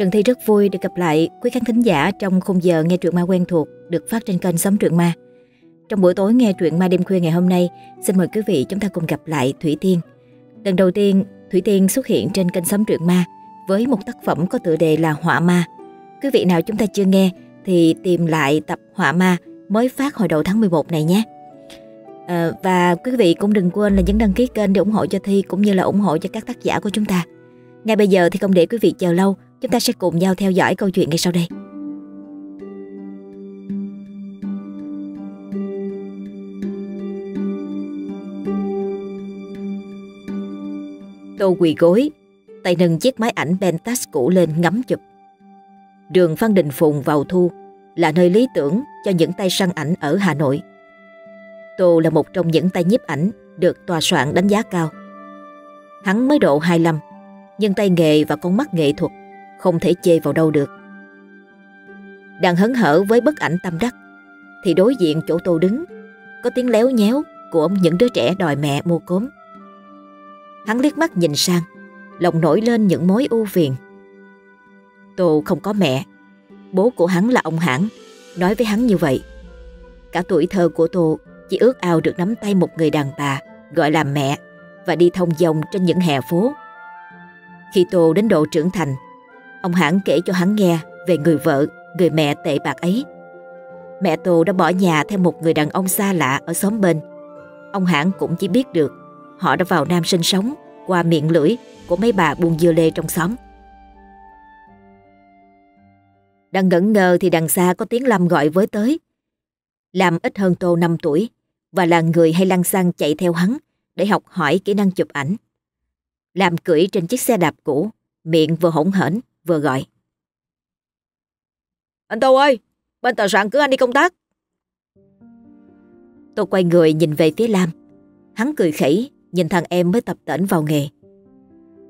Trần Thi rất vui được gặp lại quý khán thính giả trong khung giờ nghe truyện ma quen thuộc được phát trên kênh Sống Truyện Ma. Trong buổi tối nghe truyện ma đêm khuya ngày hôm nay, xin mời quý vị chúng ta cùng gặp lại Thủy Tiên. Lần đầu tiên, Thủy Tiên xuất hiện trên kênh Sống Truyện Ma với một tác phẩm có tựa đề là Họa Ma. Quý vị nào chúng ta chưa nghe thì tìm lại tập Họa Ma mới phát hồi đầu tháng 11 này nhé. À, và quý vị cũng đừng quên là nhấn đăng ký kênh để ủng hộ cho Thi cũng như là ủng hộ cho các tác giả của chúng ta. Ngay bây giờ thì không để quý vị chờ lâu, chúng ta sẽ cùng nhau theo dõi câu chuyện ngay sau đây. Tô quỳ gối, tay nâng chiếc máy ảnh Pentax cũ lên ngắm chụp. Đường Phan Đình Phùng vào thu là nơi lý tưởng cho những tay săn ảnh ở Hà Nội. Tô là một trong những tay nhiếp ảnh được tòa soạn đánh giá cao. Hắn mới độ 25, nhưng tay nghề và con mắt nghệ thuật không thể chê vào đâu được. Đang hấn hở với bức ảnh tâm đắc, thì đối diện chỗ Tô đứng, có tiếng léo nhéo của những đứa trẻ đòi mẹ mua cốm. Hắn liếc mắt nhìn sang, lòng nổi lên những mối ưu phiền. Tô không có mẹ, bố của hắn là ông Hãng, nói với hắn như vậy. Cả tuổi thơ của Tô chỉ ước ao được nắm tay một người đàn bà gọi là mẹ và đi thông dòng trên những hè phố. Khi Tô đến độ trưởng thành, ông Hãng kể cho hắn nghe về người vợ, người mẹ tệ bạc ấy. Mẹ Tô đã bỏ nhà theo một người đàn ông xa lạ ở xóm bên. Ông Hãng cũng chỉ biết được họ đã vào Nam sinh sống qua miệng lưỡi của mấy bà buôn dưa lê trong xóm. Đang ngẩn ngơ thì đằng xa có tiếng Lâm gọi với tới. Lâm ít hơn Tô 5 tuổi và là người hay lăng xăng chạy theo hắn để học hỏi kỹ năng chụp ảnh. Lâm cưỡi trên chiếc xe đạp cũ, miệng vừa hỗn hển vừa gọi. Anh Tô ơi, bên tòa soạn cứ anh đi công tác. tôi quay người nhìn về phía Lam. Hắn cười khẩy, nhìn thằng em mới tập tễnh vào nghề.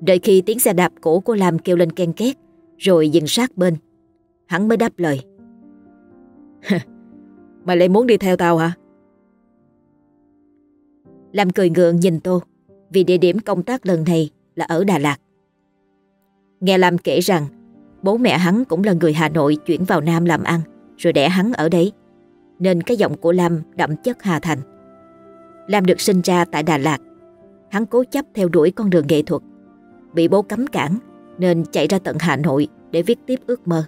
Đợi khi tiếng xe đạp cổ của Lam kêu lên ken két, rồi dừng sát bên. Hắn mới đáp lời. Mày lại muốn đi theo tao hả? Lam cười ngượng nhìn Tô, vì địa điểm công tác lần này là ở Đà Lạt. Nghe Lam kể rằng, bố mẹ hắn cũng là người Hà Nội chuyển vào Nam làm ăn, rồi đẻ hắn ở đấy. Nên cái giọng của Lam đậm chất Hà Thành. Lam được sinh ra tại Đà Lạt. Hắn cố chấp theo đuổi con đường nghệ thuật. Bị bố cấm cản nên chạy ra tận Hà Nội để viết tiếp ước mơ.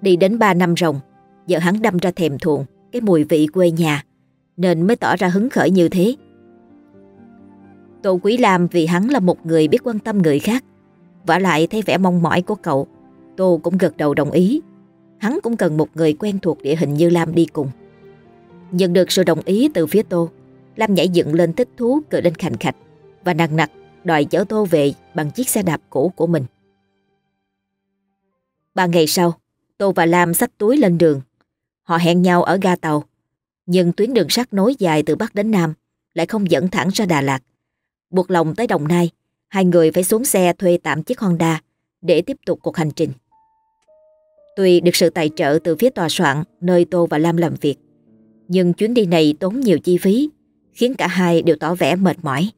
Đi đến 3 năm ròng, giờ hắn đâm ra thèm thuồng cái mùi vị quê nhà nên mới tỏ ra hứng khởi như thế. Tô Quý Lam vì hắn là một người biết quan tâm người khác và lại thấy vẻ mong mỏi của cậu. Tô cũng gật đầu đồng ý. Hắn cũng cần một người quen thuộc địa hình như Lam đi cùng. Nhận được sự đồng ý từ phía Tô, Lam nhảy dựng lên thích thú cười lên khành khạch Và nặng nặc đòi chở Tô về bằng chiếc xe đạp cũ của mình. Ba ngày sau, Tô và Lam xách túi lên đường. Họ hẹn nhau ở ga tàu. Nhưng tuyến đường sắt nối dài từ Bắc đến Nam Lại không dẫn thẳng ra Đà Lạt. Buộc lòng tới Đồng Nai Hai người phải xuống xe thuê tạm chiếc Honda để tiếp tục cuộc hành trình. Tuy được sự tài trợ từ phía tòa soạn nơi Tô và Lam làm việc, nhưng chuyến đi này tốn nhiều chi phí, khiến cả hai đều tỏ vẻ mệt mỏi.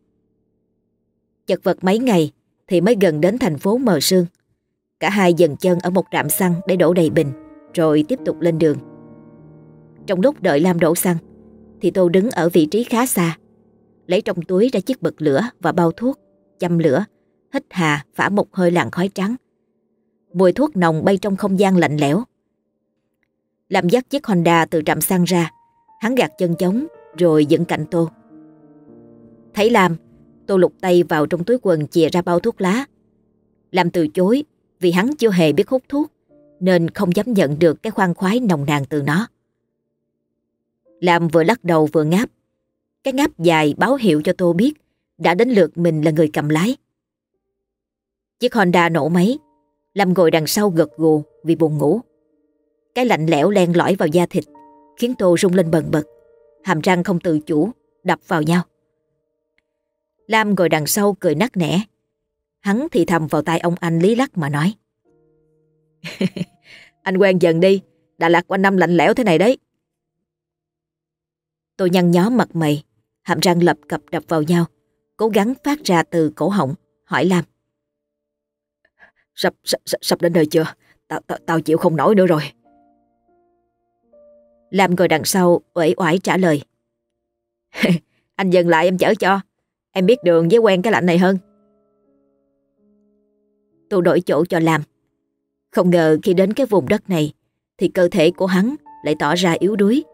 Chật vật mấy ngày thì mới gần đến thành phố Mờ Sương. Cả hai dần chân ở một trạm xăng để đổ đầy bình, rồi tiếp tục lên đường. Trong lúc đợi Lam đổ xăng, thì Tô đứng ở vị trí khá xa, lấy trong túi ra chiếc bật lửa và bao thuốc châm lửa, hít hà phả một hơi làn khói trắng. Mùi thuốc nồng bay trong không gian lạnh lẽo. Làm dắt chiếc Honda từ trạm xăng ra, hắn gạt chân chống rồi dựng cạnh Tô. Thấy Lam, Tô lục tay vào trong túi quần chìa ra bao thuốc lá. Lam từ chối vì hắn chưa hề biết hút thuốc nên không dám nhận được cái khoan khoái nồng nàn từ nó. Lam vừa lắc đầu vừa ngáp. Cái ngáp dài báo hiệu cho Tô biết đã đến lượt mình là người cầm lái. Chiếc Honda nổ máy, Lâm ngồi đằng sau gật gù vì buồn ngủ. Cái lạnh lẽo len lỏi vào da thịt, khiến Tô rung lên bần bật, hàm răng không tự chủ, đập vào nhau. Lam ngồi đằng sau cười nắc nẻ. Hắn thì thầm vào tai ông anh lý lắc mà nói. anh quen dần đi, Đà Lạt quanh năm lạnh lẽo thế này đấy. Tôi nhăn nhó mặt mày, hàm răng lập cập đập vào nhau cố gắng phát ra từ cổ họng, hỏi Lam. Sắp, sắp, sắp đến nơi chưa? Tao, tao, tao chịu không nổi nữa rồi. Lam ngồi đằng sau uể oải trả lời. Anh dừng lại em chở cho. Em biết đường với quen cái lạnh này hơn. Tôi đổi chỗ cho Lam. Không ngờ khi đến cái vùng đất này thì cơ thể của hắn lại tỏ ra yếu đuối,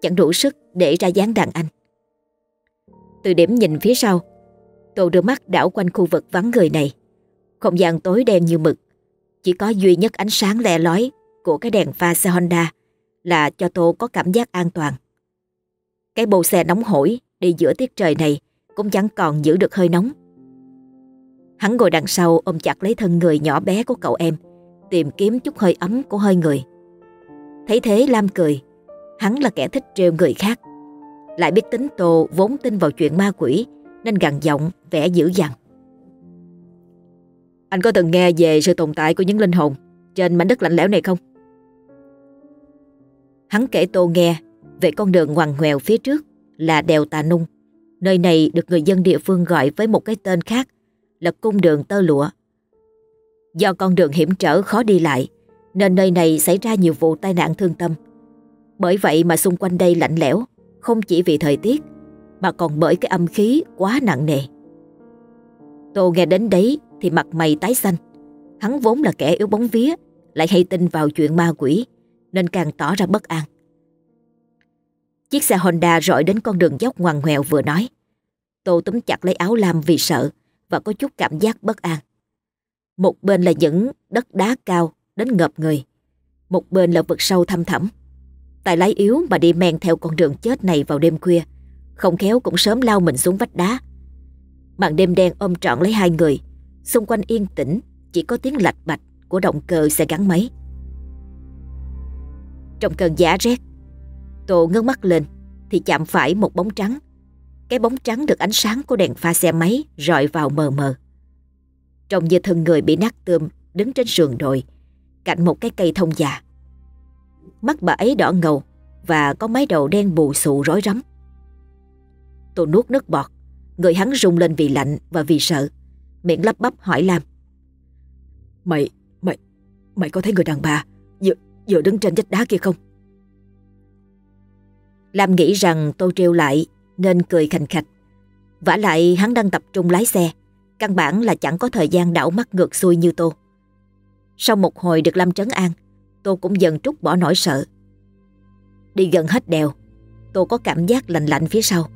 chẳng đủ sức để ra dáng đàn anh. Từ điểm nhìn phía sau, tôi đưa mắt đảo quanh khu vực vắng người này. Không gian tối đen như mực, chỉ có duy nhất ánh sáng le lói của cái đèn pha xe Honda là cho tôi có cảm giác an toàn. Cái bộ xe nóng hổi đi giữa tiết trời này cũng chẳng còn giữ được hơi nóng. Hắn ngồi đằng sau ôm chặt lấy thân người nhỏ bé của cậu em, tìm kiếm chút hơi ấm của hơi người. Thấy thế Lam cười, hắn là kẻ thích trêu người khác. Lại biết tính Tô vốn tin vào chuyện ma quỷ nên gằn giọng vẻ dữ dằn. Anh có từng nghe về sự tồn tại của những linh hồn trên mảnh đất lạnh lẽo này không? Hắn kể Tô nghe về con đường ngoằn ngoèo phía trước là đèo Tà Nung. Nơi này được người dân địa phương gọi với một cái tên khác là cung đường tơ lụa. Do con đường hiểm trở khó đi lại, nên nơi này xảy ra nhiều vụ tai nạn thương tâm. Bởi vậy mà xung quanh đây lạnh lẽo, không chỉ vì thời tiết, mà còn bởi cái âm khí quá nặng nề. Tô nghe đến đấy thì mặt mày tái xanh. Hắn vốn là kẻ yếu bóng vía, lại hay tin vào chuyện ma quỷ, nên càng tỏ ra bất an. Chiếc xe Honda rọi đến con đường dốc ngoằn ngoèo vừa nói. Tô túm chặt lấy áo lam vì sợ và có chút cảm giác bất an. Một bên là những đất đá cao đến ngợp người. Một bên là vực sâu thăm thẳm. Tài lái yếu mà đi men theo con đường chết này vào đêm khuya. Không khéo cũng sớm lao mình xuống vách đá. Màn đêm đen ôm trọn lấy hai người. Xung quanh yên tĩnh, chỉ có tiếng lạch bạch của động cơ xe gắn máy. Trong cơn giá rét, Tô ngước mắt lên thì chạm phải một bóng trắng. Cái bóng trắng được ánh sáng của đèn pha xe máy rọi vào mờ mờ. Trông như thân người bị nát tươm đứng trên sườn đồi cạnh một cái cây thông già. Mắt bà ấy đỏ ngầu và có mái đầu đen bù xù rối rắm. Tôi nuốt nước bọt, người hắn rung lên vì lạnh và vì sợ. Miệng lắp bắp hỏi Lam. Mày, mày, mày có thấy người đàn bà vừa, vừa đứng trên vách đá kia không? Lam nghĩ rằng tôi trêu lại nên cười khành khạch. vả lại hắn đang tập trung lái xe, căn bản là chẳng có thời gian đảo mắt ngược xuôi như tôi. Sau một hồi được Lam trấn an, tôi cũng dần trút bỏ nỗi sợ. Đi gần hết đèo, tôi có cảm giác lạnh lạnh phía sau.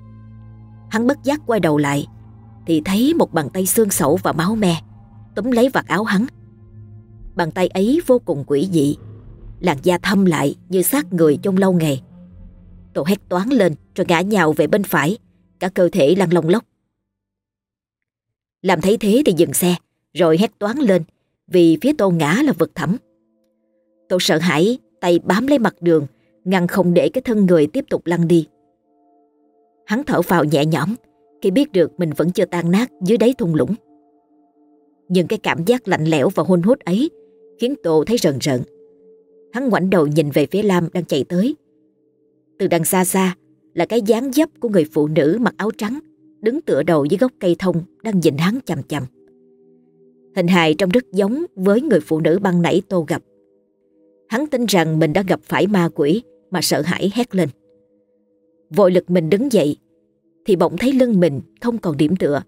Hắn bất giác quay đầu lại, thì thấy một bàn tay xương sẩu và máu me, túm lấy vạt áo hắn. Bàn tay ấy vô cùng quỷ dị, làn da thâm lại như xác người trong lâu ngày. Tôi hét toán lên rồi ngã nhào về bên phải, cả cơ thể lăn lông lóc. Làm thấy thế thì dừng xe, rồi hét toán lên vì phía tô ngã là vực thẳm. Tôi sợ hãi, tay bám lấy mặt đường, ngăn không để cái thân người tiếp tục lăn đi. Hắn thở phào nhẹ nhõm, khi biết được mình vẫn chưa tan nát dưới đáy thung lũng. Nhưng cái cảm giác lạnh lẽo và hôn hút ấy khiến Tô thấy rần rợn. Hắn ngoảnh đầu nhìn về phía Lam đang chạy tới. Từ đằng xa xa là cái dáng dấp của người phụ nữ mặc áo trắng, đứng tựa đầu dưới gốc cây thông đang nhìn hắn chằm chằm. Hình hài trông rất giống với người phụ nữ băng nãy Tô gặp. Hắn tin rằng mình đã gặp phải ma quỷ mà sợ hãi hét lên. Vội lực mình đứng dậy thì bỗng thấy lưng mình không còn điểm tựa.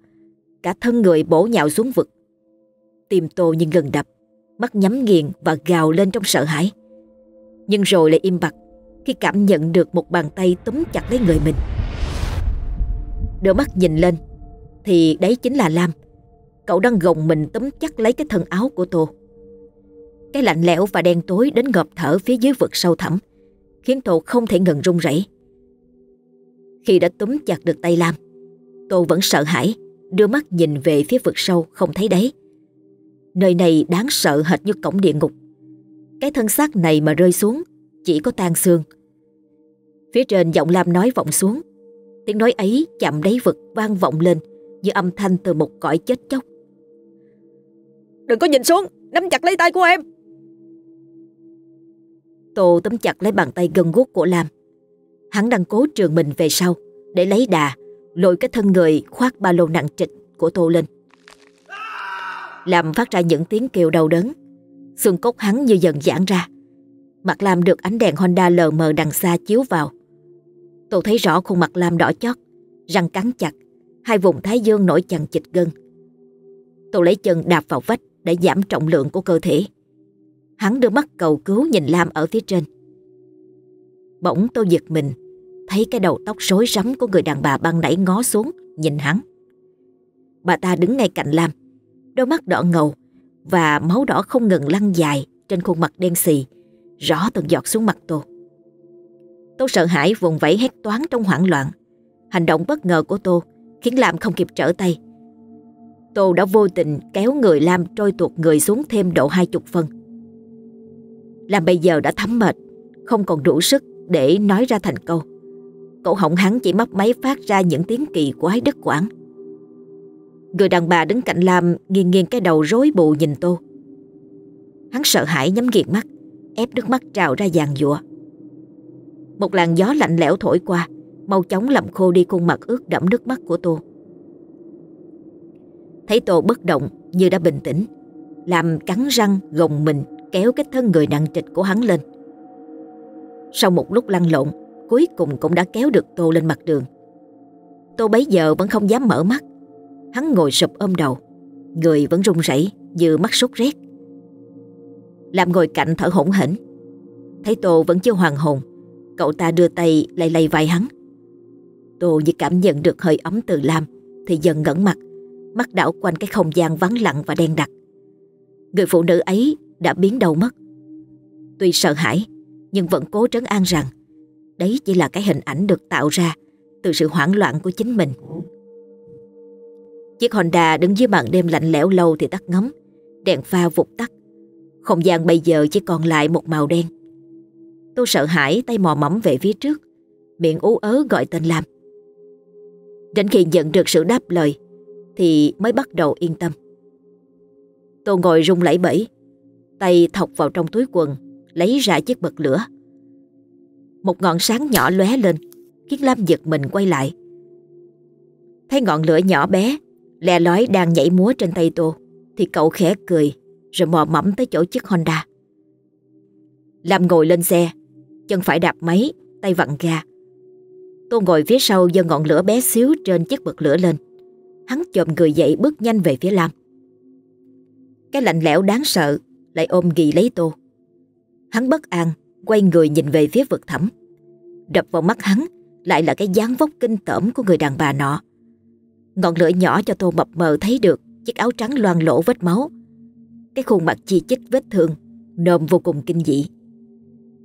Cả thân người bổ nhào xuống vực. Tim Tô như ngừng đập, mắt nhắm nghiền và gào lên trong sợ hãi. Nhưng rồi lại im bặt khi cảm nhận được một bàn tay túm chặt lấy người mình. Đưa mắt nhìn lên thì đấy chính là Lam Cậu đang gồng mình túm chắc lấy cái thân áo của Tô Cái lạnh lẽo và đen tối đến ngợp thở phía dưới vực sâu thẳm Khiến Tô không thể ngừng run rẩy. Khi đã túm chặt được tay Lam. Tô vẫn sợ hãi Đưa mắt nhìn về phía vực sâu không thấy đấy Nơi này đáng sợ hệt như cổng địa ngục. Cái thân xác này mà rơi xuống Chỉ có tan xương. Phía trên giọng Lam nói vọng xuống. Tiếng nói ấy chạm đáy vực vang vọng lên Như âm thanh từ một cõi chết chóc. Đừng có nhìn xuống Nắm chặt lấy tay của em. Tô tấm chặt lấy bàn tay gần guốc của Lam Hắn đang cố trường mình về sau, Để lấy đà, Lôi cái thân người khoác ba lô nặng trịch của Tô lên Làm phát ra những tiếng kêu đau đớn, Xương cốt hắn như dần giãn ra. Mặt Lam được ánh đèn Honda lờ mờ đằng xa chiếu vào. Tôi thấy rõ khuôn mặt Lam đỏ chót, Răng cắn chặt, Hai vùng thái dương nổi chằng chịch gân. Tôi lấy chân đạp vào vách Để giảm trọng lượng của cơ thể. Hắn đưa mắt cầu cứu nhìn Lam ở phía trên. Bỗng tôi giật mình Thấy cái đầu tóc rối rắm của người đàn bà băng nãy ngó xuống, Nhìn hắn. Bà ta đứng ngay cạnh Lam, Đôi mắt đỏ ngầu Và máu đỏ không ngừng lăn dài Trên khuôn mặt đen xì, Rõ từng giọt xuống mặt tôi. Tôi sợ hãi vùng vẫy hét toán trong hoảng loạn. Hành động bất ngờ của tôi Khiến Lam không kịp trở tay. Tô đã vô tình kéo người Lam trôi tuột người xuống thêm độ hai chục phân. Lam bây giờ đã thấm mệt, Không còn đủ sức để nói ra thành câu. Cổ họng hắn chỉ mấp máy phát ra những tiếng kỳ quái đứt quãng. Người đàn bà đứng cạnh Lam nghiêng nghiêng cái đầu rối bù nhìn Tô. Hắn sợ hãi nhắm nghiền mắt, Ép nước mắt trào ra dàn dụa Một làn gió lạnh lẽo thổi qua, Mau chóng làm khô đi khuôn mặt ướt đẫm nước mắt của Tô. Thấy Tô bất động như đã bình tĩnh Làm cắn răng gồng mình, Kéo cái thân người nặng trịch của hắn lên. Sau một lúc lăn lộn Cuối cùng cũng đã kéo được Tô lên mặt đường. Tô bấy giờ vẫn không dám mở mắt. Hắn ngồi sụp ôm đầu, Người vẫn run rẩy như mắt sốt rét. Làm ngồi cạnh thở hổn hển. Thấy Tô vẫn chưa hoàn hồn, Cậu ta đưa tay lay lay vai hắn. Tô như cảm nhận được hơi ấm từ Lam, Thì dần ngẩn mặt, Mắt đảo quanh cái không gian vắng lặng và đen đặc. Người phụ nữ ấy đã biến đầu mất. Tuy sợ hãi, Nhưng vẫn cố trấn an rằng Đấy chỉ là cái hình ảnh được tạo ra Từ sự hoảng loạn của chính mình. Chiếc Honda đứng dưới màn đêm lạnh lẽo lâu thì tắt ngấm, Đèn pha vụt tắt. Không gian bây giờ chỉ còn lại một màu đen. Tôi sợ hãi tay mò mẫm về phía trước, Miệng ú ớ gọi tên Lam. Đến khi nhận được sự đáp lời Thì mới bắt đầu yên tâm. Tôi ngồi rung lẩy bẩy Tay thọc vào trong túi quần, Lấy ra chiếc bật lửa. Một ngọn sáng nhỏ lóe lên. Khiến Lam giật mình quay lại. Thấy ngọn lửa nhỏ bé Le lói đang nhảy múa trên tay Tô Thì cậu khẽ cười, Rồi mò mẫm tới chỗ chiếc Honda. Lam ngồi lên xe, Chân phải đạp máy, Tay vặn ga. Tô ngồi phía sau giơ ngọn lửa bé xíu trên chiếc bật lửa lên. Hắn chồm người dậy bước nhanh về phía Lam. Cái lạnh lẽo đáng sợ Lại ôm ghì lấy Tô Hắn bất an Quay người nhìn về phía vực thẳm. Đập vào mắt hắn Lại là cái dáng vóc kinh tởm của người đàn bà nọ. Ngọn lửa nhỏ cho Tô mập mờ thấy được, Chiếc áo trắng loang lỗ vết máu. Cái khuôn mặt chi chít vết thương Nôm vô cùng kinh dị.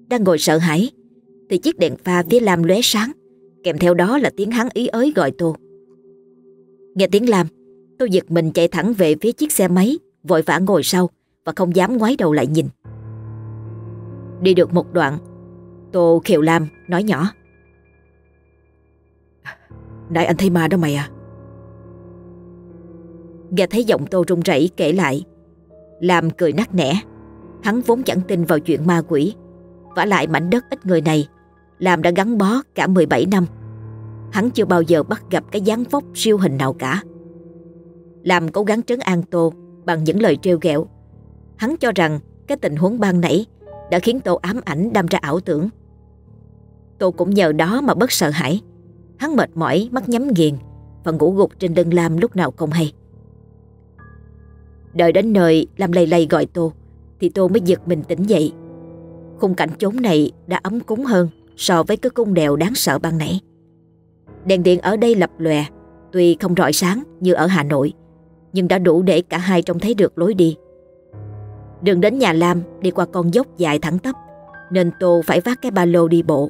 Đang ngồi sợ hãi, Thì chiếc đèn pha phía Lam lóe sáng, Kèm theo đó là tiếng hắn ý ới gọi Tô. Nghe tiếng Lam Tôi giật mình chạy thẳng về phía chiếc xe máy, Vội vã ngồi sau Và không dám ngoái đầu lại nhìn. Đi được một đoạn. Tô khiều Lam nói nhỏ. Nãy anh thấy ma đó mày à? Nghe thấy giọng Tô run rẩy kể lại, Lam cười nắc nẻ. Hắn vốn chẳng tin vào chuyện ma quỷ. Vả lại mảnh đất ít người này, Lam đã gắn bó cả 17 năm. Hắn chưa bao giờ bắt gặp cái dáng vóc siêu hình nào cả. Lam cố gắng trấn an Tô Bằng những lời trêu ghẹo. Hắn cho rằng cái tình huống ban nãy đã khiến Tô ám ảnh đâm ra ảo tưởng. Tô cũng nhờ đó mà bất sợ hãi. Hắn mệt mỏi, mắt nhắm nghiền Và ngủ gục trên đơn Lam lúc nào không hay. Đợi đến nơi Lam lầy lầy gọi Tô, Thì Tô mới giật mình tỉnh dậy. Khung cảnh chốn này đã ấm cúng hơn So với cái cung đèo đáng sợ ban nãy. Đèn điện ở đây lập lòe, Tuy không rọi sáng như ở Hà Nội, Nhưng đã đủ để cả hai trông thấy được lối đi. Đường đến nhà Lam đi qua con dốc dài thẳng tắp, Nên Tô phải vác cái ba lô đi bộ.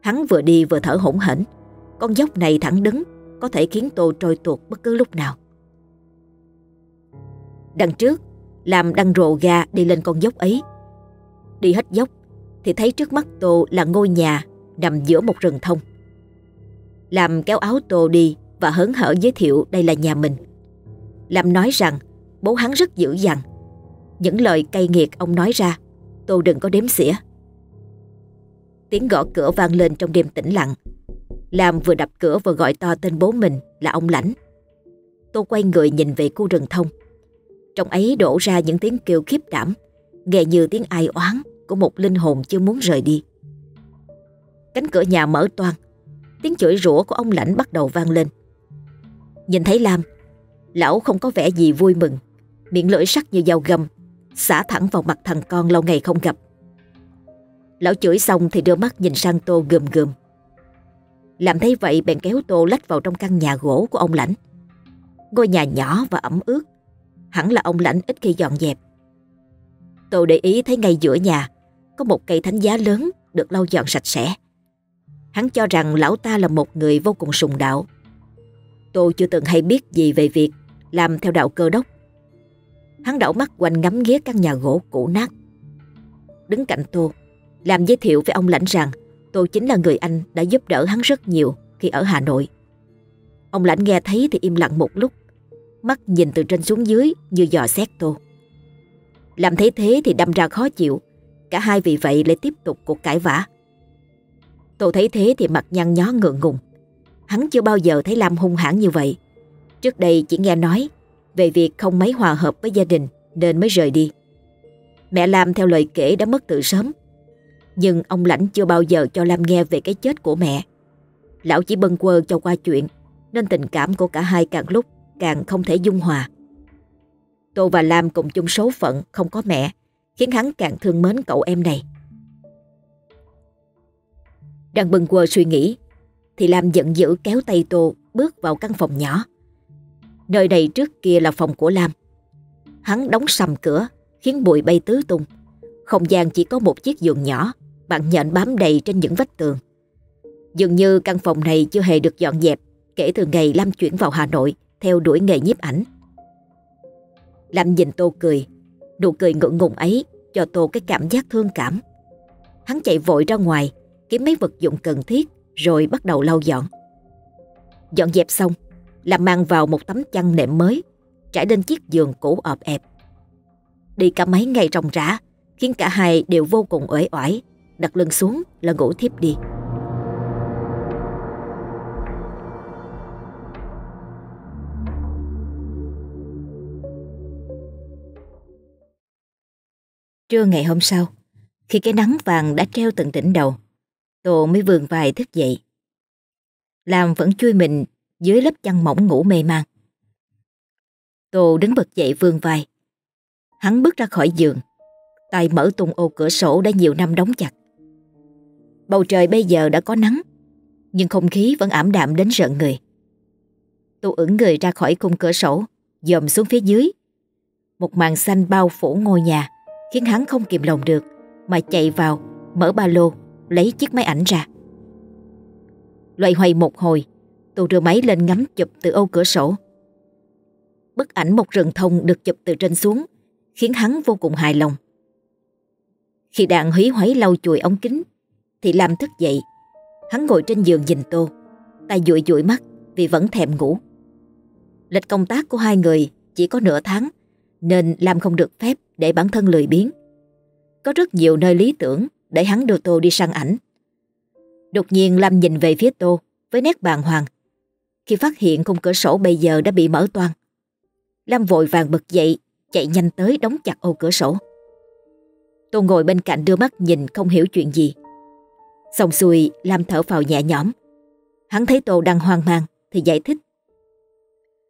Hắn vừa đi vừa thở hổn hển. Con dốc này thẳng đứng, Có thể khiến Tô trôi tuột bất cứ lúc nào. Đằng trước, Lam đang rồ ga đi lên con dốc ấy. Đi hết dốc, Thì thấy trước mắt Tô là ngôi nhà Nằm giữa một rừng thông. Lam kéo áo Tô đi Và hớn hở giới thiệu đây là nhà mình. Lam nói rằng Bố hắn rất dữ dằn. Những lời cay nghiệt ông nói ra. Tôi đừng có đếm xỉa. Tiếng gõ cửa vang lên trong đêm tĩnh lặng. Lam vừa đập cửa vừa gọi to tên bố mình là ông Lãnh. Tôi quay người nhìn về khu rừng thông. Trong ấy đổ ra những tiếng kêu khiếp đảm, nghe như tiếng ai oán của một linh hồn chưa muốn rời đi. Cánh cửa nhà mở toang, tiếng chửi rủa của ông lãnh bắt đầu vang lên. Nhìn thấy Lam, lão không có vẻ gì vui mừng, miệng lưỡi sắc như dao găm, xả thẳng vào mặt thằng con lâu ngày không gặp. Lão chửi xong thì đưa mắt nhìn sang Tô gườm gườm. Làm thấy vậy bèn kéo Tô lách vào trong căn nhà gỗ của ông lãnh. Ngôi nhà nhỏ và ẩm ướt, hẳn là ông lãnh ít khi dọn dẹp. Tô để ý thấy ngay giữa nhà có một cây thánh giá lớn được lau dọn sạch sẽ. Hắn cho rằng lão ta là một người vô cùng sùng đạo. Tô chưa từng hay biết gì về việc làm theo đạo cơ đốc. Hắn đảo mắt quanh ngắm nghía căn nhà gỗ cũ nát. Đứng cạnh Tô, làm giới thiệu với ông lãnh rằng Tô chính là người anh đã giúp đỡ hắn rất nhiều khi ở Hà Nội. Ông lãnh nghe thấy thì im lặng một lúc, mắt nhìn từ trên xuống dưới như dò xét Tô. Làm thấy thế thì đâm ra khó chịu, cả hai vì vậy lại tiếp tục cuộc cãi vã. Tô thấy thế thì mặt nhăn nhó ngượng ngùng. Hắn chưa bao giờ thấy Lam hung hãn như vậy. Trước đây chỉ nghe nói về việc không mấy hòa hợp với gia đình nên mới rời đi. Mẹ Lam theo lời kể đã mất từ sớm. Nhưng ông Lãnh chưa bao giờ cho Lam nghe về cái chết của mẹ. Lão chỉ bâng quơ cho qua chuyện, nên tình cảm của cả hai càng lúc càng không thể dung hòa. Tô và Lam cùng chung số phận không có mẹ, khiến hắn càng thương mến cậu em này. Đang bâng quơ suy nghĩ, thì Lam giận dữ kéo tay Tô bước vào căn phòng nhỏ. Nơi này trước kia là phòng của Lam. Hắn đóng sầm cửa khiến bụi bay tứ tung. Không gian chỉ có một chiếc giường nhỏ bạn nhện bám đầy trên những vách tường. Dường như căn phòng này chưa hề được dọn dẹp kể từ ngày Lam chuyển vào Hà Nội theo đuổi nghề nhiếp ảnh. Lam nhìn Tô cười, nụ cười ngượng ngùng ấy cho Tô cái cảm giác thương cảm. Hắn chạy vội ra ngoài kiếm mấy vật dụng cần thiết rồi bắt đầu lau dọn. Dọn dẹp xong, làm mang vào một tấm chăn nệm mới, trải lên chiếc giường cũ ọp ẹp. Đi cả mấy ngày ròng rã, khiến cả hai đều vô cùng uể oải, đặt lưng xuống là ngủ thiếp đi. Trưa ngày hôm sau, khi cái nắng vàng đã treo tận đỉnh đầu, Tô mới vườn vài thức dậy. Lam vẫn chui mình dưới lớp chăn mỏng ngủ mê man. Tô đứng bật dậy vươn vai. Hắn bước ra khỏi giường, tay mở tung ô cửa sổ đã nhiều năm đóng chặt. Bầu trời bây giờ đã có nắng, nhưng không khí vẫn ảm đạm đến rợn người. Tô ưỡn người ra khỏi khung cửa sổ, dòm xuống phía dưới. Một màn xanh bao phủ ngôi nhà, khiến hắn không kìm lòng được, mà chạy vào, mở ba lô, lấy chiếc máy ảnh ra. Loay hoay một hồi, tôi đưa máy lên ngắm chụp từ ô cửa sổ. Bức ảnh một rừng thông được chụp từ trên xuống, khiến hắn vô cùng hài lòng. Khi đang hí hoáy lau chùi ống kính, thì Lam thức dậy. Hắn ngồi trên giường nhìn Tô, tay dụi dụi mắt vì vẫn thèm ngủ. Lịch công tác của hai người chỉ có nửa tháng, nên Lam không được phép để bản thân lười biếng. Có rất nhiều nơi lý tưởng để hắn đưa Tô đi săn ảnh. Đột nhiên Lam nhìn về phía Tô với nét bàng hoàng. Khi phát hiện khung cửa sổ bây giờ đã bị mở toang. Lam vội vàng bật dậy, chạy nhanh tới đóng chặt ô cửa sổ. Tô ngồi bên cạnh đưa mắt nhìn không hiểu chuyện gì. Xong xuôi, Lam thở vào nhẹ nhõm. Hắn thấy Tô đang hoang mang thì giải thích.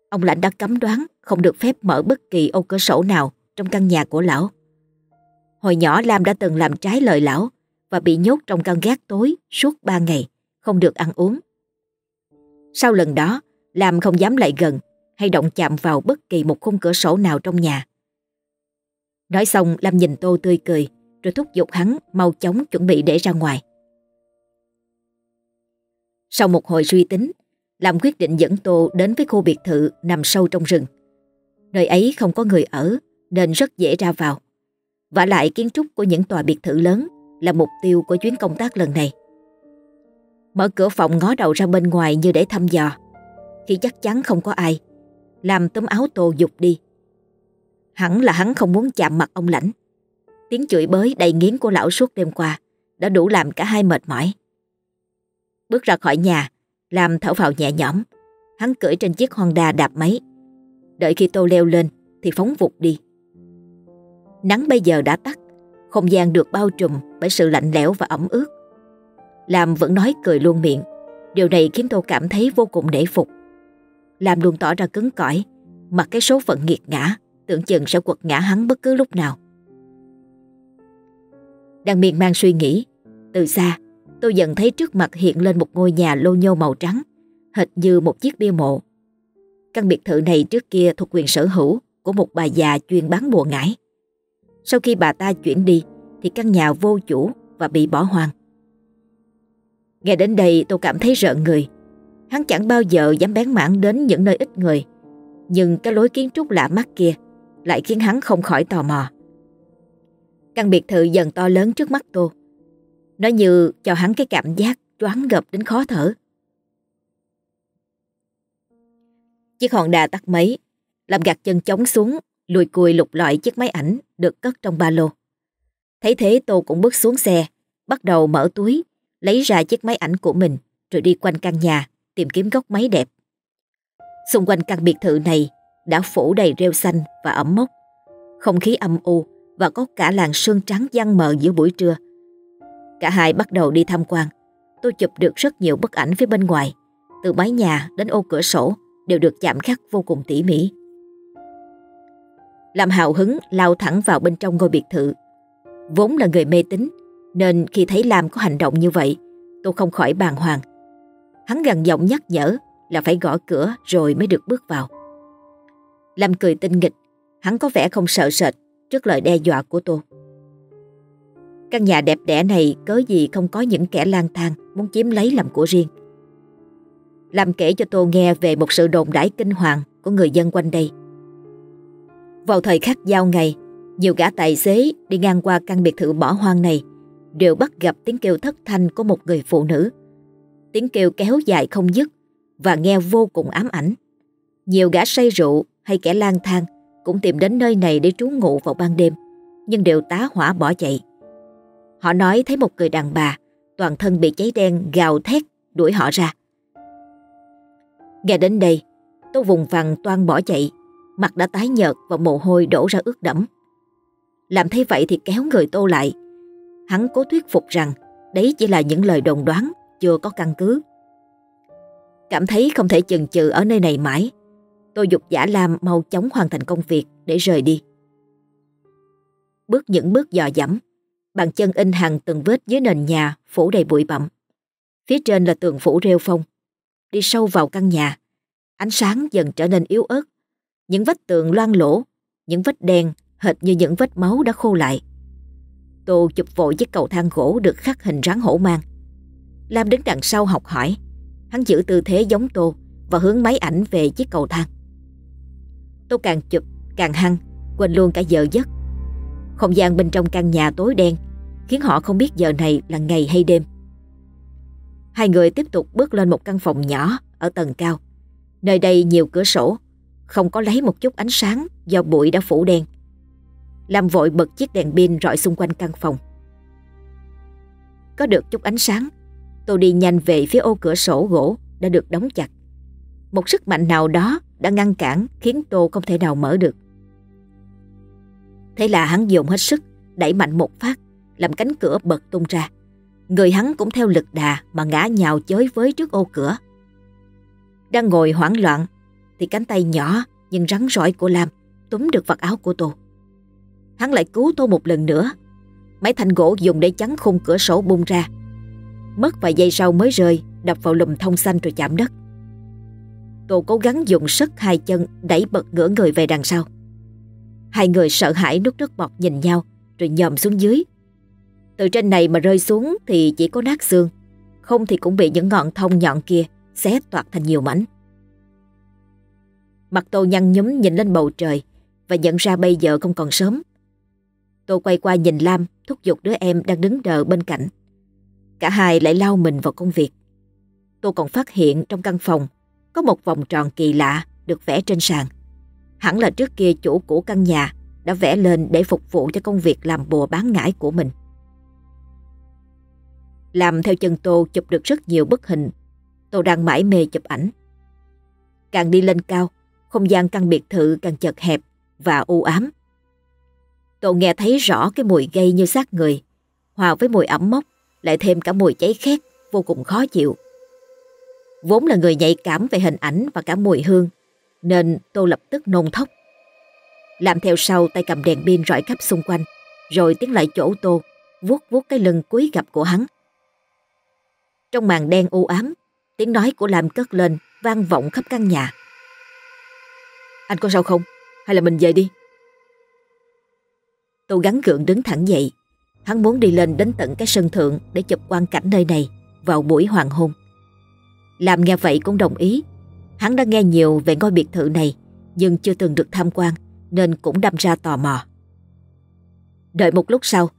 Ông lãnh đã cấm đoán không được phép mở bất kỳ ô cửa sổ nào trong căn nhà của lão. Hồi nhỏ Lam đã từng làm trái lời lão và bị nhốt trong căn gác tối suốt ba ngày, không được ăn uống. Sau lần đó, Lam không dám lại gần hay động chạm vào bất kỳ một khung cửa sổ nào trong nhà. Nói xong Lam nhìn Tô tươi cười rồi thúc giục hắn mau chóng chuẩn bị để ra ngoài. Sau một hồi suy tính, Lam quyết định dẫn Tô đến với khu biệt thự nằm sâu trong rừng. Nơi ấy không có người ở nên rất dễ ra vào. Và lại kiến trúc của những tòa biệt thự lớn là mục tiêu của chuyến công tác lần này. Mở cửa phòng ngó đầu ra bên ngoài như để thăm dò. Khi chắc chắn không có ai, làm tấm áo tô dục đi. Hẳn là hắn không muốn chạm mặt ông lãnh. Tiếng chửi bới đầy nghiến của lão suốt đêm qua đã đủ làm cả hai mệt mỏi. Bước ra khỏi nhà, làm thở phào nhẹ nhõm. Hắn cưỡi trên chiếc Honda đạp máy. Đợi khi tô leo lên thì phóng vụt đi. Nắng bây giờ đã tắt, không gian được bao trùm bởi sự lạnh lẽo và ẩm ướt. Lam vẫn nói cười luôn miệng, điều này khiến tôi cảm thấy vô cùng nể phục. Lam luôn tỏ ra cứng cỏi, mặc cái số phận nghiệt ngã, tưởng chừng sẽ quật ngã hắn bất cứ lúc nào. Đang miên man suy nghĩ, từ xa tôi dần thấy trước mặt hiện lên một ngôi nhà lô nhô màu trắng, hệt như một chiếc bia mộ. Căn biệt thự này trước kia thuộc quyền sở hữu của một bà già chuyên bán bùa ngải. Sau khi bà ta chuyển đi thì căn nhà vô chủ và bị bỏ hoang. Nghe đến đây tôi cảm thấy rợn người. Hắn chẳng bao giờ dám bén mảng đến những nơi ít người. Nhưng cái lối kiến trúc lạ mắt kia lại khiến hắn không khỏi tò mò. Căn biệt thự dần to lớn trước mắt tôi. Nó như cho hắn cái cảm giác choáng ngợp đến khó thở. Chiếc hòn đà tắt máy, làm gạt chân chống xuống, lùi cùi lục lọi chiếc máy ảnh được cất trong ba lô. Thấy thế tôi cũng bước xuống xe, bắt đầu mở túi, lấy ra chiếc máy ảnh của mình, rồi đi quanh căn nhà, tìm kiếm góc máy đẹp. Xung quanh căn biệt thự này đã phủ đầy rêu xanh và ẩm mốc. Không khí âm u và có cả làn sương trắng giăng mờ giữa buổi trưa. Cả hai bắt đầu đi tham quan. Tôi chụp được rất nhiều bức ảnh phía bên ngoài. Từ mái nhà đến ô cửa sổ đều được chạm khắc vô cùng tỉ mỉ. Làm hào hứng lao thẳng vào bên trong ngôi biệt thự. Vốn là người mê tín nên khi thấy Lam có hành động như vậy tôi không khỏi bàng hoàng. Hắn gần giọng nhắc nhở là phải gõ cửa rồi mới được bước vào. Lam cười tinh nghịch, hắn có vẻ không sợ sệt trước lời đe dọa của tôi. Căn nhà đẹp đẽ này cớ gì không có những kẻ lang thang muốn chiếm lấy làm của riêng. Lam kể cho tôi nghe về một sự đồn đãi kinh hoàng của người dân quanh đây. Vào thời khắc giao ngày, nhiều gã tài xế đi ngang qua căn biệt thự bỏ hoang này đều bắt gặp tiếng kêu thất thanh của một người phụ nữ. Tiếng kêu kéo dài không dứt và nghe vô cùng ám ảnh. Nhiều gã say rượu hay kẻ lang thang cũng tìm đến nơi này để trú ngụ vào ban đêm, nhưng đều tá hỏa bỏ chạy. Họ nói thấy một người đàn bà, toàn thân bị cháy đen gào thét đuổi họ ra. Nghe đến đây, tôi vùng vằng toan bỏ chạy, mặt đã tái nhợt và mồ hôi đổ ra ướt đẫm. Làm thấy vậy thì kéo người tô lại. Hắn cố thuyết phục rằng đấy chỉ là những lời đồn đoán, chưa có căn cứ. Cảm thấy không thể chần chừ ở nơi này mãi, tôi dục giả Lam mau chóng hoàn thành công việc để rời đi. Bước những bước dò dẫm, bàn chân in hàng từng vết dưới nền nhà phủ đầy bụi bặm. Phía trên là tường phủ rêu phong. Đi sâu vào căn nhà, ánh sáng dần trở nên yếu ớt. Những vách tường loang lỗ, những vết đen hệt như những vết máu đã khô lại. Tô chụp vội chiếc cầu thang gỗ được khắc hình rắn hổ mang. Lam đứng đằng sau học hỏi. Hắn giữ tư thế giống Tô và hướng máy ảnh về chiếc cầu thang. Tô càng chụp càng hăng, quên luôn cả giờ giấc. Không gian bên trong căn nhà tối đen khiến họ không biết giờ này là ngày hay đêm. Hai người tiếp tục bước lên một căn phòng nhỏ ở tầng cao. Nơi đây nhiều cửa sổ, không có lấy một chút ánh sáng do bụi đã phủ đen. Lam vội bật chiếc đèn pin rọi xung quanh căn phòng. Có được chút ánh sáng, tôi đi nhanh về phía ô cửa sổ gỗ đã được đóng chặt. Một sức mạnh nào đó đã ngăn cản khiến Tô không thể nào mở được. Thế là hắn dùng hết sức, đẩy mạnh một phát, làm cánh cửa bật tung ra. Người hắn cũng theo lực đà mà ngã nhào chới với trước ô cửa. Đang ngồi hoảng loạn, thì cánh tay nhỏ nhưng rắn rỏi của Lam túm được vật áo của Tô. Hắn lại cứu tôi một lần nữa. Mấy thanh gỗ dùng để chắn khung cửa sổ bung ra. Mất vài giây sau mới rơi, đập vào lùm thông xanh rồi chạm đất. Tô cố gắng dùng sức hai chân đẩy bật ngửa người về đằng sau. Hai người sợ hãi nút nước bọt nhìn nhau rồi nhòm xuống dưới. Từ trên này mà rơi xuống thì chỉ có nát xương, không thì cũng bị những ngọn thông nhọn kia xé toạc thành nhiều mảnh. Mặt Tô nhăn nhúm nhìn lên bầu trời và nhận ra bây giờ không còn sớm tôi quay qua nhìn Lam thúc giục đứa em đang đứng đờ bên cạnh. Cả hai lại lao mình vào công việc. tôi còn phát hiện trong căn phòng có một vòng tròn kỳ lạ được vẽ trên sàn. Hẳn là trước kia chủ của căn nhà đã vẽ lên để phục vụ cho công việc làm bùa bán ngải của mình. Làm theo chân Tô chụp được rất nhiều bức hình. Tô đang mãi mê chụp ảnh. Càng đi lên cao, không gian căn biệt thự càng chật hẹp và u ám cậu nghe thấy rõ cái mùi gây như xác người, hòa với mùi ẩm mốc, lại thêm cả mùi cháy khét vô cùng khó chịu. Vốn là người nhạy cảm về hình ảnh và cả mùi hương, nên Tô lập tức nôn thốc. Làm theo sau tay cầm đèn pin rọi khắp xung quanh, rồi tiến lại chỗ Tô, vuốt vuốt cái lưng cuối gặp của hắn. Trong màn đen u ám, tiếng nói của Lam cất lên, vang vọng khắp căn nhà. Anh có sao không? Hay là mình về đi? Tô gắn gượng đứng thẳng dậy. Hắn muốn đi lên đến tận cái sân thượng để chụp quang cảnh nơi này vào buổi hoàng hôn. Làm nghe vậy cũng đồng ý. Hắn đã nghe nhiều về ngôi biệt thự này nhưng chưa từng được tham quan nên cũng đâm ra tò mò. Đợi một lúc sau,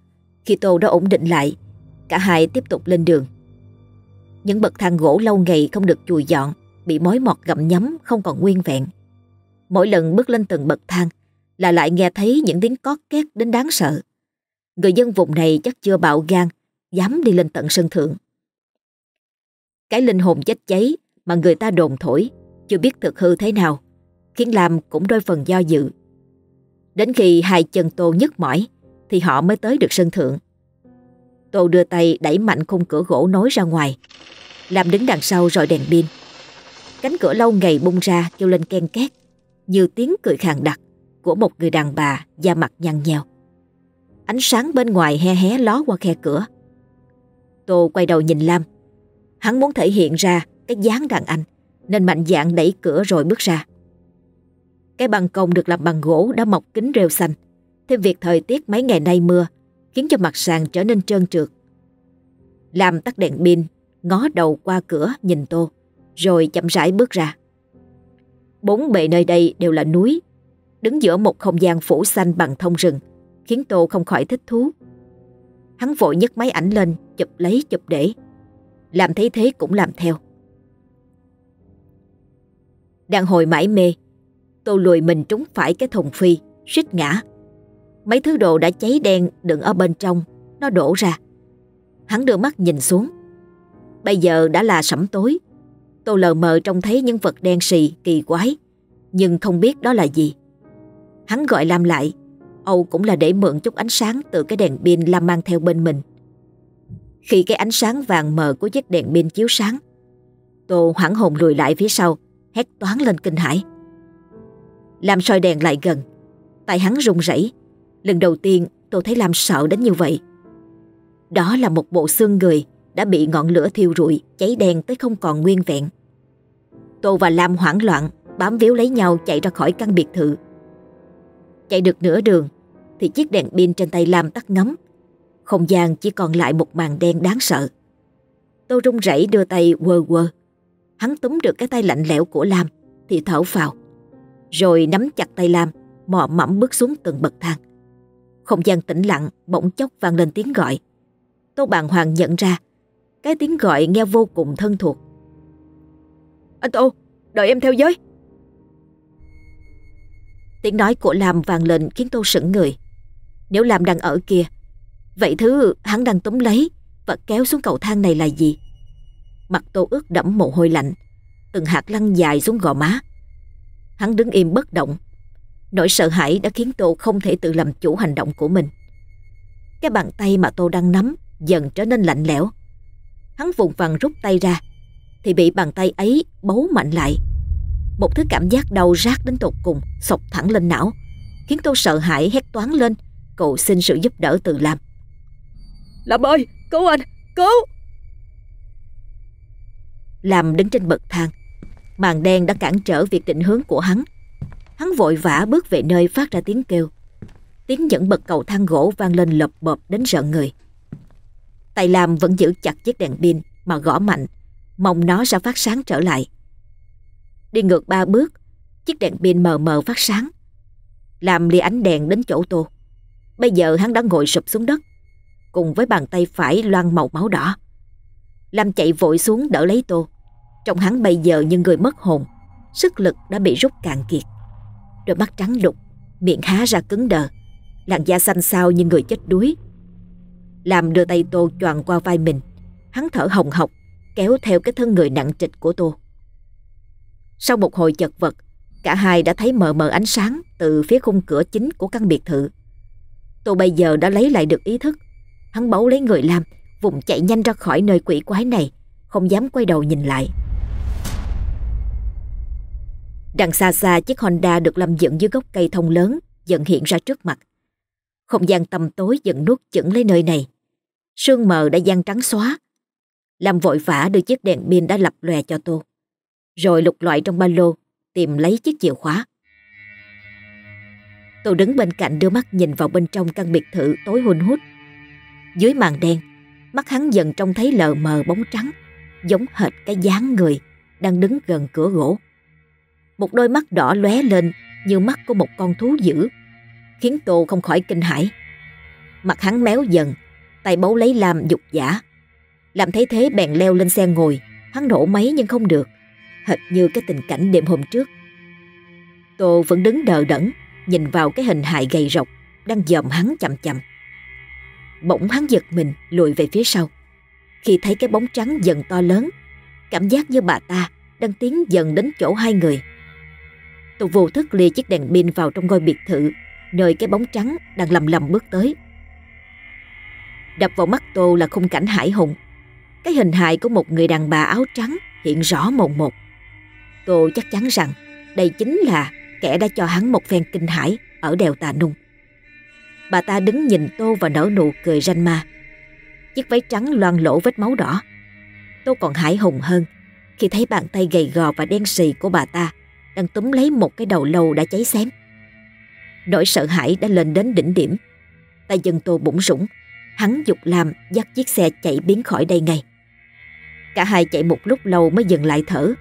khi Tô đã ổn định lại, cả hai tiếp tục lên đường. Những bậc thang gỗ lâu ngày không được chùi dọn, bị mối mọt gặm nhấm không còn nguyên vẹn. Mỗi lần bước lên từng bậc thang là lại nghe thấy những tiếng cót két đến đáng sợ. Người dân vùng này chắc chưa bạo gan, dám đi lên tận sân thượng. Cái linh hồn chết cháy mà người ta đồn thổi, chưa biết thực hư thế nào, khiến làm cũng đôi phần do dự. Đến khi hai chân Tô nhức mỏi, thì họ mới tới được sân thượng. Tô đưa tay đẩy mạnh khung cửa gỗ nối ra ngoài, làm đứng đằng sau rồi đèn pin. Cánh cửa lâu ngày bung ra kêu lên ken két, như tiếng cười khàn đặc của một người đàn bà da mặt nhăn nheo. Ánh sáng bên ngoài he hé ló qua khe cửa. Tô quay đầu nhìn Lam. Hắn muốn thể hiện ra cái dáng đàn anh, nên mạnh dạn đẩy cửa rồi bước ra. Cái ban công được làm bằng gỗ đã mọc kính rêu xanh. Thêm việc thời tiết mấy ngày nay mưa khiến cho mặt sàn trở nên trơn trượt. Lam tắt đèn pin, ngó đầu qua cửa nhìn Tô, rồi chậm rãi bước ra. Bốn bề nơi đây đều là núi, đứng giữa một không gian phủ xanh bằng thông rừng, khiến Tô không khỏi thích thú. Hắn vội nhấc máy ảnh lên, chụp lấy chụp để. Làm thấy thế cũng làm theo. Đang hồi mãi mê, Tô lùi mình trúng phải cái thùng phi, suýt ngã. Mấy thứ đồ đã cháy đen đựng ở bên trong, nó đổ ra. Hắn đưa mắt nhìn xuống. Bây giờ đã là sẩm tối. Tô lờ mờ trông thấy những vật đen xì, kỳ quái, nhưng không biết đó là gì. Hắn gọi Lam lại, Âu cũng là để mượn chút ánh sáng từ cái đèn pin Lam mang theo bên mình. Khi cái ánh sáng vàng mờ của chiếc đèn pin chiếu sáng, Tô hoảng hồn lùi lại phía sau, hét toán lên kinh hãi. Lam soi đèn lại gần, tay hắn run rẩy. Lần đầu tiên tôi thấy Lam sợ đến như vậy. Đó là một bộ xương người đã bị ngọn lửa thiêu rụi, cháy đen tới không còn nguyên vẹn. Tô và Lam hoảng loạn, bám víu lấy nhau chạy ra khỏi căn biệt thự. Chạy được nửa đường thì chiếc đèn pin trên tay Lam tắt ngấm. Không gian chỉ còn lại một màn đen đáng sợ. Tôi run rẩy đưa tay quơ quơ. Hắn túm được cái tay lạnh lẽo của Lam thì thở phào. Rồi nắm chặt tay Lam, mò mẫm bước xuống từng bậc thang. Không gian tĩnh lặng bỗng chốc vang lên tiếng gọi. Tô bàng hoàng nhận ra cái tiếng gọi nghe vô cùng thân thuộc. Anh Tô, đợi em theo giới. Tiếng nói của Lam vang lên khiến tôi sững người. Nếu Lam đang ở kia, vậy thứ hắn đang túm lấy và kéo xuống cầu thang này là gì? Mặt tôi ướt đẫm mồ hôi lạnh, từng hạt lăn dài xuống gò má. Hắn đứng im bất động. Nỗi sợ hãi đã khiến tôi không thể tự làm chủ hành động của mình. Cái bàn tay mà tôi đang nắm dần trở nên lạnh lẽo. Hắn vùng vằng rút tay ra, thì bị bàn tay ấy bấu mạnh lại. Một thứ cảm giác đau rát đến tột cùng sọc thẳng lên não, khiến Tô sợ hãi hét toán lên, cậu xin sự giúp đỡ từ Lam. Lam ơi, cứu anh, cứu! Lam đứng trên bậc thang, màn đen đã cản trở việc định hướng của hắn. Hắn vội vã bước về nơi phát ra tiếng kêu. Tiếng dẫn bậc cầu thang gỗ vang lên lợp bợp đến rợn người. Tay Lam vẫn giữ chặt chiếc đèn pin mà gõ mạnh, mong nó sẽ phát sáng trở lại. Đi ngược ba bước, chiếc đèn pin mờ mờ phát sáng. Làm lia ánh đèn đến chỗ Tô. Bây giờ hắn đã ngồi sụp xuống đất, cùng với bàn tay phải loang màu máu đỏ. Lam chạy vội xuống đỡ lấy Tô. Trong hắn bây giờ như người mất hồn, sức lực đã bị rút cạn kiệt. Đôi mắt trắng đục, miệng há ra cứng đờ, làn da xanh xao như người chết đuối. Làm đưa tay Tô choàng qua vai mình, hắn thở hồng hộc, kéo theo cái thân người nặng trịch của Tô. Sau một hồi chật vật, Cả hai đã thấy mờ mờ ánh sáng từ phía khung cửa chính của căn biệt thự. Tô bây giờ đã lấy lại được ý thức. Hắn bấu lấy người Lam, vùng chạy nhanh ra khỏi nơi quỷ quái này, không dám quay đầu nhìn lại. Đằng xa xa chiếc Honda được lâm dựng dưới gốc cây thông lớn dần hiện ra trước mặt. Không gian tầm tối dần nuốt chửng lấy nơi này. Sương mờ đã gian trắng xóa. Làm vội vã đưa chiếc đèn pin đã lập lòe cho Tô. Rồi lục loại trong ba lô, tìm lấy chiếc chìa khóa. tôi đứng bên cạnh đưa mắt nhìn vào bên trong căn biệt thự tối hun hút. Dưới màn đen, mắt hắn dần trông thấy lờ mờ bóng trắng, giống hệt cái dáng người đang đứng gần cửa gỗ. Một đôi mắt đỏ lóe lên như mắt của một con thú dữ, khiến tôi không khỏi kinh hãi. Mặt hắn méo dần, tay bấu lấy làm dục giả. Làm thấy thế bèn leo lên xe ngồi, hắn nổ máy nhưng không được, hệt như cái tình cảnh đêm hôm trước. Tô vẫn đứng đờ đẫn, nhìn vào cái hình hài gầy rộc đang dòm hắn chậm chậm. Bỗng hắn giật mình lùi về phía sau. Khi thấy cái bóng trắng dần to lớn, cảm giác như bà ta đang tiến dần đến chỗ hai người. Tôi vô thức lìa chiếc đèn pin vào trong ngôi biệt thự nơi cái bóng trắng đang lầm lầm bước tới. Đập vào mắt Tô là khung cảnh hải hùng. Cái hình hài của một người đàn bà áo trắng hiện rõ mồn một. Tô chắc chắn rằng đây chính là kẻ đã cho hắn một phen kinh hãi ở đèo Tà Nung. Bà ta đứng nhìn Tô và nở nụ cười ranh ma. Chiếc váy trắng loang lỗ vết máu đỏ. Tô còn hãi hùng hơn khi thấy bàn tay gầy gò và đen sì của bà ta đang túm lấy một cái đầu lâu đã cháy xém. Nỗi sợ hãi đã lên đến đỉnh điểm. Tay dân Tô bụng rủng, hắn dục làm dắt chiếc xe chạy biến khỏi đây ngay. Cả hai chạy một lúc lâu mới dừng lại thở.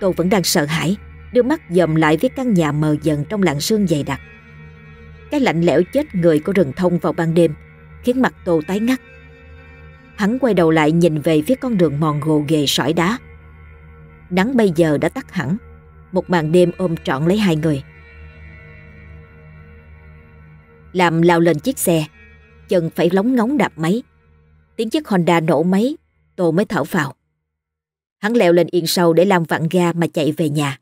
Tô vẫn đang sợ hãi, đưa mắt dòm lại với căn nhà mờ dần trong làn sương dày đặc. Cái lạnh lẽo chết người của rừng thông vào ban đêm khiến mặt Tô tái ngắt. Hắn quay đầu lại nhìn về phía con đường mòn gồ ghề sỏi đá. Nắng bây giờ đã tắt hẳn, một màn đêm ôm trọn lấy hai người. Làm lao lên chiếc xe, chân phải lóng ngóng đạp máy. Tiếng chiếc Honda nổ máy, Tô mới thở vào. Hắn leo lên yên sâu để làm vặn ga mà chạy về nhà.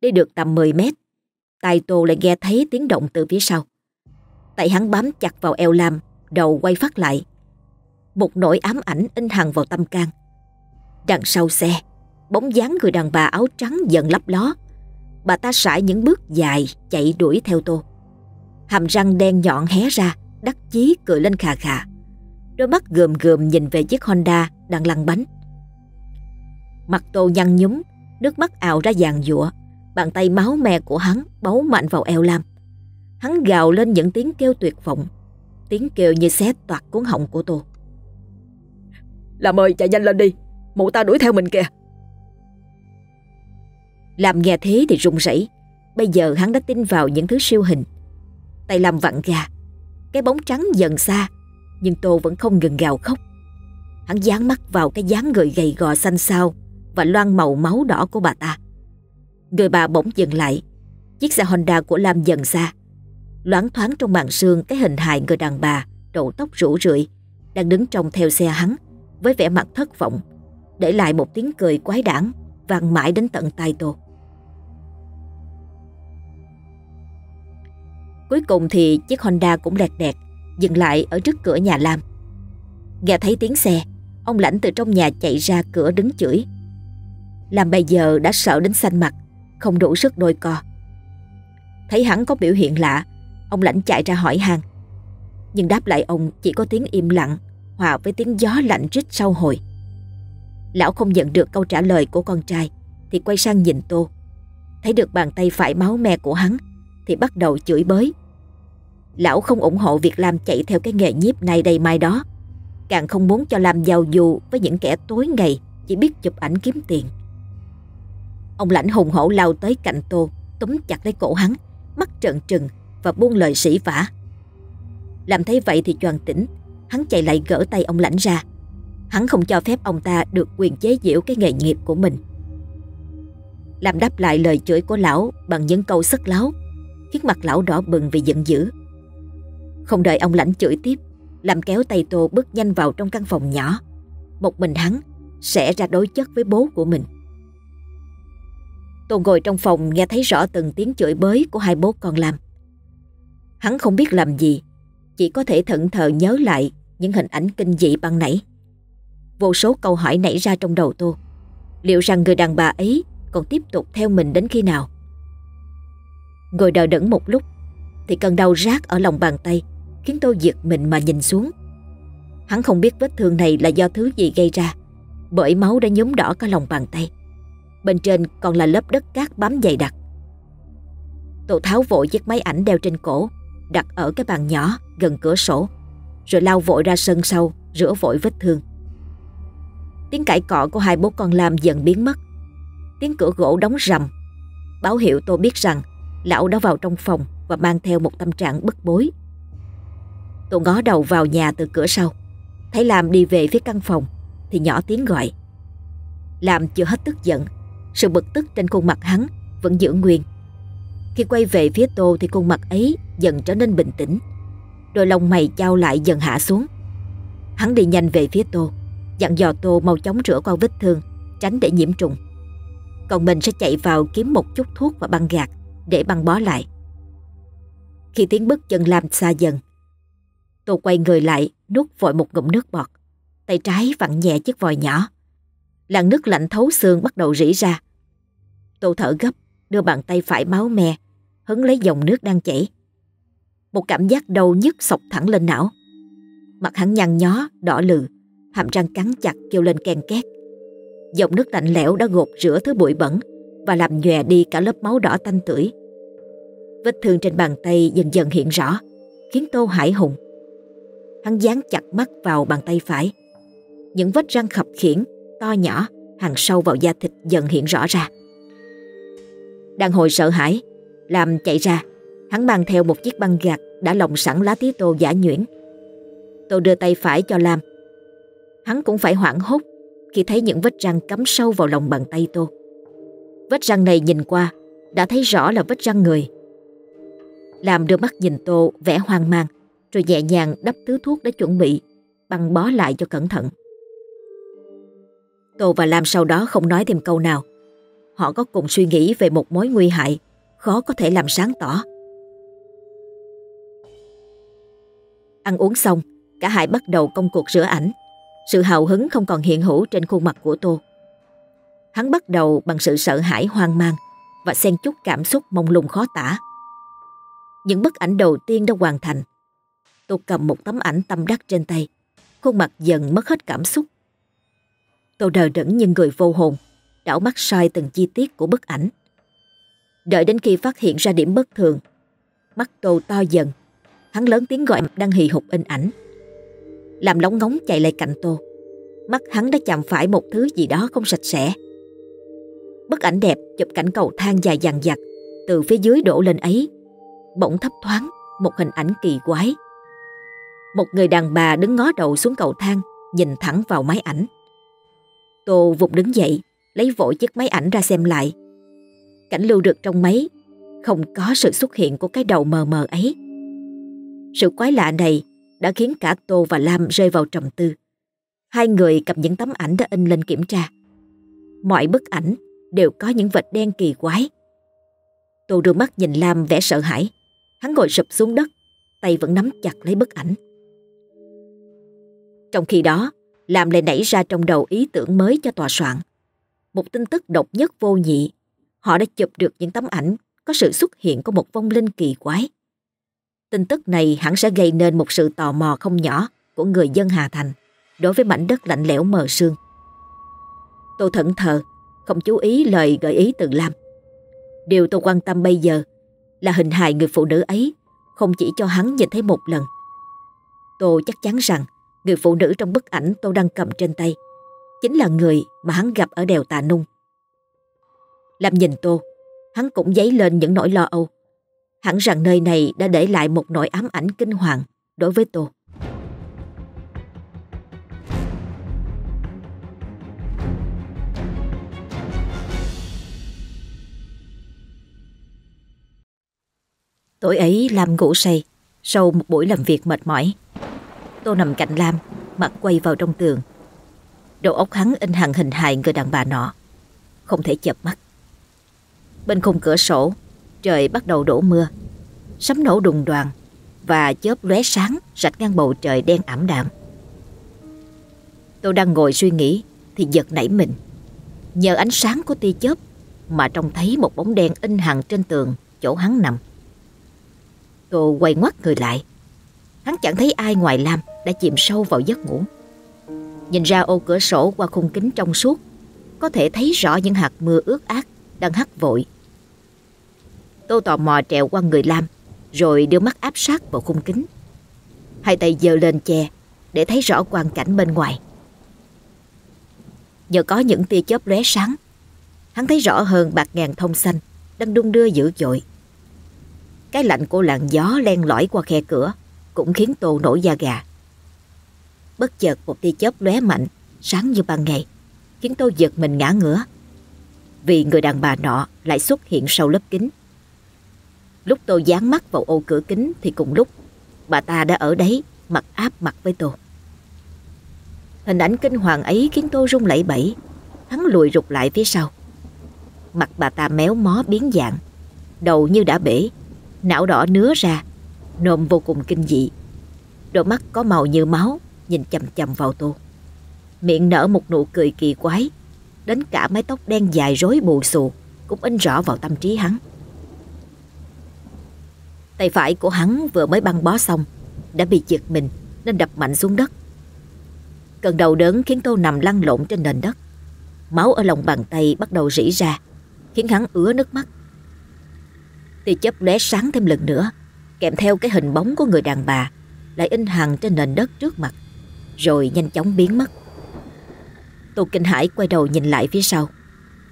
Đi được tầm 10 mét, tài Tô lại nghe thấy tiếng động từ phía sau. Tay hắn bám chặt vào eo Lam, đầu quay phát lại. Một nỗi ám ảnh in hằn vào tâm can. Đằng sau xe, bóng dáng người đàn bà áo trắng dần lấp ló. Bà ta sải những bước dài chạy đuổi theo Tô. Hàm răng đen nhọn hé ra, đắc chí cười lên khà khà. Đôi mắt gườm gườm nhìn về chiếc Honda đang lăn bánh. Mặt Tô nhăn nhúm, nước mắt ào ra dàn dụa. Bàn tay máu me của hắn bấu mạnh vào eo Lam. Hắn gào lên những tiếng kêu tuyệt vọng. Tiếng kêu như xé toạc cuốn họng của Tô. Làm ơi chạy nhanh lên đi, mụ ta đuổi theo mình kìa. Làm nghe thế thì run rẩy. Bây giờ hắn đã tin vào những thứ siêu hình. Tay làm vặn gà. Cái bóng trắng dần xa. Nhưng Tô vẫn không ngừng gào khóc. Hắn dán mắt vào cái dáng người gầy gò xanh xao và loang màu máu đỏ của bà ta. Người bà bỗng dừng lại. Chiếc xe Honda của Lam dần xa. Loáng thoáng trong màn sương cái hình hài người đàn bà đầu tóc rủ rượi đang đứng trong theo xe hắn với vẻ mặt thất vọng để lại một tiếng cười quái đản vang mãi đến tận tai tôi. Cuối cùng thì chiếc Honda cũng lẹt đẹt dừng lại ở trước cửa nhà Lam. Nghe thấy tiếng xe, ông lãnh từ trong nhà chạy ra cửa đứng chửi làm bây giờ đã sợ đến xanh mặt, không đủ sức đôi co. Thấy hắn có biểu hiện lạ, ông lãnh chạy ra hỏi han. Nhưng đáp lại ông chỉ có tiếng im lặng hòa với tiếng gió lạnh rít sau hồi. Lão không nhận được câu trả lời của con trai thì quay sang nhìn Tô. Thấy được bàn tay phải máu me của hắn thì bắt đầu chửi bới. Lão không ủng hộ việc Lam chạy theo cái nghề nhiếp này đây mai đó. Càng không muốn cho Lam giao du với những kẻ tối ngày chỉ biết chụp ảnh kiếm tiền. Ông lãnh hùng hổ lao tới cạnh Tô, túm chặt lấy cổ hắn, mắt trợn trừng và buông lời sĩ vả. Làm thấy vậy thì choàng tỉnh, hắn chạy lại gỡ tay ông lãnh ra. Hắn không cho phép ông ta được quyền chế giễu cái nghề nghiệp của mình. Làm đáp lại lời chửi của lão bằng những câu sức láo, khiến mặt lão đỏ bừng vì giận dữ. Không đợi ông lãnh chửi tiếp, làm kéo tay Tô bước nhanh vào trong căn phòng nhỏ. Một mình hắn sẽ ra đối chất với bố của mình. Tôi ngồi trong phòng nghe thấy rõ từng tiếng chửi bới của hai bố con Lam. Hắn không biết làm gì, chỉ có thể thận thờ nhớ lại những hình ảnh kinh dị ban nãy. Vô số câu hỏi nảy ra trong đầu tôi. Liệu rằng người đàn bà ấy còn tiếp tục theo mình đến khi nào? Ngồi đờ đẫn một lúc thì cơn đau rát ở lòng bàn tay khiến tôi giật mình mà nhìn xuống. Hắn không biết vết thương này là do thứ gì gây ra bởi máu đã nhúm đỏ cả lòng bàn tay. Bên trên còn là lớp đất cát bám dày đặc. Tô tháo vội chiếc máy ảnh đeo trên cổ đặt ở cái bàn nhỏ gần cửa sổ rồi lao vội ra sân sau rửa vội vết thương. Tiếng cãi cọ của hai bố con Lam dần biến mất. Tiếng cửa gỗ đóng rầm báo hiệu tôi biết rằng lão đã vào trong phòng và mang theo một tâm trạng bức bối. Tôi ngó đầu vào nhà từ cửa sau, thấy Lam đi về phía căn phòng thì nhỏ tiếng gọi. Lam chưa hết tức giận, sự bực tức trên khuôn mặt hắn vẫn giữ nguyên. Khi quay về phía Tô thì khuôn mặt ấy dần trở nên bình tĩnh, đôi lông mày trao lại dần hạ xuống. Hắn đi nhanh về phía Tô, dặn dò Tô mau chóng rửa qua vết thương, tránh để nhiễm trùng. Còn mình sẽ chạy vào kiếm một chút thuốc và băng gạc để băng bó lại. Khi tiếng bước chân Lam xa dần, Tô quay người lại nuốt vội một ngụm nước bọt. Tay trái vặn nhẹ chiếc vòi nhỏ. Làn nước lạnh thấu xương bắt đầu rỉ ra. Tô thở gấp, đưa bàn tay phải máu me, hứng lấy dòng nước đang chảy. Một cảm giác đau nhức sọc thẳng lên não. Mặt hắn nhăn nhó, đỏ lừ, hàm răng cắn chặt kêu lên ken két. Dòng nước lạnh lẽo đã gột rửa thứ bụi bẩn và làm nhòe đi cả lớp máu đỏ tanh tưởi. Vết thương trên bàn tay dần dần hiện rõ, khiến Tô Hải hùng. Hắn dán chặt mắt vào bàn tay phải. Những vết răng khập khiển, to nhỏ, hằn sâu vào da thịt dần hiện rõ ra. Đang hồi sợ hãi, làm chạy ra, hắn mang theo một chiếc băng gạc đã lồng sẵn lá tía tô giả nhuyễn. Tô đưa tay phải cho Lam. Hắn cũng phải hoảng hốt khi thấy những vết răng cắm sâu vào lòng bàn tay Tô. Vết răng này nhìn qua đã thấy rõ là vết răng người. Làm đưa mắt nhìn Tô vẻ hoang mang rồi nhẹ nhàng đắp thứ thuốc đã chuẩn bị băng bó lại cho cẩn thận. Tô và Lam sau đó không nói thêm câu nào. Họ có cùng suy nghĩ về một mối nguy hại khó có thể làm sáng tỏ. Ăn uống xong, cả hai bắt đầu công cuộc rửa ảnh. Sự hào hứng không còn hiện hữu trên khuôn mặt của Tô. Hắn bắt đầu bằng sự sợ hãi hoang mang và xen chút cảm xúc mông lung khó tả. Những bức ảnh đầu tiên đã hoàn thành. Tô cầm một tấm ảnh tâm đắc trên tay, khuôn mặt dần mất hết cảm xúc. Tô đờ đẫn như người vô hồn, đảo mắt soi từng chi tiết của bức ảnh. Đợi đến khi phát hiện ra điểm bất thường, mắt Tô to dần, hắn lớn tiếng gọi đang hì hục in ảnh. Làm lóng ngóng chạy lại cạnh Tô, mắt hắn đã chạm phải một thứ gì đó không sạch sẽ. Bức ảnh đẹp chụp cảnh cầu thang dài dằng dặc từ phía dưới đổ lên ấy. Bỗng thấp thoáng một hình ảnh kỳ quái. Một người đàn bà đứng ngó đầu xuống cầu thang nhìn thẳng vào máy ảnh. Tô vụt đứng dậy lấy vội chiếc máy ảnh ra xem lại. Cảnh lưu được trong máy không có sự xuất hiện của cái đầu mờ mờ ấy. Sự quái lạ này đã khiến cả Tô và Lam rơi vào trầm tư. Hai người cầm những tấm ảnh đã in lên kiểm tra. Mọi bức ảnh đều có những vệt đen kỳ quái. Tô đưa mắt nhìn Lam vẻ sợ hãi. Hắn ngồi sụp xuống đất, tay vẫn nắm chặt lấy bức ảnh. Trong khi đó, làm lại nảy ra trong đầu ý tưởng mới cho tòa soạn. Một tin tức độc nhất vô nhị. Họ đã chụp được những tấm ảnh có sự xuất hiện của một vong linh kỳ quái. Tin tức này hẳn sẽ gây nên một sự tò mò không nhỏ của người dân Hà Thành đối với mảnh đất lạnh lẽo mờ sương. Tôi thẫn thờ, không chú ý lời gợi ý từ Lam. Điều tôi quan tâm bây giờ là hình hài người phụ nữ ấy không chỉ cho hắn nhìn thấy một lần. Tôi chắc chắn rằng người phụ nữ trong bức ảnh tôi đang cầm trên tay chính là người mà hắn gặp ở đèo Tà Nung. Lâm nhìn Tô, hắn cũng dấy lên những nỗi lo âu. Hẳn rằng nơi này đã để lại một nỗi ám ảnh kinh hoàng đối với Tô. Tối ấy Lam ngủ say sau một buổi làm việc mệt mỏi. Tô nằm cạnh Lam, mặt quay vào trong tường. Đầu óc hắn in hằng hình hài người đàn bà nọ. Không thể chập mắt. Bên khung cửa sổ, trời bắt đầu đổ mưa. Sấm nổ đùng đoàn và chớp lóe sáng rạch ngang bầu trời đen ảm đạm. Tôi đang ngồi suy nghĩ thì giật nảy mình. Nhờ ánh sáng của tia chớp mà trông thấy một bóng đen in hằn trên tường chỗ hắn nằm. Tôi quay ngoắt người lại. Hắn chẳng thấy ai ngoài Lam đã chìm sâu vào giấc ngủ. Nhìn ra ô cửa sổ qua khung kính trong suốt, có thể thấy rõ những hạt mưa ướt át đang hắt vội. tô tò mò trèo qua người Lam, rồi đưa mắt áp sát vào khung kính. Hai tay giơ lên che để thấy rõ quang cảnh bên ngoài. Nhờ có những tia chớp lóe sáng, hắn thấy rõ hơn bạc ngàn thông xanh đang đung đưa dữ dội. Cái lạnh của làn gió len lỏi qua khe cửa cũng khiến Tô nổi da gà. Bất chợt một tia chớp lóe mạnh, sáng như ban ngày, khiến tôi giật mình ngã ngửa. Vì người đàn bà nọ lại xuất hiện sau lớp kính. Lúc tôi dán mắt vào ô cửa kính thì cùng lúc bà ta đã ở đấy mặt áp mặt với tôi. Hình ảnh kinh hoàng ấy khiến tôi run lẩy bẩy, hắn lùi rụt lại phía sau. Mặt bà ta méo mó biến dạng, đầu như đã bể, não đỏ nứa ra, nôm vô cùng kinh dị. Đôi mắt có màu như máu, nhìn chầm chầm vào tôi. Miệng nở một nụ cười kỳ quái, đến cả mái tóc đen dài rối bù xù cũng in rõ vào tâm trí hắn. Tay phải của hắn vừa mới băng bó xong, đã bị giật mình nên đập mạnh xuống đất. Cơn đầu đớn khiến tôi nằm lăn lộn trên nền đất. Máu ở lòng bàn tay bắt đầu rỉ ra, khiến hắn ứa nước mắt. Tia chớp lóe sáng thêm lần nữa, kèm theo cái hình bóng của người đàn bà lại in hằn trên nền đất trước mặt, rồi nhanh chóng biến mất. Tô kinh Hải quay đầu nhìn lại phía sau.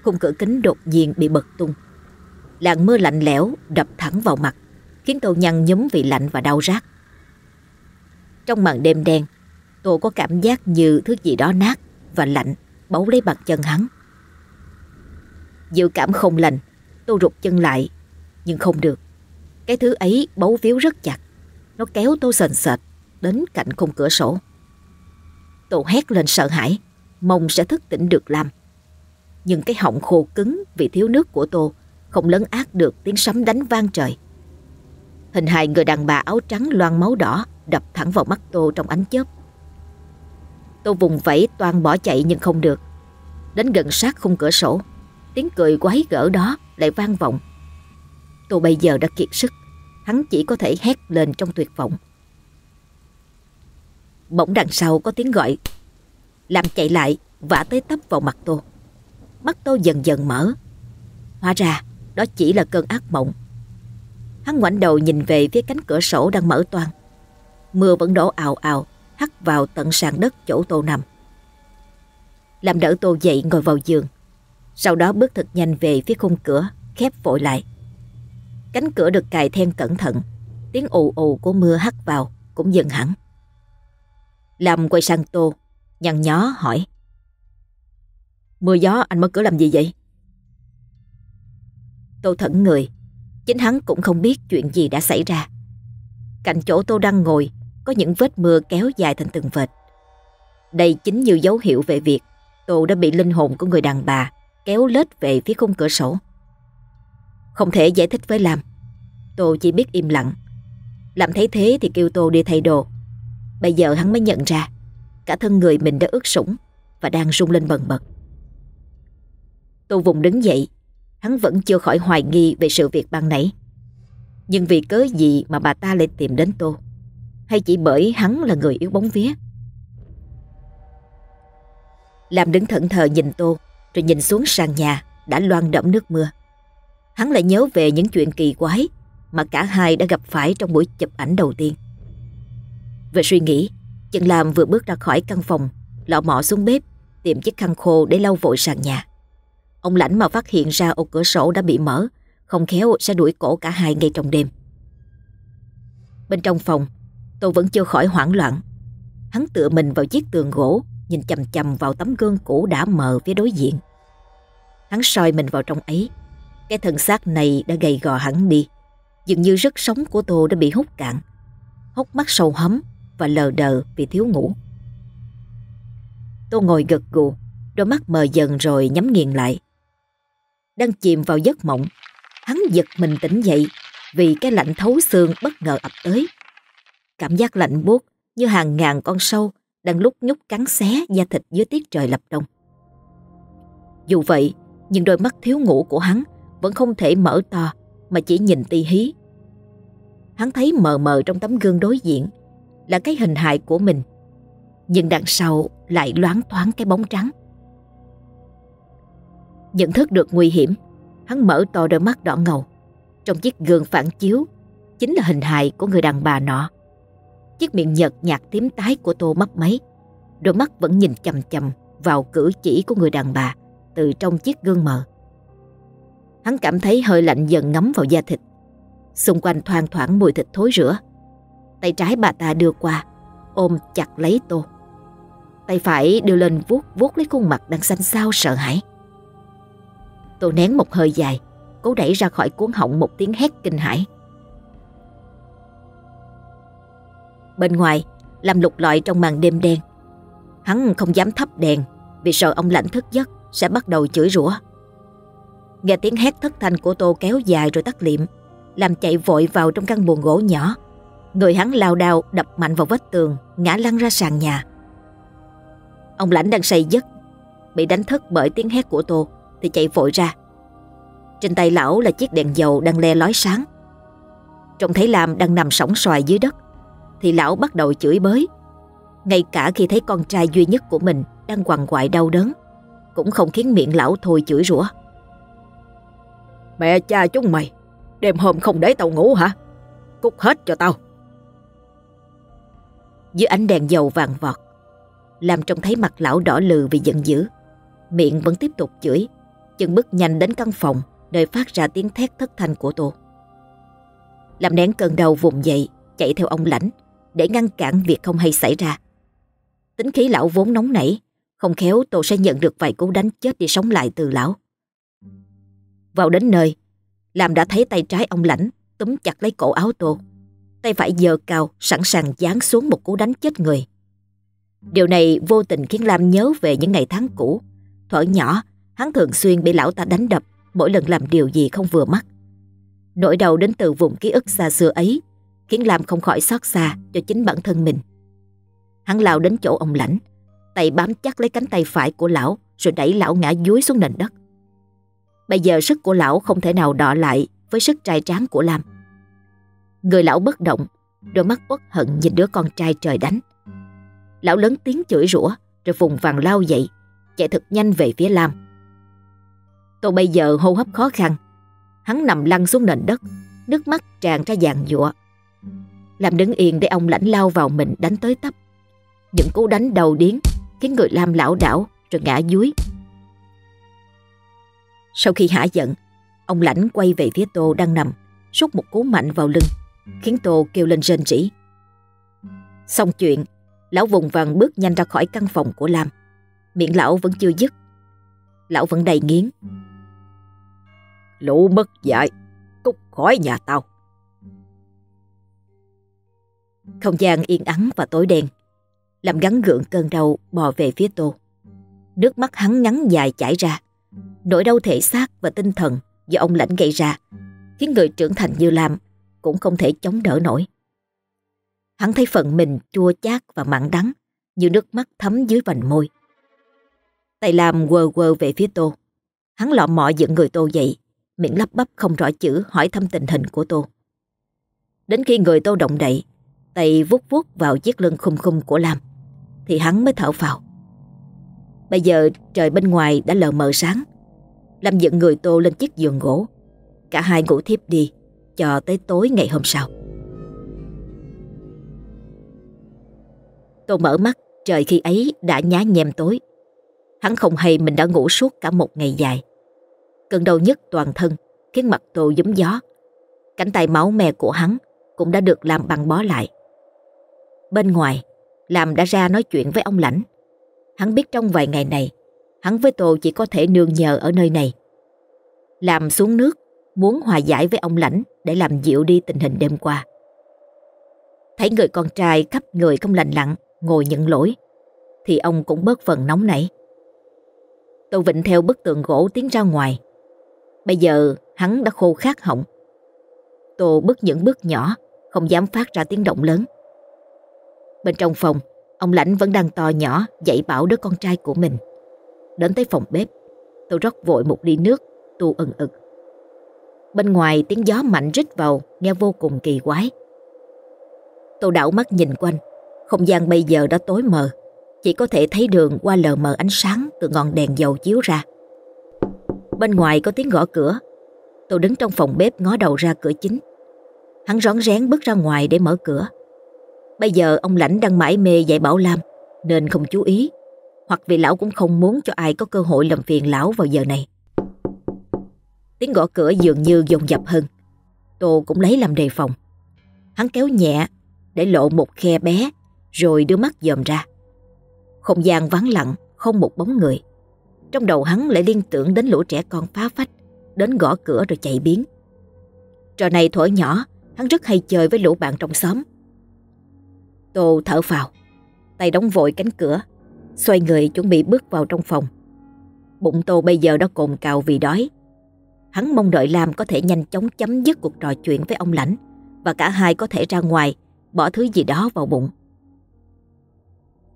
Khung cửa kính đột nhiên bị bật tung. Làn mưa lạnh lẽo đập thẳng vào mặt, khiến tô nhăn nhúm vì lạnh và đau rát. Trong màn đêm đen, tô có cảm giác như thứ gì đó nát và lạnh bấu lấy bàn chân hắn. Dự cảm không lành, tô rụt chân lại, nhưng không được. Cái thứ ấy bấu víu rất chặt, nó kéo tôi sền sệt đến cạnh khung cửa sổ. Tôi hét lên sợ hãi, mong sẽ thức tỉnh được làm. Nhưng cái họng khô cứng vì thiếu nước của tôi không lấn át được tiếng sấm đánh vang trời. Hình hài người đàn bà áo trắng loang máu đỏ đập thẳng vào mắt tôi trong ánh chớp. Tôi vùng vẫy toàn bỏ chạy nhưng không được. Đến gần sát khung cửa sổ, tiếng cười quái gở đó lại vang vọng. Tôi bây giờ đã kiệt sức, hắn chỉ có thể hét lên trong tuyệt vọng. Bỗng đằng sau có tiếng gọi, làm chạy lại vả tới tấp vào mặt tôi. Mắt tôi dần dần mở. Hóa ra đó chỉ là cơn ác mộng. Hắn ngoảnh đầu nhìn về phía cánh cửa sổ đang mở toang. Mưa vẫn đổ ào ào hắt vào tận sàn đất chỗ tô nằm. Làm đỡ tô dậy ngồi vào giường. Sau đó bước thật nhanh về phía khung cửa, khép vội lại. Cánh cửa được cài then cẩn thận, tiếng ù ù của mưa hắt vào cũng dừng hẳn. Làm quay sang tô, nhăn nhó hỏi. Mưa gió anh mở cửa làm gì vậy? Tô thẫn người, chính hắn cũng không biết chuyện gì đã xảy ra. Cạnh chỗ Tô đang ngồi có những vết mưa kéo dài thành từng vệt. Đây chính như dấu hiệu về việc Tô đã bị linh hồn của người đàn bà kéo lết về phía khung cửa sổ. Không thể giải thích với Lam. Tô chỉ biết im lặng. Làm thấy thế thì kêu Tô đi thay đồ. Bây giờ hắn mới nhận ra cả thân người mình đã ướt sũng và đang rung lên bần bật. Tô vùng đứng dậy, hắn vẫn chưa khỏi hoài nghi về sự việc ban nãy. Nhưng vì cớ gì mà bà ta lại tìm đến Tô? hay chỉ bởi hắn là người yếu bóng vía? Làm đứng thận thờ nhìn Tô, rồi nhìn xuống sàn nhà đã loan đẫm nước mưa. Hắn lại nhớ về những chuyện kỳ quái mà cả hai đã gặp phải trong buổi chụp ảnh đầu tiên. Về suy nghĩ, Trần Lam vừa bước ra khỏi căn phòng, lọ mọ xuống bếp, tìm chiếc khăn khô để lau vội sàn nhà. Ông lãnh mà phát hiện ra ô cửa sổ đã bị mở, không khéo sẽ đuổi cổ cả hai ngay trong đêm. Bên trong phòng, Tôi vẫn chưa khỏi hoảng loạn. Hắn tựa mình vào chiếc tường gỗ, nhìn chầm chầm vào tấm gương cũ đã mờ phía đối diện. Hắn soi mình vào trong ấy. Cái thân xác này đã gầy gò hẳn đi. Dường như rất sống của Tô đã bị hút cạn. Hốc mắt sâu hấm và lờ đờ vì thiếu ngủ. Tô ngồi gật gù, đôi mắt mờ dần rồi nhắm nghiền lại. đang chìm vào giấc mộng. Hắn giật mình tỉnh dậy vì cái lạnh thấu xương bất ngờ ập tới. Cảm giác lạnh buốt như hàng ngàn con sâu đang lúc nhúc cắn xé da thịt dưới tiết trời lập đông. Dù vậy, nhưng đôi mắt thiếu ngủ của hắn vẫn không thể mở to mà chỉ nhìn ti hí. Hắn thấy mờ mờ trong tấm gương đối diện là cái hình hài của mình, nhưng đằng sau lại loáng thoáng cái bóng trắng. Nhận thức được nguy hiểm, hắn mở to đôi mắt đỏ ngầu. Trong chiếc gương phản chiếu chính là hình hài của người đàn bà nọ. Chiếc miệng nhợt nhạt tím tái của Tô mấp máy, đôi mắt vẫn nhìn chầm chầm vào cử chỉ của người đàn bà từ trong chiếc gương mờ. Hắn cảm thấy hơi lạnh dần ngấm vào da thịt. Xung quanh thoang thoảng mùi thịt thối rữa. Tay trái bà ta đưa qua, ôm chặt lấy Tô. Tay phải đưa lên vuốt vuốt lấy khuôn mặt đang xanh xao sợ hãi. Tô nén một hơi dài, cố đẩy ra khỏi cuốn họng một tiếng hét kinh hãi. Bên ngoài, làm lục lọi trong màn đêm đen. Hắn không dám thắp đèn vì sợ ông lãnh thức giấc sẽ bắt đầu chửi rủa. Nghe tiếng hét thất thanh của Tô kéo dài rồi tắt liệm, làm chạy vội vào trong căn buồng gỗ nhỏ. Người hắn lao đao đập mạnh vào vách tường, ngã lăn ra sàn nhà. Ông lãnh đang say giấc, bị đánh thức bởi tiếng hét của Tô thì chạy vội ra. Trên tay lão là chiếc đèn dầu đang le lói sáng. Trông thấy Lam đang nằm sóng xoài dưới đất thì lão bắt đầu chửi bới. Ngay cả khi thấy con trai duy nhất của mình đang quằn quại đau đớn cũng không khiến miệng lão thôi chửi rủa. Mẹ cha chúng mày, đêm hôm không để tao ngủ hả? Cút hết cho tao. Dưới ánh đèn dầu vàng vọt, làm trông thấy mặt lão đỏ lừ vì giận dữ. Miệng vẫn tiếp tục chửi, chân bước nhanh đến căn phòng nơi phát ra tiếng thét thất thanh của Tô. Làm nén cơn đau vùng dậy, chạy theo ông lãnh để ngăn cản việc không hay xảy ra. Tính khí lão vốn nóng nảy, không khéo Tô sẽ nhận được vài cú đánh chết đi sống lại từ lão. Vào đến nơi, Lam đã thấy tay trái ông lãnh túm chặt lấy cổ áo Tô. Tay phải giơ cao, sẵn sàng giáng xuống một cú đánh chết người. Điều này vô tình khiến Lam nhớ về những ngày tháng cũ. Thuở nhỏ, hắn thường xuyên bị lão ta đánh đập mỗi lần làm điều gì không vừa mắt. Nỗi đau đến từ vùng ký ức xa xưa ấy khiến Lam không khỏi xót xa cho chính bản thân mình. Hắn lao đến chỗ ông lãnh, tay bám chắc lấy cánh tay phải của lão rồi đẩy lão ngã dúi xuống nền đất. Bây giờ sức của lão không thể nào đọ lại với sức trai tráng của Lam. Người lão bất động, đôi mắt uất hận nhìn đứa con trai trời đánh. Lão lớn tiếng chửi rủa rồi vùng vàng lao dậy, chạy thật nhanh về phía Lam. Tôi bây giờ hô hấp khó khăn, hắn nằm lăn xuống nền đất, nước mắt tràn ra dàn dụa. Lam đứng yên để ông lãnh lao vào mình đánh tới tấp. Những cú đánh đầu điến khiến người Lam lão đảo rồi ngã dúi. Sau khi hả giận, ông lãnh quay về phía Tô đang nằm, rút một cú mạnh vào lưng, khiến Tô kêu lên rên rỉ. Xong chuyện, lão vùng vàng bước nhanh ra khỏi căn phòng của Lam. Miệng lão vẫn chưa dứt. Lão vẫn đầy nghiến. Lũ mất dạy, cút khỏi nhà tao. Không gian yên ắng và tối đen, làm gắn gượng cơn đau bò về phía Tô. Nước mắt hắn ngắn dài chảy ra. Nỗi đau thể xác và tinh thần do ông lãnh gây ra khiến người trưởng thành như Lam cũng không thể chống đỡ nổi. Hắn thấy phần mình chua chát và mặn đắng như nước mắt thấm dưới vành môi. Tay Lam quơ quơ về phía Tô. Hắn lọ mọ dựng người Tô dậy, miệng lắp bắp không rõ chữ hỏi thăm tình hình của Tô. Đến khi người Tô động đậy, tay vuốt vuốt vào chiếc lưng khum khum của Lam, thì hắn mới thở phào. Bây giờ trời bên ngoài đã lờ mờ sáng, Lâm dựng người Tô lên chiếc giường gỗ. Cả hai ngủ thiếp đi, cho tới tối ngày hôm sau. Tô mở mắt, trời khi ấy đã nhá nhem tối. Hắn không hay mình đã ngủ suốt cả một ngày dài. Cơn đau nhất toàn thân khiến mặt Tô giống gió. Cánh tay máu me của hắn cũng đã được làm băng bó lại. Bên ngoài, làm đã ra nói chuyện với ông Lãnh. Hắn biết trong vài ngày này, hắn với Tô chỉ có thể nương nhờ ở nơi này. Làm xuống nước, muốn hòa giải với ông Lãnh để làm dịu đi tình hình đêm qua. Thấy người con trai khắp người không lành lặng, ngồi nhận lỗi, thì ông cũng bớt phần nóng nảy. Tô Vịnh theo bức tượng gỗ tiến ra ngoài. Bây giờ hắn đã khô khát họng. Tô bước những bước nhỏ, không dám phát ra tiếng động lớn. Bên trong phòng, ông Lãnh vẫn đang to nhỏ dạy bảo đứa con trai của mình. Đến tới phòng bếp, tôi rót vội một ly nước, tu ẩn ực. Bên ngoài tiếng gió mạnh rít vào, nghe vô cùng kỳ quái. Tôi đảo mắt nhìn quanh, không gian bây giờ đã tối mờ, chỉ có thể thấy đường qua lờ mờ ánh sáng từ ngọn đèn dầu chiếu ra. Bên ngoài có tiếng gõ cửa, tôi đứng trong phòng bếp ngó đầu ra cửa chính. Hắn rón rén bước ra ngoài để mở cửa. Bây giờ ông Lãnh đang mãi mê dạy Bảo Lam nên không chú ý, hoặc vì lão cũng không muốn cho ai có cơ hội làm phiền lão vào giờ này. Tiếng gõ cửa dường như dồn dập hơn. Tô cũng lấy làm đề phòng. Hắn kéo nhẹ để lộ một khe bé rồi đưa mắt dòm ra. Không gian vắng lặng, không một bóng người. Trong đầu hắn lại liên tưởng đến lũ trẻ con phá phách, đến gõ cửa rồi chạy biến. Trò này thổi nhỏ, hắn rất hay chơi với lũ bạn trong xóm. Tô thở phào, tay đóng vội cánh cửa, xoay người chuẩn bị bước vào trong phòng. Bụng Tô bây giờ đã cồn cào vì đói. Hắn mong đợi Lam có thể nhanh chóng chấm dứt cuộc trò chuyện với ông Lãnh và cả hai có thể ra ngoài bỏ thứ gì đó vào bụng.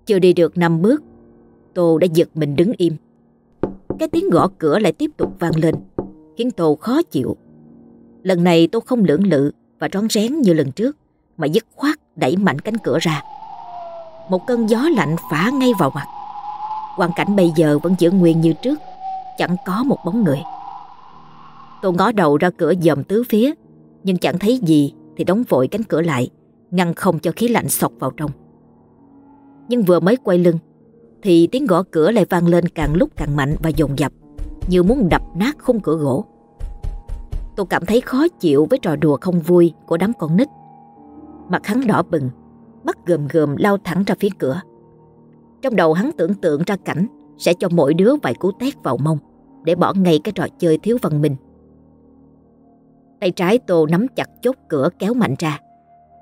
Chưa đi được năm bước, Tô đã giật mình đứng im. Cái tiếng gõ cửa lại tiếp tục vang lên, khiến Tô khó chịu. Lần này Tô không lưỡng lự và rón rén như lần trước, mà dứt khoát đẩy mạnh cánh cửa ra. Một cơn gió lạnh phá ngay vào mặt. Hoàn cảnh bây giờ vẫn giữ nguyên như trước, chẳng có một bóng người. Tôi ngó đầu ra cửa dòm tứ phía, nhưng chẳng thấy gì thì đóng vội cánh cửa lại, ngăn không cho khí lạnh sọc vào trong. Nhưng vừa mới quay lưng Thì tiếng gõ cửa lại vang lên càng lúc càng mạnh và dồn dập Như muốn đập nát khung cửa gỗ Tôi cảm thấy khó chịu với trò đùa không vui của đám con nít Mặt hắn đỏ bừng, Mắt gườm gườm lao thẳng ra phía cửa Trong đầu hắn tưởng tượng ra cảnh Sẽ cho mỗi đứa vài cú tét vào mông Để bỏ ngay cái trò chơi thiếu văn minh Tay trái Tô nắm chặt chốt cửa kéo mạnh ra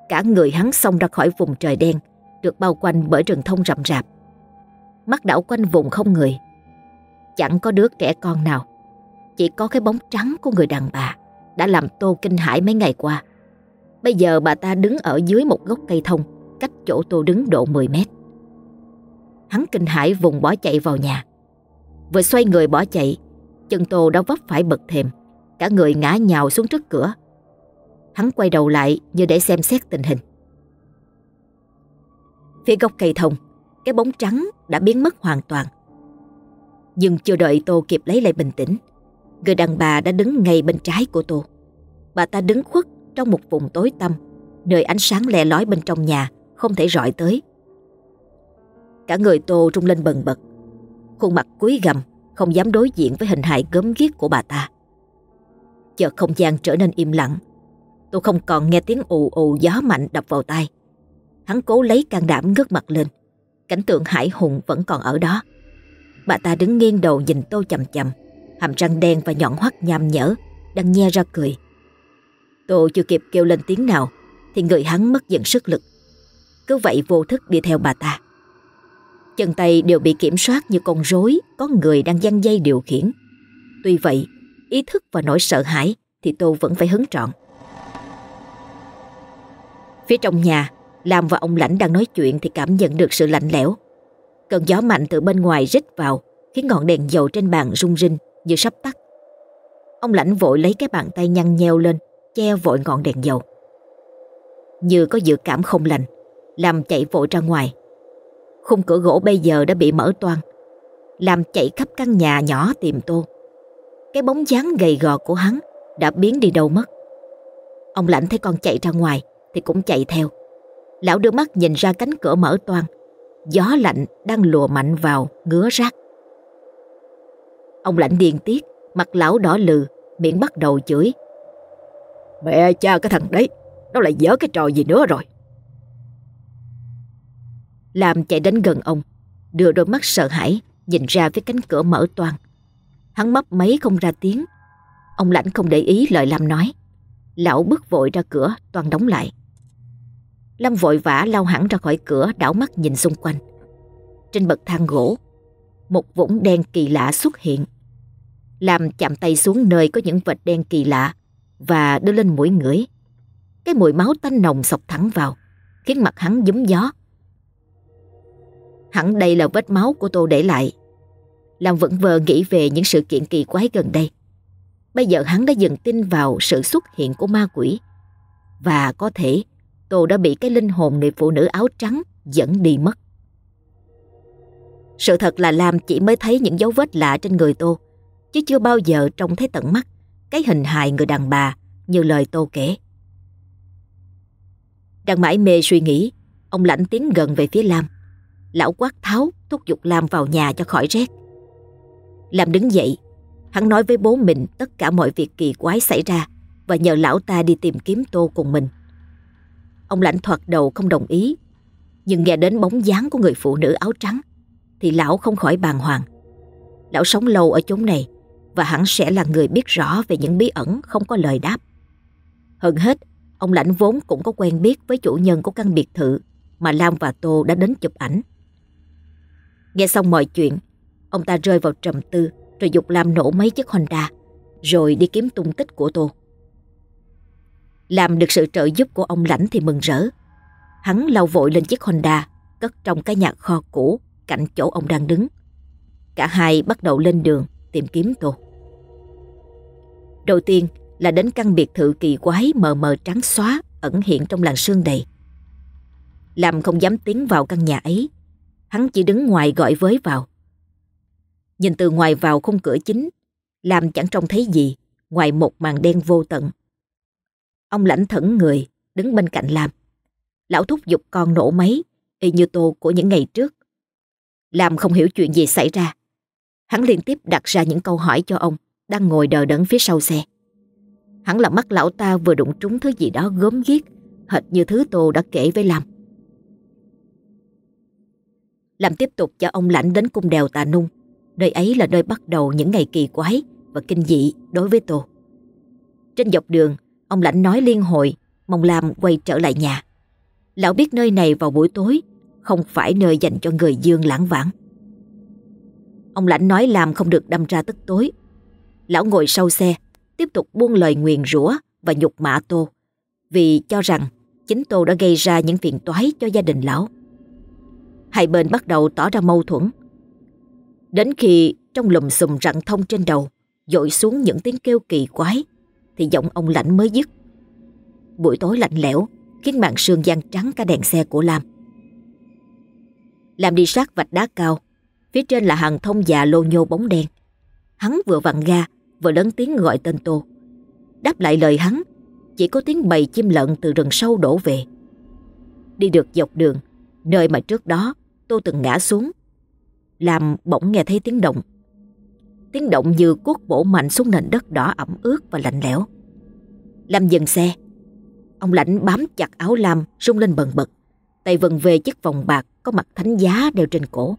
Cả người hắn xông ra khỏi vùng trời đen, được bao quanh bởi rừng thông rậm rạp. Mắt đảo quanh vùng không người. Chẳng có đứa trẻ con nào. Chỉ có cái bóng trắng của người đàn bà đã làm Tô kinh hãi mấy ngày qua. Bây giờ bà ta đứng ở dưới một gốc cây thông cách chỗ Tô đứng độ 10 mét. Hắn kinh hãi vùng bỏ chạy vào nhà. Vừa xoay người bỏ chạy, chân Tô đã vấp phải bật thềm, cả người ngã nhào xuống trước cửa. Hắn quay đầu lại như để xem xét tình hình. Phía gốc cây thông, cái bóng trắng đã biến mất hoàn toàn. Nhưng chưa đợi Tô kịp lấy lại bình tĩnh, người đàn bà đã đứng ngay bên trái của Tô. Bà ta đứng khuất trong một vùng tối tăm, nơi ánh sáng lè lói bên trong nhà không thể rọi tới. Cả người Tô trung lên bần bật, khuôn mặt cúi gầm, không dám đối diện với hình hài gớm ghiếc của bà ta. Chợt không gian trở nên im lặng, tôi không còn nghe tiếng ù ù gió mạnh đập vào tai. Hắn cố lấy can đảm ngước mặt lên Cảnh tượng hải hùng vẫn còn ở đó Bà ta đứng nghiêng đầu nhìn tô chầm chầm Hàm răng đen và nhọn hoắt nham nhở Đang nhe ra cười Tô chưa kịp kêu lên tiếng nào, Thì người hắn mất dần sức lực Cứ vậy vô thức đi theo bà ta Chân tay đều bị kiểm soát như con rối, Có người đang giăng dây điều khiển Tuy vậy, Ý thức và nỗi sợ hãi Thì Tô vẫn phải hứng trọn Phía trong nhà, Lam và ông Lãnh đang nói chuyện thì cảm nhận được sự lạnh lẽo. Cơn gió mạnh từ bên ngoài rít vào, khiến ngọn đèn dầu trên bàn rung rinh như sắp tắt. Ông Lãnh vội lấy cái bàn tay nhăn nheo lên che vội ngọn đèn dầu. Như có dự cảm không lành, Lam chạy vội ra ngoài. Khung cửa gỗ bây giờ đã bị mở toang. Lam chạy khắp căn nhà nhỏ tìm Tô. Cái bóng dáng gầy gò của hắn đã biến đi đâu mất. Ông Lãnh thấy con chạy ra ngoài thì cũng chạy theo. Lão đưa mắt nhìn ra cánh cửa mở toang Gió lạnh đang lùa mạnh vào ngứa rác Ông lãnh điên tiết, Mặt lão đỏ lừ, Miệng bắt đầu chửi Mẹ cha cái thằng đấy Nó lại dở cái trò gì nữa rồi. Làm chạy đến gần ông Đưa đôi mắt sợ hãi Nhìn ra phía cánh cửa mở toang. Hắn mấp mấy không ra tiếng. Ông lãnh không để ý lời Lam nói. Lão bước vội ra cửa toàn đóng lại. Lâm vội vã lao hẳn ra khỏi cửa đảo mắt nhìn xung quanh. Trên bậc thang gỗ, một vũng đen kỳ lạ xuất hiện. làm chạm tay xuống nơi có những vệt đen kỳ lạ và đưa lên mũi ngửi. Cái mùi máu tanh nồng sọc thẳng vào, khiến mặt hắn giấm gió. Hẳn đây là vết máu của tôi để lại. Làm vẫn vờ nghĩ về những sự kiện kỳ quái gần đây. Bây giờ hắn đã dần tin vào sự xuất hiện của ma quỷ. Và có thể Tô đã bị cái linh hồn người phụ nữ áo trắng dẫn đi mất. Sự thật là Lam chỉ mới thấy những dấu vết lạ trên người Tô, chứ chưa bao giờ trông thấy tận mắt cái hình hài người đàn bà như lời Tô kể. Đang mãi mê suy nghĩ, ông lãnh tiến gần về phía Lam. Lão quát tháo thúc giục Lam vào nhà cho khỏi rét. Lam đứng dậy, hắn nói với bố mình tất cả mọi việc kỳ quái xảy ra và nhờ lão ta đi tìm kiếm Tô cùng mình. Ông lãnh thoạt đầu không đồng ý, nhưng nghe đến bóng dáng của người phụ nữ áo trắng thì lão không khỏi bàng hoàng. Lão sống lâu ở chốn này và hẳn sẽ là người biết rõ về những bí ẩn không có lời đáp. Hơn hết, ông Lãnh vốn cũng có quen biết với chủ nhân của căn biệt thự mà Lam và Tô đã đến chụp ảnh. Nghe xong mọi chuyện, ông ta rơi vào trầm tư rồi dục Lam nổ mấy chiếc Honda rồi đi kiếm tung tích của Tô. Làm được sự trợ giúp của ông Lãnh thì mừng rỡ. Hắn lau vội lên chiếc Honda cất trong cái nhà kho cũ cạnh chỗ ông đang đứng. Cả hai bắt đầu lên đường tìm kiếm tôi. Đầu tiên là đến căn biệt thự kỳ quái mờ mờ trắng xóa ẩn hiện trong làn sương đầy. Làm không dám tiến vào căn nhà ấy, hắn chỉ đứng ngoài gọi với vào. Nhìn từ ngoài vào khung cửa chính, làm chẳng trông thấy gì ngoài một màn đen vô tận. Ông lãnh thẫn người, đứng bên cạnh làm. Lão thúc giục con nổ máy, y như tô của những ngày trước. Làm không hiểu chuyện gì xảy ra. Hắn liên tiếp đặt ra những câu hỏi cho ông đang ngồi đờ đẫn phía sau xe. Hắn là mắt lão ta vừa đụng trúng thứ gì đó gớm ghiếc, hệt như thứ Tô đã kể với Lam. Lam tiếp tục cho ông lãnh đến cung đèo Tà Nung, nơi ấy là nơi bắt đầu những ngày kỳ quái và kinh dị đối với Tô. Trên dọc đường, ông lãnh nói liên hồi mong Lam quay trở lại nhà. Lão biết nơi này vào buổi tối không phải nơi dành cho người dương lãng vãng. Ông lãnh nói làm không được đâm ra tức tối. Lão ngồi sau xe, tiếp tục buông lời nguyền rủa và nhục mạ Tô vì cho rằng chính Tô đã gây ra những phiền toái cho gia đình lão. Hai bên bắt đầu tỏ ra mâu thuẫn. Đến khi trong lùm xùm rặng thông trên đầu dội xuống những tiếng kêu kỳ quái thì giọng ông lãnh mới dứt. Buổi tối lạnh lẽo khiến mạng sương gian trắng cả đèn xe của Lam. Lam đi sát vạch đá cao, phía trên là hàng thông già lô nhô bóng đen. Hắn vừa vặn ga vừa lớn tiếng gọi tên Tô. Đáp lại lời hắn, chỉ có tiếng bầy chim lợn từ rừng sâu đổ về. Đi được dọc đường, nơi mà trước đó Tô từng ngã xuống, làm bỗng nghe thấy tiếng động. Tiếng động như cuốc bổ mạnh xuống nền đất đỏ ẩm ướt và lạnh lẽo. Lâm dừng xe. Ông lãnh bám chặt áo Lam rung lên bần bật. Tay vần về chiếc vòng bạc có mặt thánh giá đeo trên cổ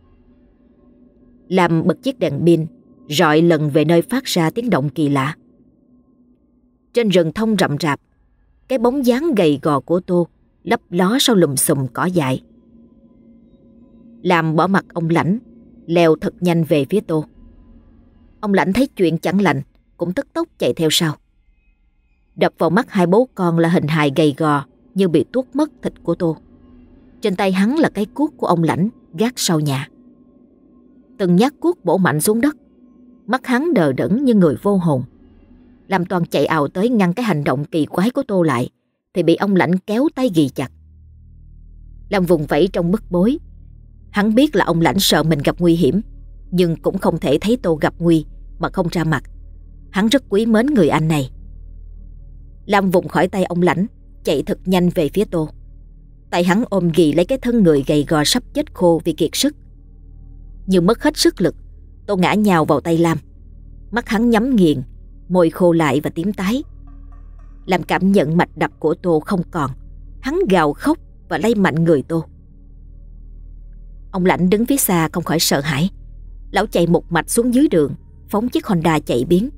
làm bật chiếc đèn pin rọi lần về nơi phát ra tiếng động kỳ lạ. Trên rừng thông rậm rạp, cái bóng dáng gầy gò của Tô lấp ló sau lùm xùm cỏ dại. Làm bỏ mặt ông Lãnh, leo thật nhanh về phía Tô. Ông Lãnh thấy chuyện chẳng lành, cũng tức tốc chạy theo sau. Đập vào mắt hai bố con là hình hài gầy gò như bị tuốt mất thịt của Tô. Trên tay hắn là cái cuốc của ông Lãnh gác sau nhà. Từng nhát cuốc bổ mạnh xuống đất. Mắt hắn đờ đẫn như người vô hồn. Làm toàn chạy ào tới ngăn cái hành động kỳ quái của Tô lại, Thì bị ông lãnh kéo tay ghi chặt. Làm vùng vẫy trong bức bối, Hắn biết là ông lãnh sợ mình gặp nguy hiểm, Nhưng cũng không thể thấy Tô gặp nguy Mà không ra mặt. Hắn rất quý mến người anh này. Lam vùng khỏi tay ông lãnh, Chạy thật nhanh về phía Tô. Tay hắn ôm ghì lấy cái thân người gầy gò sắp chết khô vì kiệt sức nhưng mất hết sức lực. Tôi ngã nhào vào tay Lam. Mắt hắn nhắm nghiền, Môi khô lại và tím tái. Làm cảm nhận mạch đập của Tô không còn. Hắn gào khóc và lay mạnh người Tô Ông Lãnh đứng phía xa không khỏi sợ hãi. Lão chạy một mạch xuống dưới đường, Phóng chiếc Honda chạy biến.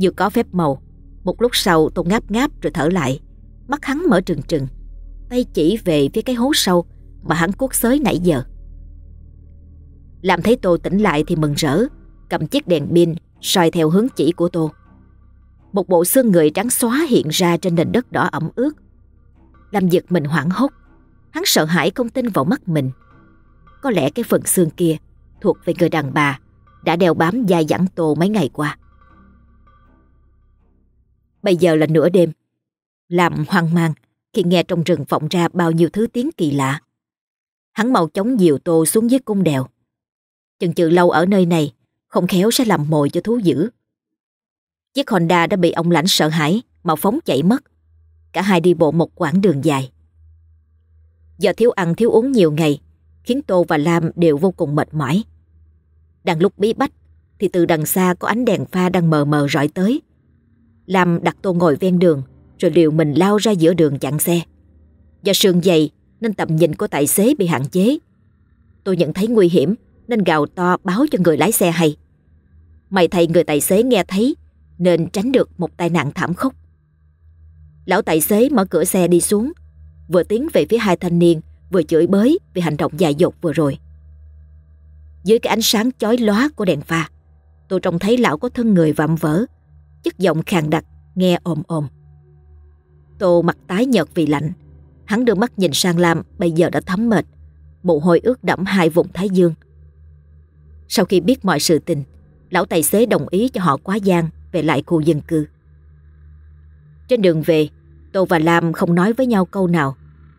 Vừa có phép màu, Một lúc sau Tô ngáp ngáp rồi thở lại. Mắt hắn mở trừng trừng, Tay chỉ về phía cái hố sâu Mà hắn cuốc xới nãy giờ làm thấy Tô tỉnh lại thì mừng rỡ Cầm chiếc đèn pin soi theo hướng chỉ của Tô. Một bộ xương người trắng xóa hiện ra trên nền đất đỏ ẩm ướt. Làm giật mình hoảng hốt, hắn sợ hãi không tin vào mắt mình. Có lẽ cái phần xương kia thuộc về người đàn bà đã đeo bám dai dẳng Tô mấy ngày qua. Bây giờ là nửa đêm, làm hoang mang khi nghe trong rừng vọng ra bao nhiêu thứ tiếng kỳ lạ. Hắn mau chóng dìu Tô xuống dưới cung đèo. Chừng chừ lâu ở nơi này, không khéo sẽ làm mồi cho thú dữ. Chiếc Honda đã bị ông lãnh sợ hãi mà phóng chạy mất. Cả hai đi bộ một quãng đường dài. Do thiếu ăn thiếu uống nhiều ngày, khiến Tô và Lam đều vô cùng mệt mỏi. Đang lúc bí bách, thì từ đằng xa có ánh đèn pha đang mờ mờ rọi tới. Lam đặt Tô ngồi ven đường, rồi liều mình lao ra giữa đường chặn xe. Do sườn dày nên tầm nhìn của tài xế bị hạn chế. Tôi nhận thấy nguy hiểm nên gào to báo cho người lái xe hay. May thầy người tài xế nghe thấy nên tránh được một tai nạn thảm khốc. Lão tài xế mở cửa xe đi xuống, vừa tiến về phía hai thanh niên vừa chửi bới vì hành động dại dột vừa rồi. Dưới cái ánh sáng chói lóa của đèn pha, tôi trông thấy lão có thân người vạm vỡ, chất giọng khàn đặc, nghe ồm ồm. Tô mặt tái nhợt vì lạnh, hắn đưa mắt nhìn sang Lam bây giờ đã thấm mệt, mồ hôi ướt đẫm hai vùng thái dương. Sau khi biết mọi sự tình, lão tài xế đồng ý cho họ quá gian về lại khu dân cư. Trên đường về, Tô và Lam không nói với nhau câu nào.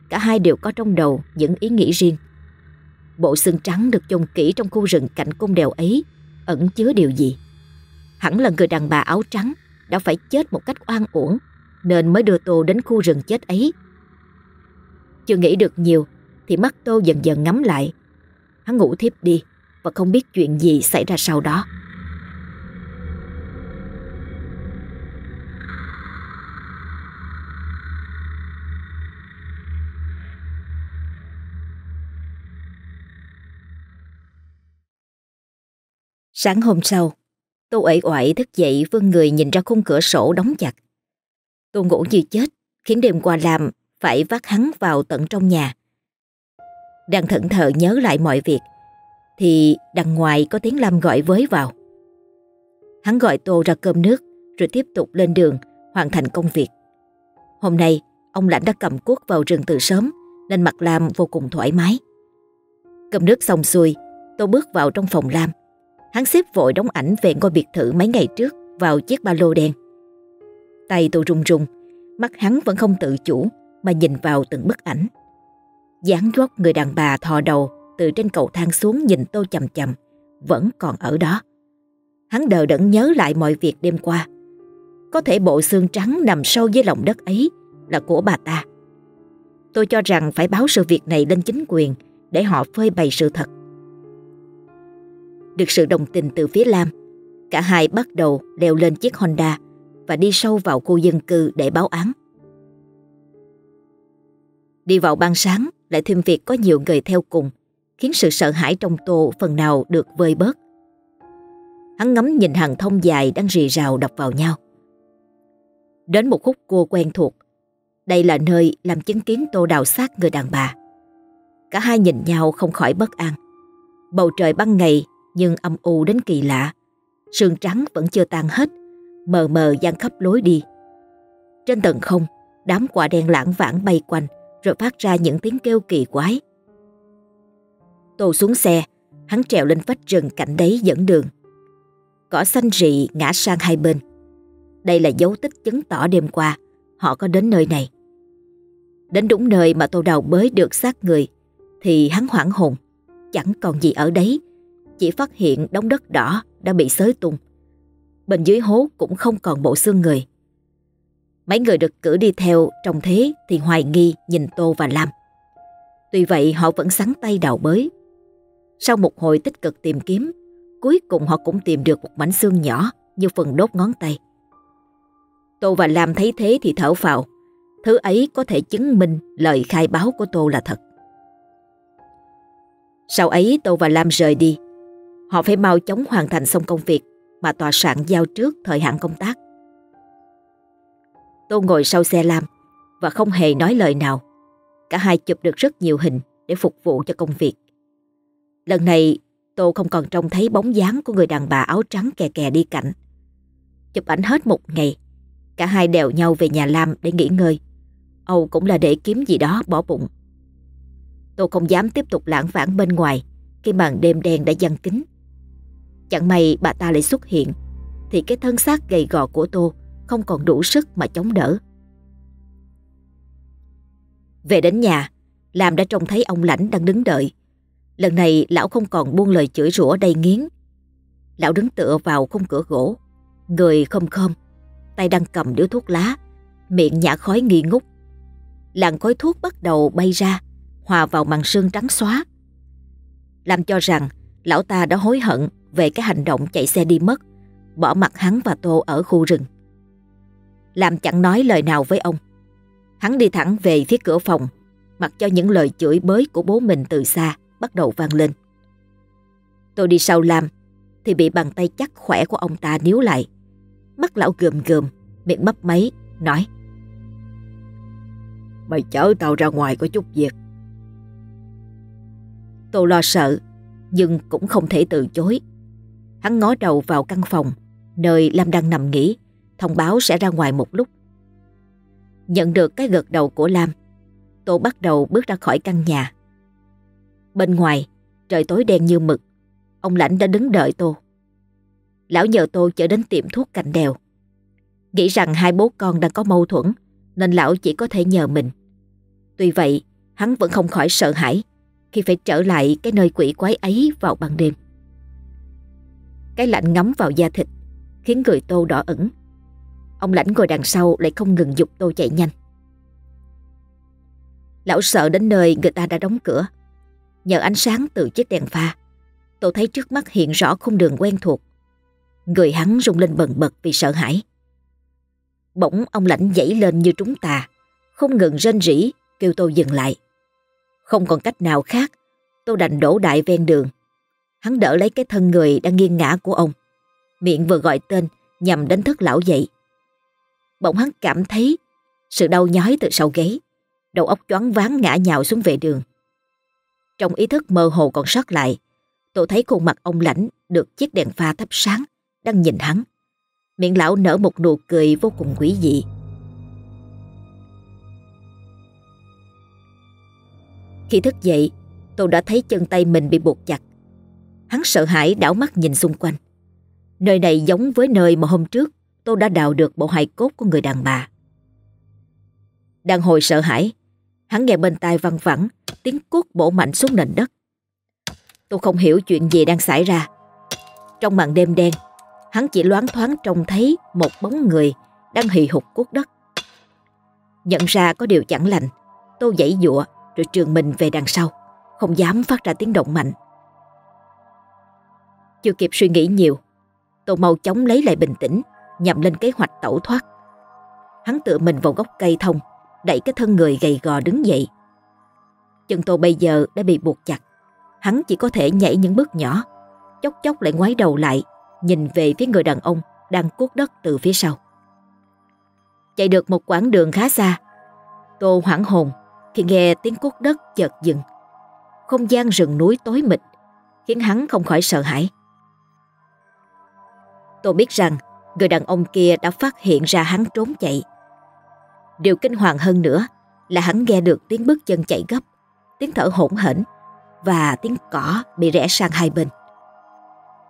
Cả hai đều có trong đầu những ý nghĩ riêng. Bộ xương trắng được chôn kỹ trong khu rừng cạnh cung đèo ấy ẩn chứa điều gì? Hẳn là người đàn bà áo trắng đã phải chết một cách oan uổng nên mới đưa Tô đến khu rừng chết ấy. Chưa nghĩ được nhiều thì mắt Tô dần dần ngắm lại. Hắn ngủ thiếp đi và không biết chuyện gì xảy ra sau đó. Sáng hôm sau, Tô ẩy oải thức dậy vươn người nhìn ra khung cửa sổ đóng chặt. Tô ngủ như chết, khiến đêm qua làm phải vác hắn vào tận trong nhà. Đang thận thờ nhớ lại mọi việc, thì đằng ngoài có tiếng Lâm gọi với vào. Hắn gọi Tô ra cơm nước, rồi tiếp tục lên đường, hoàn thành công việc. Hôm nay, ông Lãnh đã cầm cuốc vào rừng từ sớm, nên mặt Lam vô cùng thoải mái. Cơm nước xong xuôi, Tô bước vào trong phòng Lam. Hắn xếp vội đóng ảnh về ngôi biệt thự mấy ngày trước vào chiếc ba lô đen. Tay Tô run run, mắt hắn vẫn không tự chủ mà nhìn vào từng bức ảnh. dáng dốc người đàn bà thò đầu từ trên cầu thang xuống nhìn tôi chầm chầm, vẫn còn ở đó. Hắn đờ đẫn nhớ lại mọi việc đêm qua. Có thể bộ xương trắng nằm sâu dưới lòng đất ấy là của bà ta. Tôi cho rằng phải báo sự việc này lên chính quyền để họ phơi bày sự thật. Được sự đồng tình từ phía Lam, cả hai bắt đầu leo lên chiếc Honda và đi sâu vào khu dân cư để báo án. Đi vào ban sáng lại thêm việc có nhiều người theo cùng khiến sự sợ hãi trong Tô phần nào được vơi bớt. Hắn ngắm nhìn hàng thông dài đang rì rào đập vào nhau. Đến một khúc cua quen thuộc, đây là nơi làm chứng kiến Tô đào xác người đàn bà. Cả hai nhìn nhau không khỏi bất an. Bầu trời ban ngày nhưng âm u đến kỳ lạ. Sương trắng vẫn chưa tan hết, mờ mờ gian khắp lối đi. Trên tầng không, đám quả đen lãng vãng bay quanh rồi phát ra những tiếng kêu kỳ quái. Tô xuống xe, hắn trèo lên vách rừng cạnh đấy dẫn đường. Cỏ xanh rị ngã sang hai bên. Đây là dấu tích chứng tỏ đêm qua họ có đến nơi này. Đến đúng nơi mà Tô Đào bới được xác người thì hắn hoảng hồn. Chẳng còn gì ở đấy, chỉ phát hiện đống đất đỏ đã bị xới tung. Bên dưới hố cũng không còn bộ xương người. Mấy người được cử đi theo trong thế thì hoài nghi nhìn Tô và Lam. Tuy vậy họ vẫn sắn tay đào bới sau một hồi tích cực tìm kiếm, cuối cùng họ cũng tìm được một mảnh xương nhỏ như phần đốt ngón tay. Tô và Lam thấy thế thì thở phào. Thứ ấy có thể chứng minh lời khai báo của Tô là thật. Sau ấy Tô và Lam rời đi. Họ phải mau chóng hoàn thành xong công việc mà tòa soạn giao trước thời hạn công tác. Tô ngồi sau xe Lam và không hề nói lời nào. Cả hai chụp được rất nhiều hình để phục vụ cho công việc. Lần này Tô không còn trông thấy bóng dáng của người đàn bà áo trắng kè kè đi cạnh. Chụp ảnh hết một ngày, cả hai đèo nhau về nhà Lam để nghỉ ngơi. Âu cũng là để kiếm gì đó bỏ bụng. Tô không dám tiếp tục lãng vãng bên ngoài khi màn đêm đen đã giăng kín. Chẳng may bà ta lại xuất hiện thì cái thân xác gầy gò của Tô không còn đủ sức mà chống đỡ. Về đến nhà, Lam đã trông thấy ông Lãnh đang đứng đợi. Lần này lão không còn buông lời chửi rủa đầy nghiến. Lão đứng tựa vào khung cửa gỗ, người không khom, tay đang cầm điếu thuốc lá, miệng nhả khói nghi ngút. Làn khói thuốc bắt đầu bay ra, hòa vào màn sương trắng xóa. Làm cho rằng lão ta đã hối hận về cái hành động chạy xe đi mất, bỏ mặt hắn và Tô ở khu rừng. Làm chẳng nói lời nào với ông. Hắn đi thẳng về phía cửa phòng, mặc cho những lời chửi bới của bố mình từ xa bắt đầu vang lên. Tôi đi sau Lam thì bị bàn tay chắc khỏe của ông ta níu lại. Mắt lão gườm gườm, miệng mấp máy, nói Mày chở tao ra ngoài có chút việc. Tôi lo sợ, nhưng cũng không thể từ chối. Hắn ngó đầu vào căn phòng, nơi Lam đang nằm nghỉ, thông báo sẽ ra ngoài một lúc. Nhận được cái gật đầu của Lam, Tô bắt đầu bước ra khỏi căn nhà. Bên ngoài, trời tối đen như mực, ông Lãnh đã đứng đợi Tô. Lão nhờ Tô chở đến tiệm thuốc cạnh đèo. Nghĩ rằng hai bố con đang có mâu thuẫn, nên lão chỉ có thể nhờ mình. Tuy vậy, hắn vẫn không khỏi sợ hãi khi phải trở lại cái nơi quỷ quái ấy vào ban đêm. Cái lạnh ngấm vào da thịt khiến người Tô đỏ ửng. Ông lãnh ngồi đằng sau lại không ngừng dục Tô chạy nhanh. Lão sợ đến nơi người ta đã đóng cửa. Nhờ ánh sáng từ chiếc đèn pha, tôi thấy trước mắt hiện rõ khung đường quen thuộc. Người hắn rung lên bần bật vì sợ hãi. Bỗng ông lãnh dãy lên như trúng tà, không ngừng rên rỉ kêu tôi dừng lại. Không còn cách nào khác, tôi đành đổ đại ven đường. Hắn đỡ lấy cái thân người đang nghiêng ngã của ông. Miệng vừa gọi tên nhằm đánh thức lão dậy. Bỗng hắn cảm thấy sự đau nhói từ sau ghế. Đầu óc choáng váng ngã nhào xuống vệ đường. Trong ý thức mơ hồ còn sót lại, tôi thấy khuôn mặt ông lãnh được chiếc đèn pha thắp sáng, đang nhìn hắn. Miệng lão nở một nụ cười vô cùng quỷ dị. Khi thức dậy, tôi đã thấy chân tay mình bị buộc chặt. Hắn sợ hãi đảo mắt nhìn xung quanh. Nơi này giống với nơi mà hôm trước tôi đã đào được bộ hài cốt của người đàn bà. Đang hồi sợ hãi, hắn nghe bên tai văng vẳng tiếng cuốc bổ mạnh xuống nền đất. Tôi không hiểu chuyện gì đang xảy ra. Trong màn đêm đen, hắn chỉ loáng thoáng trông thấy một bóng người đang hì hục cuốc đất. Nhận ra có điều chẳng lành, tôi dãy dụa rồi trường mình về đằng sau, không dám phát ra tiếng động mạnh. Chưa kịp suy nghĩ nhiều, tôi mau chóng lấy lại bình tĩnh, nhằm lên kế hoạch tẩu thoát. Hắn tựa mình vào gốc cây thông, đẩy cái thân người gầy gò đứng dậy. Chân tôi bây giờ đã bị buộc chặt, hắn chỉ có thể nhảy những bước nhỏ, chốc chốc lại ngoái đầu lại, nhìn về phía người đàn ông đang cuốc đất từ phía sau. Chạy được một quãng đường khá xa, Tô hoảng hồn khi nghe tiếng cuốc đất chợt dừng. Không gian rừng núi tối mịt khiến hắn không khỏi sợ hãi. Tôi biết rằng người đàn ông kia đã phát hiện ra hắn trốn chạy. Điều kinh hoàng hơn nữa là hắn nghe được tiếng bước chân chạy gấp, tiếng thở hỗn hển và tiếng cỏ bị rẽ sang hai bên.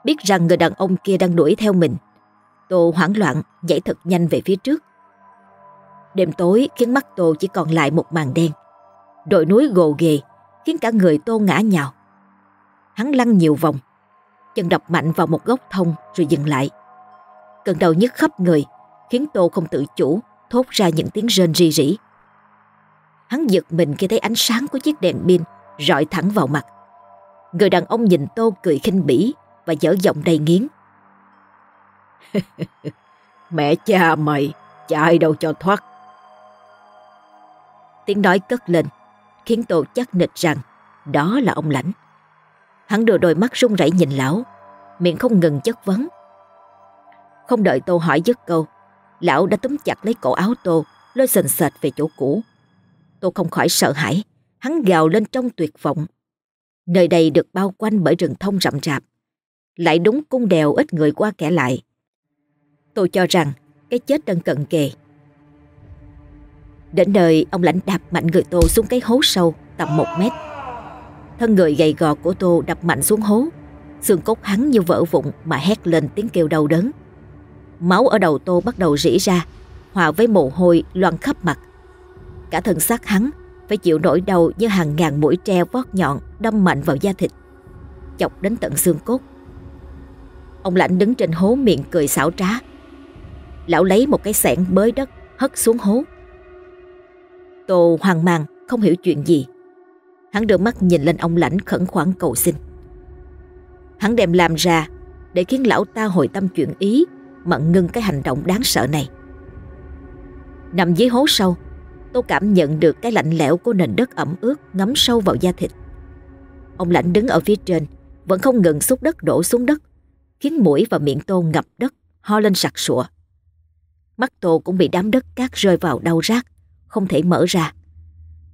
Biết rằng người đàn ông kia đang đuổi theo mình, Tô hoảng loạn nhảy thật nhanh về phía trước. Đêm tối khiến mắt Tô chỉ còn lại một màn đen. Đồi núi gồ ghề khiến cả người Tô ngã nhào. Hắn lăn nhiều vòng, chân đập mạnh vào một gốc thông rồi dừng lại. Cơn đầu nhức khắp người khiến Tô không tự chủ thốt ra những tiếng rên rỉ rỉ. Hắn giật mình khi thấy ánh sáng của chiếc đèn pin rọi thẳng vào mặt. Người đàn ông nhìn Tô cười khinh bỉ và dở giọng đầy nghiến. Mẹ cha mày, chạy đâu cho thoát. Tiếng nói cất lên, khiến Tô chắc nịch rằng đó là ông lãnh. Hắn đưa đôi mắt run rẩy nhìn lão, miệng không ngừng chất vấn. Không đợi Tô hỏi dứt câu, lão đã túm chặt lấy cổ áo Tô, lôi sần sệt về chỗ cũ. Tô không khỏi sợ hãi, hắn gào lên trong tuyệt vọng. Nơi đây được bao quanh bởi rừng thông rậm rạp, lại đúng cung đèo ít người qua kẻ lại. Tôi cho rằng cái chết đang cận kề. Đến nơi ông lãnh đạp mạnh người Tô xuống cái hố sâu tầm một mét. Thân người gầy gò của Tô đập mạnh xuống hố, xương cốt hắn như vỡ vụn mà hét lên tiếng kêu đau đớn. Máu ở đầu Tô bắt đầu rỉ ra, hòa với mồ hôi loang khắp mặt. Cả thân xác hắn phải chịu nỗi đau như hàng ngàn mũi tre vót nhọn đâm mạnh vào da thịt, chọc đến tận xương cốt. Ông lãnh đứng trên hố miệng cười xảo trá. Lão lấy một cái sẻn bới đất hất xuống hố. Tô hoang mang không hiểu chuyện gì. Hắn đưa mắt nhìn lên ông lãnh khẩn khoản cầu xin. Hắn đem làm ra để khiến lão ta hồi tâm chuyện ý mà ngưng cái hành động đáng sợ này. Nằm dưới hố sâu, tôi cảm nhận được cái lạnh lẽo của nền đất ẩm ướt ngấm sâu vào da thịt. Ông lãnh đứng ở phía trên, vẫn không ngừng xúc đất đổ xuống đất, khiến mũi và miệng tô ngập đất, ho lên sặc sụa. Mắt tô cũng bị đám đất cát rơi vào đau rát, không thể mở ra.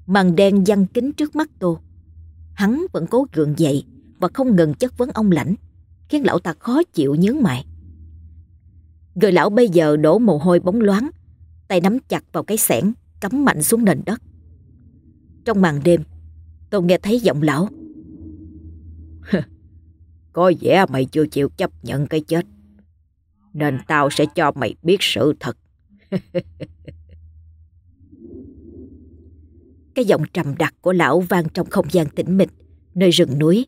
Màn đen văng kính trước mắt tô. Hắn vẫn cố gượng dậy và không ngừng chất vấn ông lãnh, khiến lão ta khó chịu nhướng mày. Người lão bây giờ đổ mồ hôi bóng loáng, tay nắm chặt vào cái xẻng, cắm mạnh xuống nền đất. Trong màn đêm, tôi nghe thấy giọng lão. Có vẻ mày chưa chịu chấp nhận cái chết, nên tao sẽ cho mày biết sự thật. cái giọng trầm đặc của lão vang trong không gian tĩnh mịch, nơi rừng núi.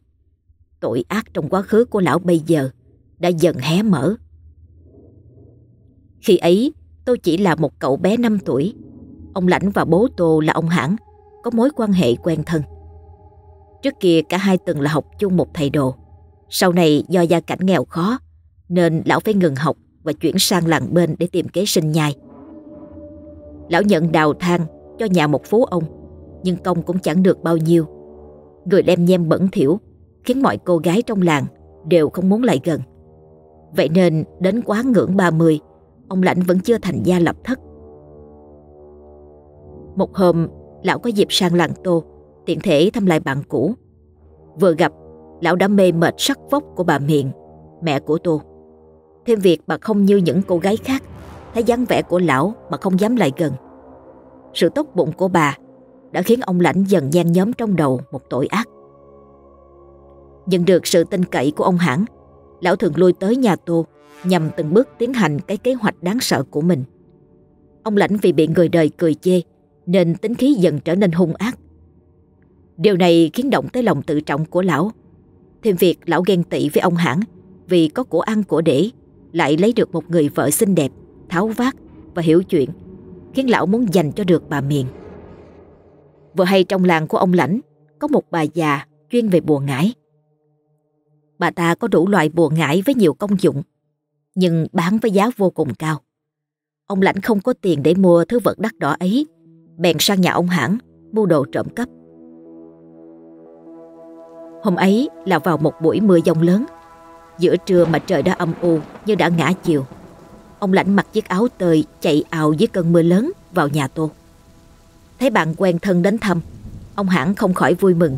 Tội ác trong quá khứ của lão bây giờ đã dần hé mở. Khi ấy, tôi chỉ là một cậu bé 5 tuổi. Ông Lãnh và bố Tô là ông Hãng, có mối quan hệ quen thân. Trước kia cả hai từng là học chung một thầy đồ. Sau này do gia cảnh nghèo khó, nên lão phải ngừng học và chuyển sang làng bên để tìm kế sinh nhai. Lão nhận đào thang cho nhà một phú ông, nhưng công cũng chẳng được bao nhiêu. Người đem nhem bẩn thỉu, khiến mọi cô gái trong làng đều không muốn lại gần. Vậy nên đến quá ngưỡng 30, ông Lãnh vẫn chưa thành gia lập thất. Một hôm, lão có dịp sang làng Tô, tiện thể thăm lại bạn cũ. Vừa gặp, lão đã mê mệt sắc vóc của bà Miền, mẹ của Tô. Thêm việc bà không như những cô gái khác, thấy dáng vẻ của lão mà không dám lại gần. Sự tốt bụng của bà đã khiến ông Lãnh dần nhan nhóm trong đầu một tội ác. Nhận được sự tin cậy của ông Hãng, lão thường lui tới nhà Tô nhằm từng bước tiến hành cái kế hoạch đáng sợ của mình. Ông Lãnh vì bị người đời cười chê nên tính khí dần trở nên hung ác. Điều này khiến động tới lòng tự trọng của lão. Thêm việc lão ghen tị với ông Hãng vì có của ăn của để lại lấy được một người vợ xinh đẹp, tháo vát và hiểu chuyện, khiến lão muốn dành cho được bà Miền. Vừa hay trong làng của ông Lãnh có một bà già chuyên về bùa ngải. Bà ta có đủ loại bùa ngải với nhiều công dụng, nhưng bán với giá vô cùng cao. Ông Lãnh không có tiền để mua thứ vật đắt đỏ ấy, bèn sang nhà ông hãng mua đồ trộm cắp. Hôm ấy là vào một buổi mưa giông lớn, giữa trưa mà trời đã âm u như đã ngã chiều. Ông Lãnh mặc chiếc áo tơi chạy ào dưới cơn mưa lớn vào nhà Tô. Thấy bạn quen thân đến thăm, ông hãng không khỏi vui mừng.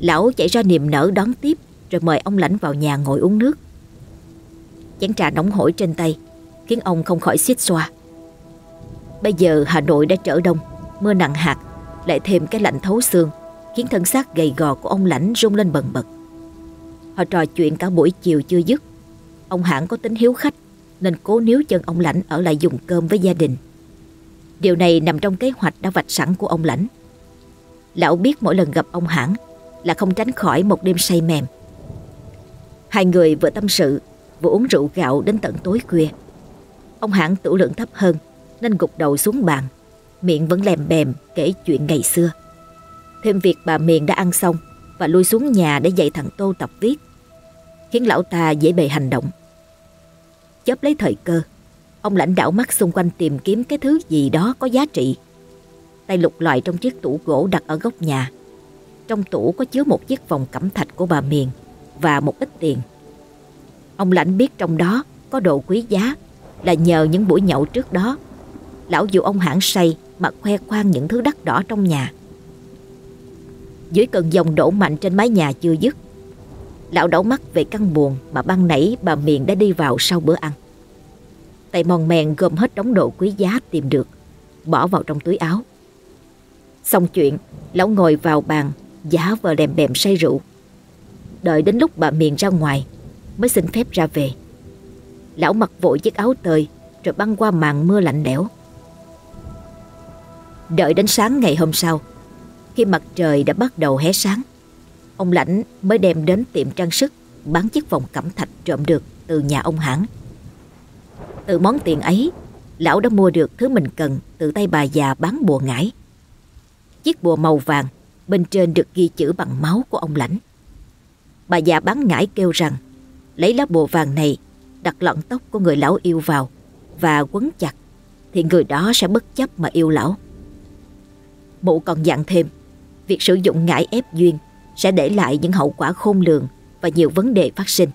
Lão chạy ra niềm nở đón tiếp rồi mời ông Lãnh vào nhà ngồi uống nước. Chén trà nóng hổi trên tay khiến ông không khỏi xít xoa. Bây giờ Hà Nội đã trở đông, mưa nặng hạt, lại thêm cái lạnh thấu xương, khiến thân xác gầy gò của ông Lãnh rung lên bần bật. Họ trò chuyện cả buổi chiều chưa dứt. Ông hãng có tính hiếu khách, nên cố níu chân ông Lãnh ở lại dùng cơm với gia đình. Điều này nằm trong kế hoạch đã vạch sẵn của ông Lãnh. Lão biết mỗi lần gặp ông hãng là không tránh khỏi một đêm say mềm. Hai người vừa tâm sự, vừa uống rượu gạo đến tận tối khuya. Ông hãng tủ lượng thấp hơn, nên gục đầu xuống bàn, miệng vẫn lèm bèm kể chuyện ngày xưa. Thêm việc bà Miền đã ăn xong và lui xuống nhà để dạy thằng Tô tập viết, khiến lão ta dễ bề hành động. Chớp lấy thời cơ, ông lãnh đạo mắt xung quanh tìm kiếm cái thứ gì đó có giá trị. Tay lục loại trong chiếc tủ gỗ đặt ở góc nhà. Trong tủ có chứa một chiếc vòng cẩm thạch của bà Miền và một ít tiền. Ông lãnh biết trong đó có đồ quý giá là nhờ những buổi nhậu trước đó Lão dù ông hãng say mà khoe khoang những thứ đắt đỏ trong nhà. Dưới cơn dòng đổ mạnh trên mái nhà chưa dứt Lão đảo mắt về căn buồn mà ban nãy bà Miền đã đi vào sau bữa ăn. Tay mòn mèn gom hết đống đồ quý giá tìm được, bỏ vào trong túi áo. Xong chuyện, lão ngồi vào bàn, giả vờ đèm bèm say rượu. Đợi đến lúc bà Miền ra ngoài, mới xin phép ra về. Lão mặc vội chiếc áo tơi, rồi băng qua màn mưa lạnh lẽo. Đợi đến sáng ngày hôm sau, khi mặt trời đã bắt đầu hé sáng, ông Lãnh mới đem đến tiệm trang sức bán chiếc vòng cẩm thạch trộm được từ nhà ông hãng. Từ món tiền ấy, lão đã mua được thứ mình cần từ tay bà già bán bùa ngải. Chiếc bùa màu vàng bên trên được ghi chữ bằng máu của ông Lãnh. Bà già bán ngải kêu rằng lấy lá bùa vàng này đặt lọn tóc của người lão yêu vào và quấn chặt thì người đó sẽ bất chấp mà yêu lão. Mụ còn dặn thêm việc sử dụng ngải ép duyên sẽ để lại những hậu quả khôn lường và nhiều vấn đề phát sinh.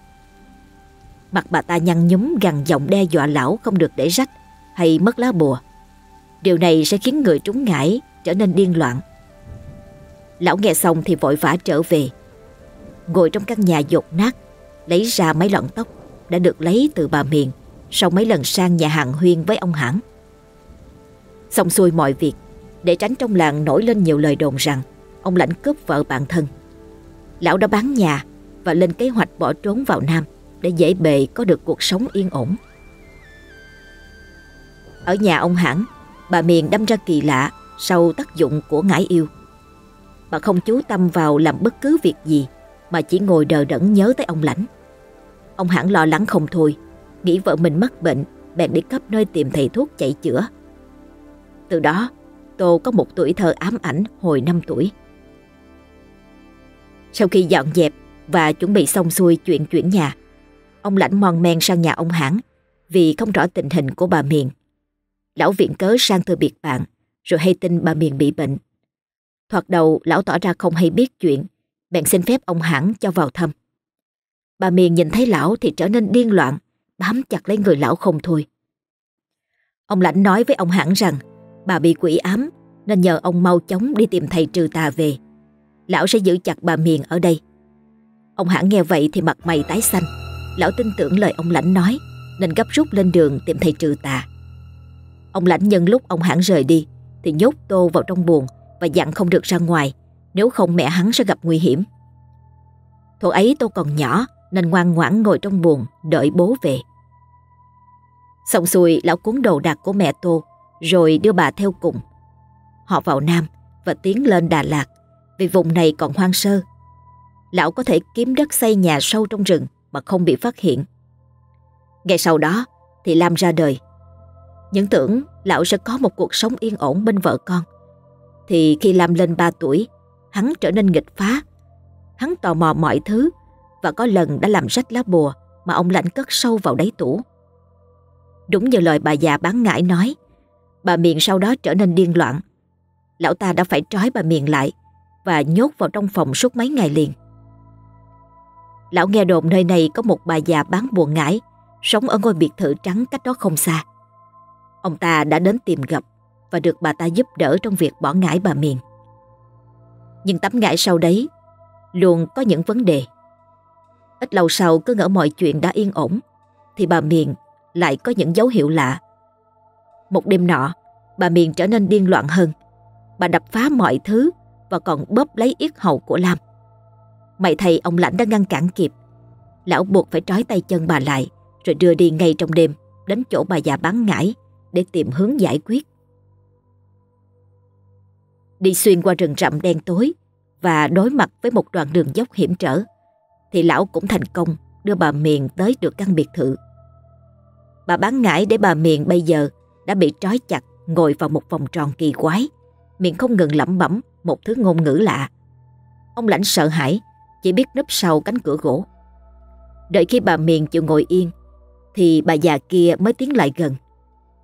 Mặt bà ta nhăn nhúm gằn giọng đe dọa lão không được để rách hay mất lá bùa. Điều này sẽ khiến người trúng ngải trở nên điên loạn. Lão nghe xong thì vội vã trở về. Ngồi trong căn nhà dột nát, lấy ra mấy lọn tóc đã được lấy từ bà Miền sau mấy lần sang nhà hàng huyên với ông hãng. Xong xuôi mọi việc, để tránh trong làng nổi lên nhiều lời đồn rằng ông lãnh cướp vợ bạn thân. Lão đã bán nhà và lên kế hoạch bỏ trốn vào Nam để dễ bề có được cuộc sống yên ổn. Ở nhà ông hãng, bà Miền đâm ra kỳ lạ sau tác dụng của ngải yêu. Bà không chú tâm vào làm bất cứ việc gì mà chỉ ngồi đờ đẫn nhớ tới ông lãnh. Ông hãng lo lắng không thôi, nghĩ vợ mình mắc bệnh, bèn đi khắp nơi tìm thầy thuốc chạy chữa. Từ đó, Tô có một tuổi thơ ám ảnh hồi 5 tuổi. Sau khi dọn dẹp và chuẩn bị xong xuôi chuyện chuyển nhà, ông lãnh mòn men sang nhà ông hãng vì không rõ tình hình của bà Miền. Lão viện cớ sang từ biệt bạn, rồi hay tin bà Miền bị bệnh. Thoạt đầu lão tỏ ra không hay biết chuyện, bèn xin phép ông hãng cho vào thăm. Bà Miền nhìn thấy lão thì trở nên điên loạn, bám chặt lấy người lão không thôi. Ông lãnh nói với ông hãng rằng bà bị quỷ ám nên nhờ ông mau chóng đi tìm thầy trừ tà về. Lão sẽ giữ chặt bà Miền ở đây Ông hãng nghe vậy thì mặt mày tái xanh Lão tin tưởng lời ông lãnh nói Nên gấp rút lên đường tìm thầy trừ tà Ông lãnh nhân lúc ông hãng rời đi Thì nhốt Tô vào trong buồng Và dặn không được ra ngoài Nếu không mẹ hắn sẽ gặp nguy hiểm Thôi ấy Tô còn nhỏ nên ngoan ngoãn ngồi trong buồn Đợi bố về Xong xuôi lão cuốn đồ đạc của mẹ Tô Rồi đưa bà theo cùng Họ vào Nam và tiến lên Đà Lạt vì vùng này còn hoang sơ. Lão có thể kiếm đất xây nhà sâu trong rừng mà không bị phát hiện. Ngày sau đó thì Lam ra đời. Những tưởng lão sẽ có một cuộc sống yên ổn bên vợ con. Thì khi Lam lên 3 tuổi, hắn trở nên nghịch phá. Hắn tò mò mọi thứ và có lần đã làm rách lá bùa mà ông lãnh cất sâu vào đáy tủ. Đúng như lời bà già bán ngải nói, bà Miền sau đó trở nên điên loạn. Lão ta đã phải trói bà Miền lại và nhốt vào trong phòng suốt mấy ngày liền. Lão nghe đồn nơi này có một bà già bán bùa ngải, sống ở ngôi biệt thự trắng cách đó không xa. Ông ta đã đến tìm gặp và được bà ta giúp đỡ trong việc bỏ ngải bà Miền. Nhưng tấm ngải sau đấy luôn có những vấn đề. Ít lâu sau cứ ngỡ mọi chuyện đã yên ổn, thì bà Miền lại có những dấu hiệu lạ. Một đêm nọ, bà Miền trở nên điên loạn hơn. Bà đập phá mọi thứ và còn bóp lấy yết hầu của Lam. Mày thầy ông lãnh đã ngăn cản kịp. Lão buộc phải trói tay chân bà lại rồi đưa đi ngay trong đêm đến chỗ bà già bán ngải để tìm hướng giải quyết. Đi xuyên qua rừng rậm đen tối và đối mặt với một đoạn đường dốc hiểm trở thì lão cũng thành công đưa bà Miền tới được căn biệt thự. Bà bán ngải để bà Miền bây giờ đã bị trói chặt ngồi vào một vòng tròn kỳ quái miệng không ngừng lẩm bẩm một thứ ngôn ngữ lạ. Ông lãnh sợ hãi, chỉ biết nấp sau cánh cửa gỗ. Đợi khi bà Miền chịu ngồi yên, thì bà già kia mới tiến lại gần.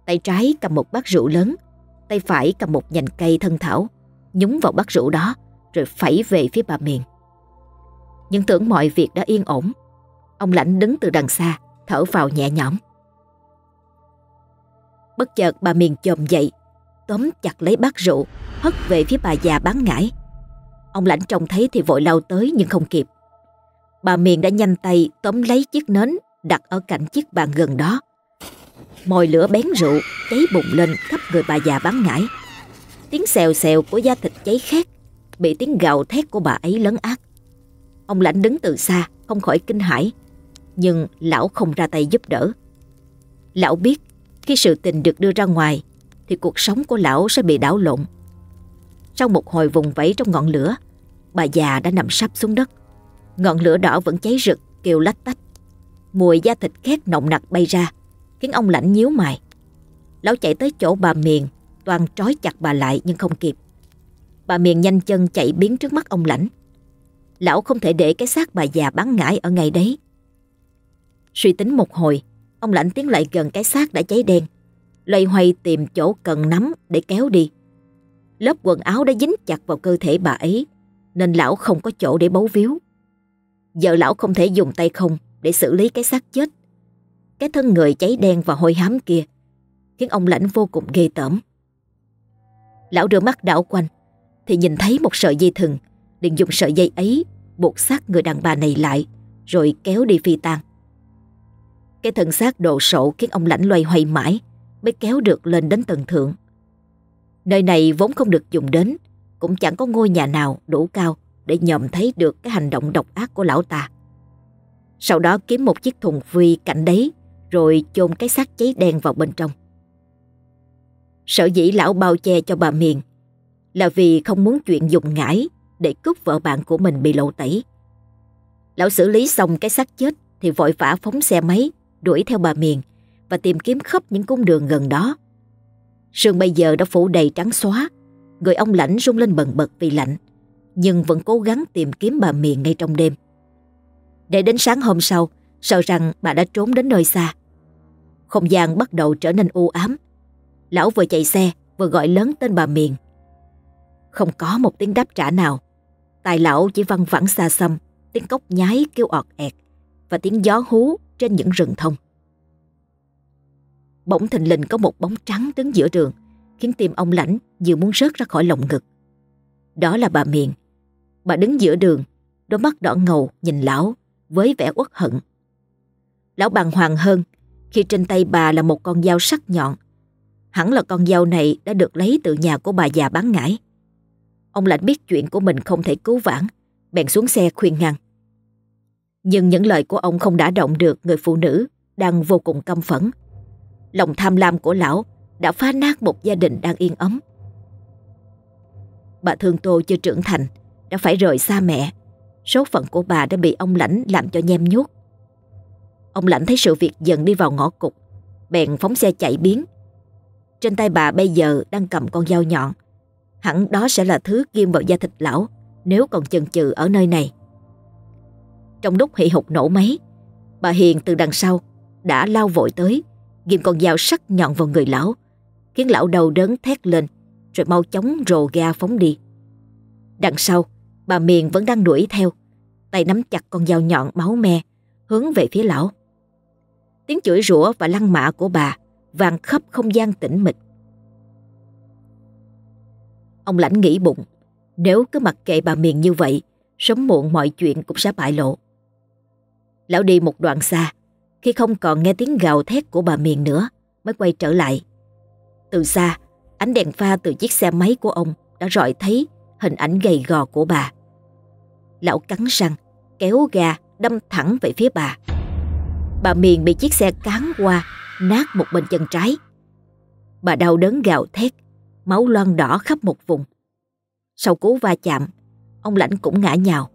Tay trái cầm một bát rượu lớn, tay phải cầm một nhành cây thân thảo, nhúng vào bát rượu đó, rồi phẩy về phía bà Miền. Nhưng tưởng mọi việc đã yên ổn, ông lãnh đứng từ đằng xa, thở vào nhẹ nhõm. Bất chợt bà Miền chồm dậy, tóm chặt lấy bát rượu, hất về phía bà già bán ngải. Ông lãnh trông thấy thì vội lao tới nhưng không kịp. Bà Miền đã nhanh tay tóm lấy chiếc nến đặt ở cạnh chiếc bàn gần đó. Mồi lửa bén rượu cháy bùng lên khắp người bà già bán ngải. Tiếng xèo xèo của da thịt cháy khét bị tiếng gào thét của bà ấy lấn át. Ông lãnh đứng từ xa không khỏi kinh hãi nhưng lão không ra tay giúp đỡ. Lão biết khi sự tình được đưa ra ngoài thì cuộc sống của lão sẽ bị đảo lộn. Sau một hồi vùng vẫy trong ngọn lửa, bà già đã nằm sắp xuống đất. Ngọn lửa đỏ vẫn cháy rực, kêu lách tách. Mùi da thịt khét nồng nặc bay ra, khiến ông lạnh nhíu mày. Lão chạy tới chỗ bà Miền, toàn trói chặt bà lại nhưng không kịp. Bà Miền nhanh chân chạy biến trước mắt ông lãnh. Lão không thể để cái xác bà già bắn ngải ở ngay đấy. Suy tính một hồi, ông lãnh tiến lại gần cái xác đã cháy đen. Loay hoay tìm chỗ cần nắm để kéo đi. Lớp quần áo đã dính chặt vào cơ thể bà ấy, nên lão không có chỗ để bấu víu. Giờ lão không thể dùng tay không để xử lý cái xác chết. Cái thân người cháy đen và hôi hám kia khiến ông lãnh vô cùng ghê tởm. Lão đưa mắt đảo quanh thì nhìn thấy một sợi dây thừng liền dùng sợi dây ấy buộc xác người đàn bà này lại rồi kéo đi phi tang. Cái thân xác đồ sộ khiến ông lãnh loay hoay mãi mới kéo được lên đến tầng thượng. Nơi này vốn không được dùng đến, cũng chẳng có ngôi nhà nào đủ cao để nhòm thấy được cái hành động độc ác của lão ta. Sau đó kiếm một chiếc thùng phi cạnh đấy rồi chôn cái xác cháy đen vào bên trong. Sở dĩ lão bao che cho bà Miền là vì không muốn chuyện dùng ngải để cướp vợ bạn của mình bị lộ tẩy. Lão xử lý xong cái xác chết thì vội vã phóng xe máy đuổi theo bà Miền và tìm kiếm khắp những cung đường gần đó. Sương bây giờ đã phủ đầy trắng xóa, người ông lãnh rung lên bần bật vì lạnh, nhưng vẫn cố gắng tìm kiếm bà Miền ngay trong đêm. Để đến sáng hôm sau, sợ rằng bà đã trốn đến nơi xa. Không gian bắt đầu trở nên u ám. Lão vừa chạy xe, vừa gọi lớn tên bà Miền. Không có một tiếng đáp trả nào. Tài lão chỉ văng vẳng xa xăm, tiếng cốc nhái kêu ọt ẹt và tiếng gió hú trên những rừng thông. Bỗng thình lình có một bóng trắng đứng giữa đường, khiến tim ông lãnh vừa muốn rớt ra khỏi lồng ngực. Đó là bà Miền. Bà đứng giữa đường, đôi mắt đỏ ngầu nhìn lão với vẻ uất hận. Lão bàng hoàng hơn khi trên tay bà là một con dao sắc nhọn. Hẳn là con dao này đã được lấy từ nhà của bà già bán ngải. Ông lãnh biết chuyện của mình không thể cứu vãn, bèn xuống xe khuyên ngăn. Nhưng những lời của ông không đã động được người phụ nữ đang vô cùng căm phẫn. Lòng tham lam của lão đã phá nát một gia đình đang yên ấm. Bà Thương Tô chưa trưởng thành, đã phải rời xa mẹ. Số phận của bà đã bị ông Lãnh làm cho nhem nhút. Ông Lãnh thấy sự việc dần đi vào ngõ cục, bèn phóng xe chạy biến. Trên tay bà bây giờ đang cầm con dao nhọn. Hẳn đó sẽ là thứ ghim vào da thịt lão nếu còn chần chừ ở nơi này. Trong lúc hị hục nổ máy, bà Hiền từ đằng sau đã lao vội tới, ghim con dao sắc nhọn vào người lão, khiến lão đầu đớn thét lên, rồi mau chóng rồ ga phóng đi. Đằng sau, bà Miền vẫn đang đuổi theo, tay nắm chặt con dao nhọn máu me, hướng về phía lão. Tiếng chửi rủa và lăng mạ của bà vang khắp không gian tĩnh mịch. Ông lãnh nghĩ bụng, nếu cứ mặc kệ bà Miền như vậy, sớm muộn mọi chuyện cũng sẽ bại lộ. Lão đi một đoạn xa, khi không còn nghe tiếng gào thét của bà Miền nữa, mới quay trở lại. Từ xa, ánh đèn pha từ chiếc xe máy của ông đã rọi thấy hình ảnh gầy gò của bà. Lão cắn răng, kéo ga, đâm thẳng về phía bà. Bà Miền bị chiếc xe cán qua, nát một bên chân trái. Bà đau đớn gào thét, máu loang đỏ khắp một vùng. Sau cú va chạm, ông Lãnh cũng ngã nhào.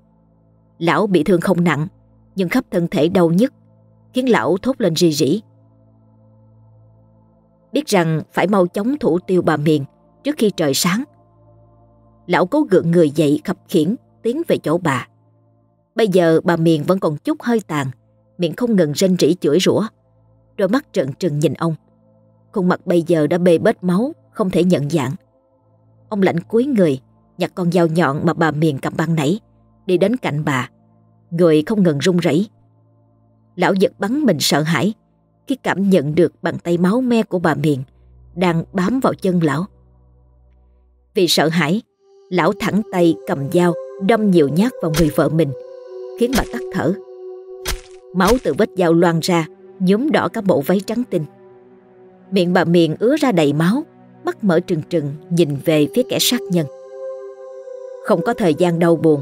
Lão bị thương không nặng, nhưng khắp thân thể đau nhức, khiến lão thốt lên rì rỉ. Biết rằng phải mau chóng thủ tiêu bà Miền trước khi trời sáng. Lão cố gượng người dậy khập khiển tiến về chỗ bà. Bây giờ bà Miền vẫn còn chút hơi tàn, miệng không ngừng rên rỉ chửi rủa. Đôi mắt trợn trừng nhìn ông. Khuôn mặt bây giờ đã bê bết máu, không thể nhận dạng. Ông lạnh cúi người, nhặt con dao nhọn mà bà Miền cầm băng nãy, đi đến cạnh bà. Người không ngừng run rẩy. Lão giật bắn mình sợ hãi khi cảm nhận được bàn tay máu me của bà Miền đang bám vào chân lão. Vì sợ hãi, lão thẳng tay cầm dao đâm nhiều nhát vào người vợ mình, khiến bà tắt thở. Máu từ vết dao loang ra, nhúm đỏ cả bộ váy trắng tinh. Miệng bà miền ứa ra đầy máu, mắt mở trừng trừng nhìn về phía kẻ sát nhân. Không có thời gian đau buồn,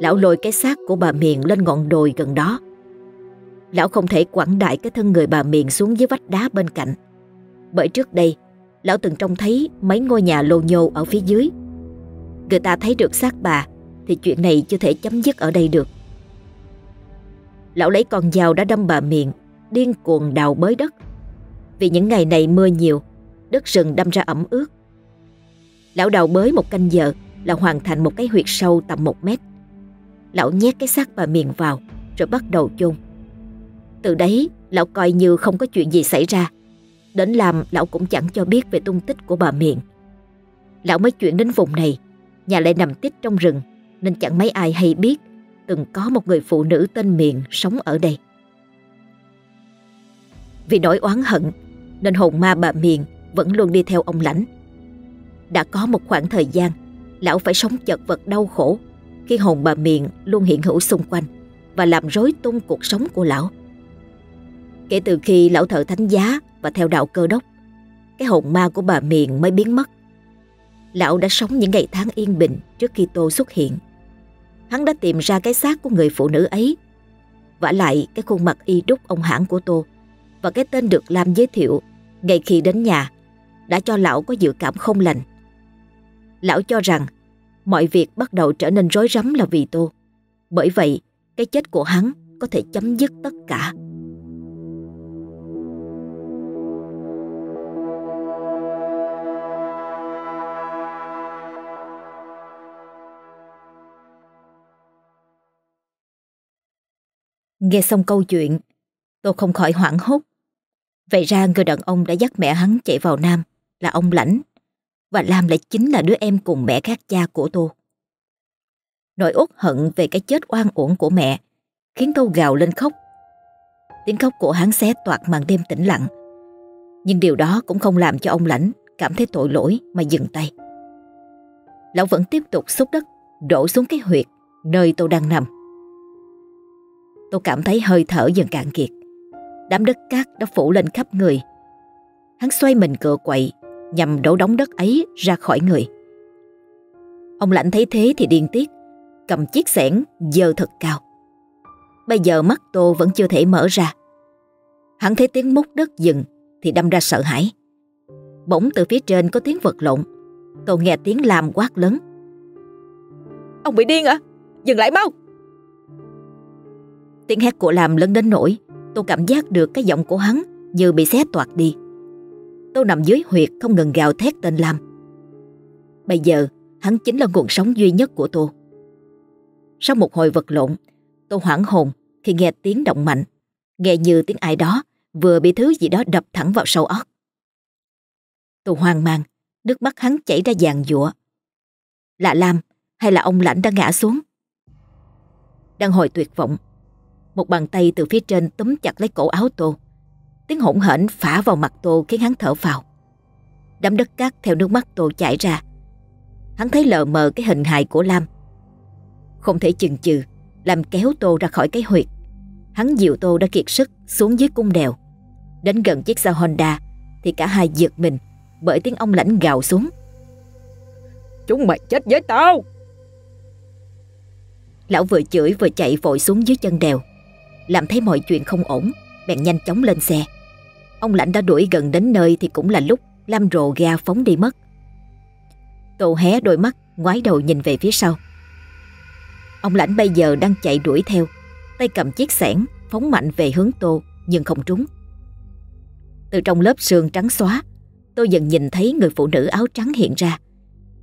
lão lôi cái xác của bà Miền lên ngọn đồi gần đó. Lão không thể quẳng đại cái thân người bà Miền xuống dưới vách đá bên cạnh. Bởi trước đây, lão từng trông thấy mấy ngôi nhà lô nhô ở phía dưới. Người ta thấy được xác bà thì chuyện này chưa thể chấm dứt ở đây được. Lão lấy con dao đã đâm bà Miền điên cuồng đào bới đất. Vì những ngày này mưa nhiều, đất rừng đâm ra ẩm ướt. Lão đào bới một canh giờ là hoàn thành một cái huyệt sâu tầm một mét. Lão nhét cái xác bà Miền vào rồi bắt đầu chôn. Từ đấy, lão coi như không có chuyện gì xảy ra. Đến làm lão cũng chẳng cho biết về tung tích của bà Miền. Lão mới chuyển đến vùng này, nhà lại nằm tít trong rừng nên chẳng mấy ai hay biết từng có một người phụ nữ tên Miền sống ở đây. Vì nỗi oán hận nên hồn ma bà Miền vẫn luôn đi theo ông Lãnh. Đã có một khoảng thời gian lão phải sống chật vật đau khổ khi hồn bà Miền luôn hiện hữu xung quanh và làm rối tung cuộc sống của lão. Kể từ khi lão thợ thánh giá và theo đạo cơ đốc, cái hồn ma của bà Miền mới biến mất. Lão đã sống những ngày tháng yên bình trước khi Tô xuất hiện. Hắn đã tìm ra cái xác của người phụ nữ ấy vả lại cái khuôn mặt y đúc ông hãng của Tô và cái tên được Lam giới thiệu ngay khi đến nhà đã cho lão có dự cảm không lành. Lão cho rằng mọi việc bắt đầu trở nên rối rắm là vì Tô. Bởi vậy, cái chết của hắn có thể chấm dứt tất cả. Nghe xong câu chuyện, tôi không khỏi hoảng hốt. Vậy ra người đàn ông đã dắt mẹ hắn chạy vào Nam là ông Lãnh, và Lam lại chính là đứa em cùng mẹ khác cha của tôi. Nỗi uất hận về cái chết oan uổng của mẹ khiến tôi gào lên khóc. Tiếng khóc của hắn xé toạc màn đêm tĩnh lặng. Nhưng điều đó cũng không làm cho ông Lãnh cảm thấy tội lỗi mà dừng tay. Lão vẫn tiếp tục xúc đất, đổ xuống cái huyệt nơi tôi đang nằm. Tôi cảm thấy hơi thở dần cạn kiệt. Đám đất cát đã phủ lên khắp người. Hắn xoay mình cựa quậy nhằm đổ đống đất ấy ra khỏi người. Ông lạnh thấy thế thì điên tiết, cầm chiếc xẻng dơ thật cao. Bây giờ mắt Tô vẫn chưa thể mở ra. Hắn thấy tiếng múc đất dừng thì đâm ra sợ hãi. Bỗng từ phía trên có tiếng vật lộn. Tô nghe tiếng làm quát lớn. Ông bị điên à? Dừng lại mau! Tiếng hét của làm lớn đến nỗi tôi cảm giác được cái giọng của hắn như bị xé toạc đi. Tôi nằm dưới huyệt không ngừng gào thét tên Lam. Bây giờ hắn chính là nguồn sống duy nhất của tôi. Sau một hồi vật lộn, tôi hoảng hồn khi nghe tiếng động mạnh, nghe như tiếng ai đó vừa bị thứ gì đó đập thẳng vào sâu óc. Tôi hoang mang, nước mắt hắn chảy ra dàn dụa. Là Lam hay là ông lãnh đã ngã xuống? Đang hồi tuyệt vọng, một bàn tay từ phía trên túm chặt lấy cổ áo tôi Tiếng hỗn hển phả vào mặt Tô khiến hắn thở vào. Đám đất cát theo nước mắt Tô chảy ra. Hắn thấy lờ mờ cái hình hài của Lam. Không thể chừng chừ, làm kéo Tô ra khỏi cái huyệt. Hắn dìu Tô đã kiệt sức xuống dưới cung đèo. Đến gần chiếc xe Honda thì cả hai giật mình bởi tiếng ông lãnh gào xuống. Chúng mày chết với tao! Lão vừa chửi vừa chạy vội xuống dưới chân đèo. Làm thấy mọi chuyện không ổn Bèn nhanh chóng lên xe Ông lãnh đã đuổi gần đến nơi Thì cũng là lúc Lam rồ ga phóng đi mất. Tô hé đôi mắt, Ngoái đầu nhìn về phía sau. Ông lãnh bây giờ đang chạy đuổi theo, Tay cầm chiếc xẻng, Phóng mạnh về hướng Tô, Nhưng không trúng. Từ trong lớp sương trắng xóa tôi dần nhìn thấy người phụ nữ áo trắng hiện ra.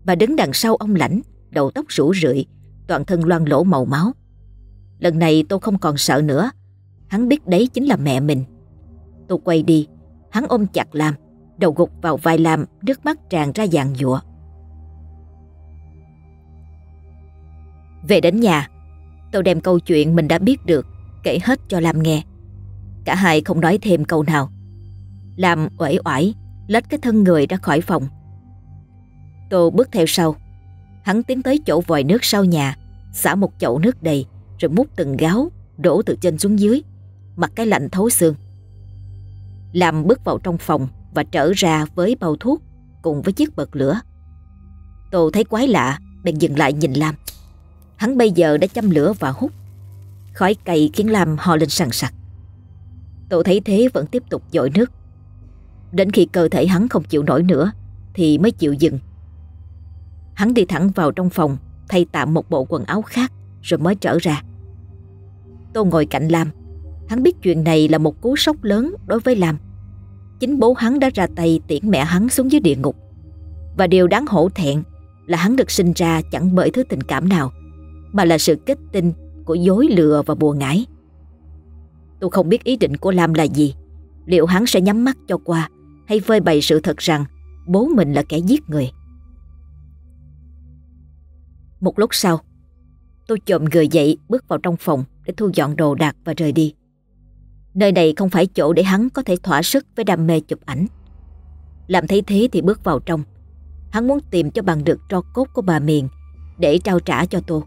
Bà đứng đằng sau ông lãnh, Đầu tóc rủ rượi, Toàn thân loang lỗ màu máu. Lần này tôi không còn sợ nữa, Hắn biết đấy chính là mẹ mình. Tôi quay đi. Hắn ôm chặt Lam Đầu gục vào vai Lam Nước mắt tràn ra dàn dụa Về đến nhà Tôi đem câu chuyện mình đã biết được Kể hết cho Lam nghe. Cả hai không nói thêm câu nào. Lam uể oải Lết cái thân người ra khỏi phòng. Tôi bước theo sau. Hắn tiến tới chỗ vòi nước sau nhà xả một chậu nước đầy rồi múc từng gáo đổ từ trên xuống dưới, mặt cái lạnh thấu xương. Lam bước vào trong phòng và trở ra với bao thuốc cùng với chiếc bật lửa. Tô thấy quái lạ, bèn dừng lại nhìn Lam. Hắn bây giờ đã châm lửa và hút. Khói cay khiến Lam ho lên sằng sặc. Tô thấy thế vẫn tiếp tục dội nước. Đến khi cơ thể hắn không chịu nổi nữa thì mới chịu dừng. Hắn đi thẳng vào trong phòng thay tạm một bộ quần áo khác rồi mới trở ra. Tô ngồi cạnh Lam. Hắn biết chuyện này là một cú sốc lớn đối với Lam. Chính bố hắn đã ra tay tiễn mẹ hắn xuống dưới địa ngục. Và điều đáng hổ thẹn là hắn được sinh ra chẳng bởi thứ tình cảm nào, mà là sự kết tinh của dối lừa và bùa ngải. Tôi không biết ý định của Lam là gì. Liệu hắn sẽ nhắm mắt cho qua hay phơi bày sự thật rằng bố mình là kẻ giết người. Một lúc sau, tôi chồm người dậy bước vào trong phòng để thu dọn đồ đạc và rời đi. Nơi này không phải chỗ để hắn có thể thỏa sức với đam mê chụp ảnh. Làm thấy thế thì bước vào trong. Hắn muốn tìm cho bằng được tro cốt của bà Miền để trao trả cho Tô.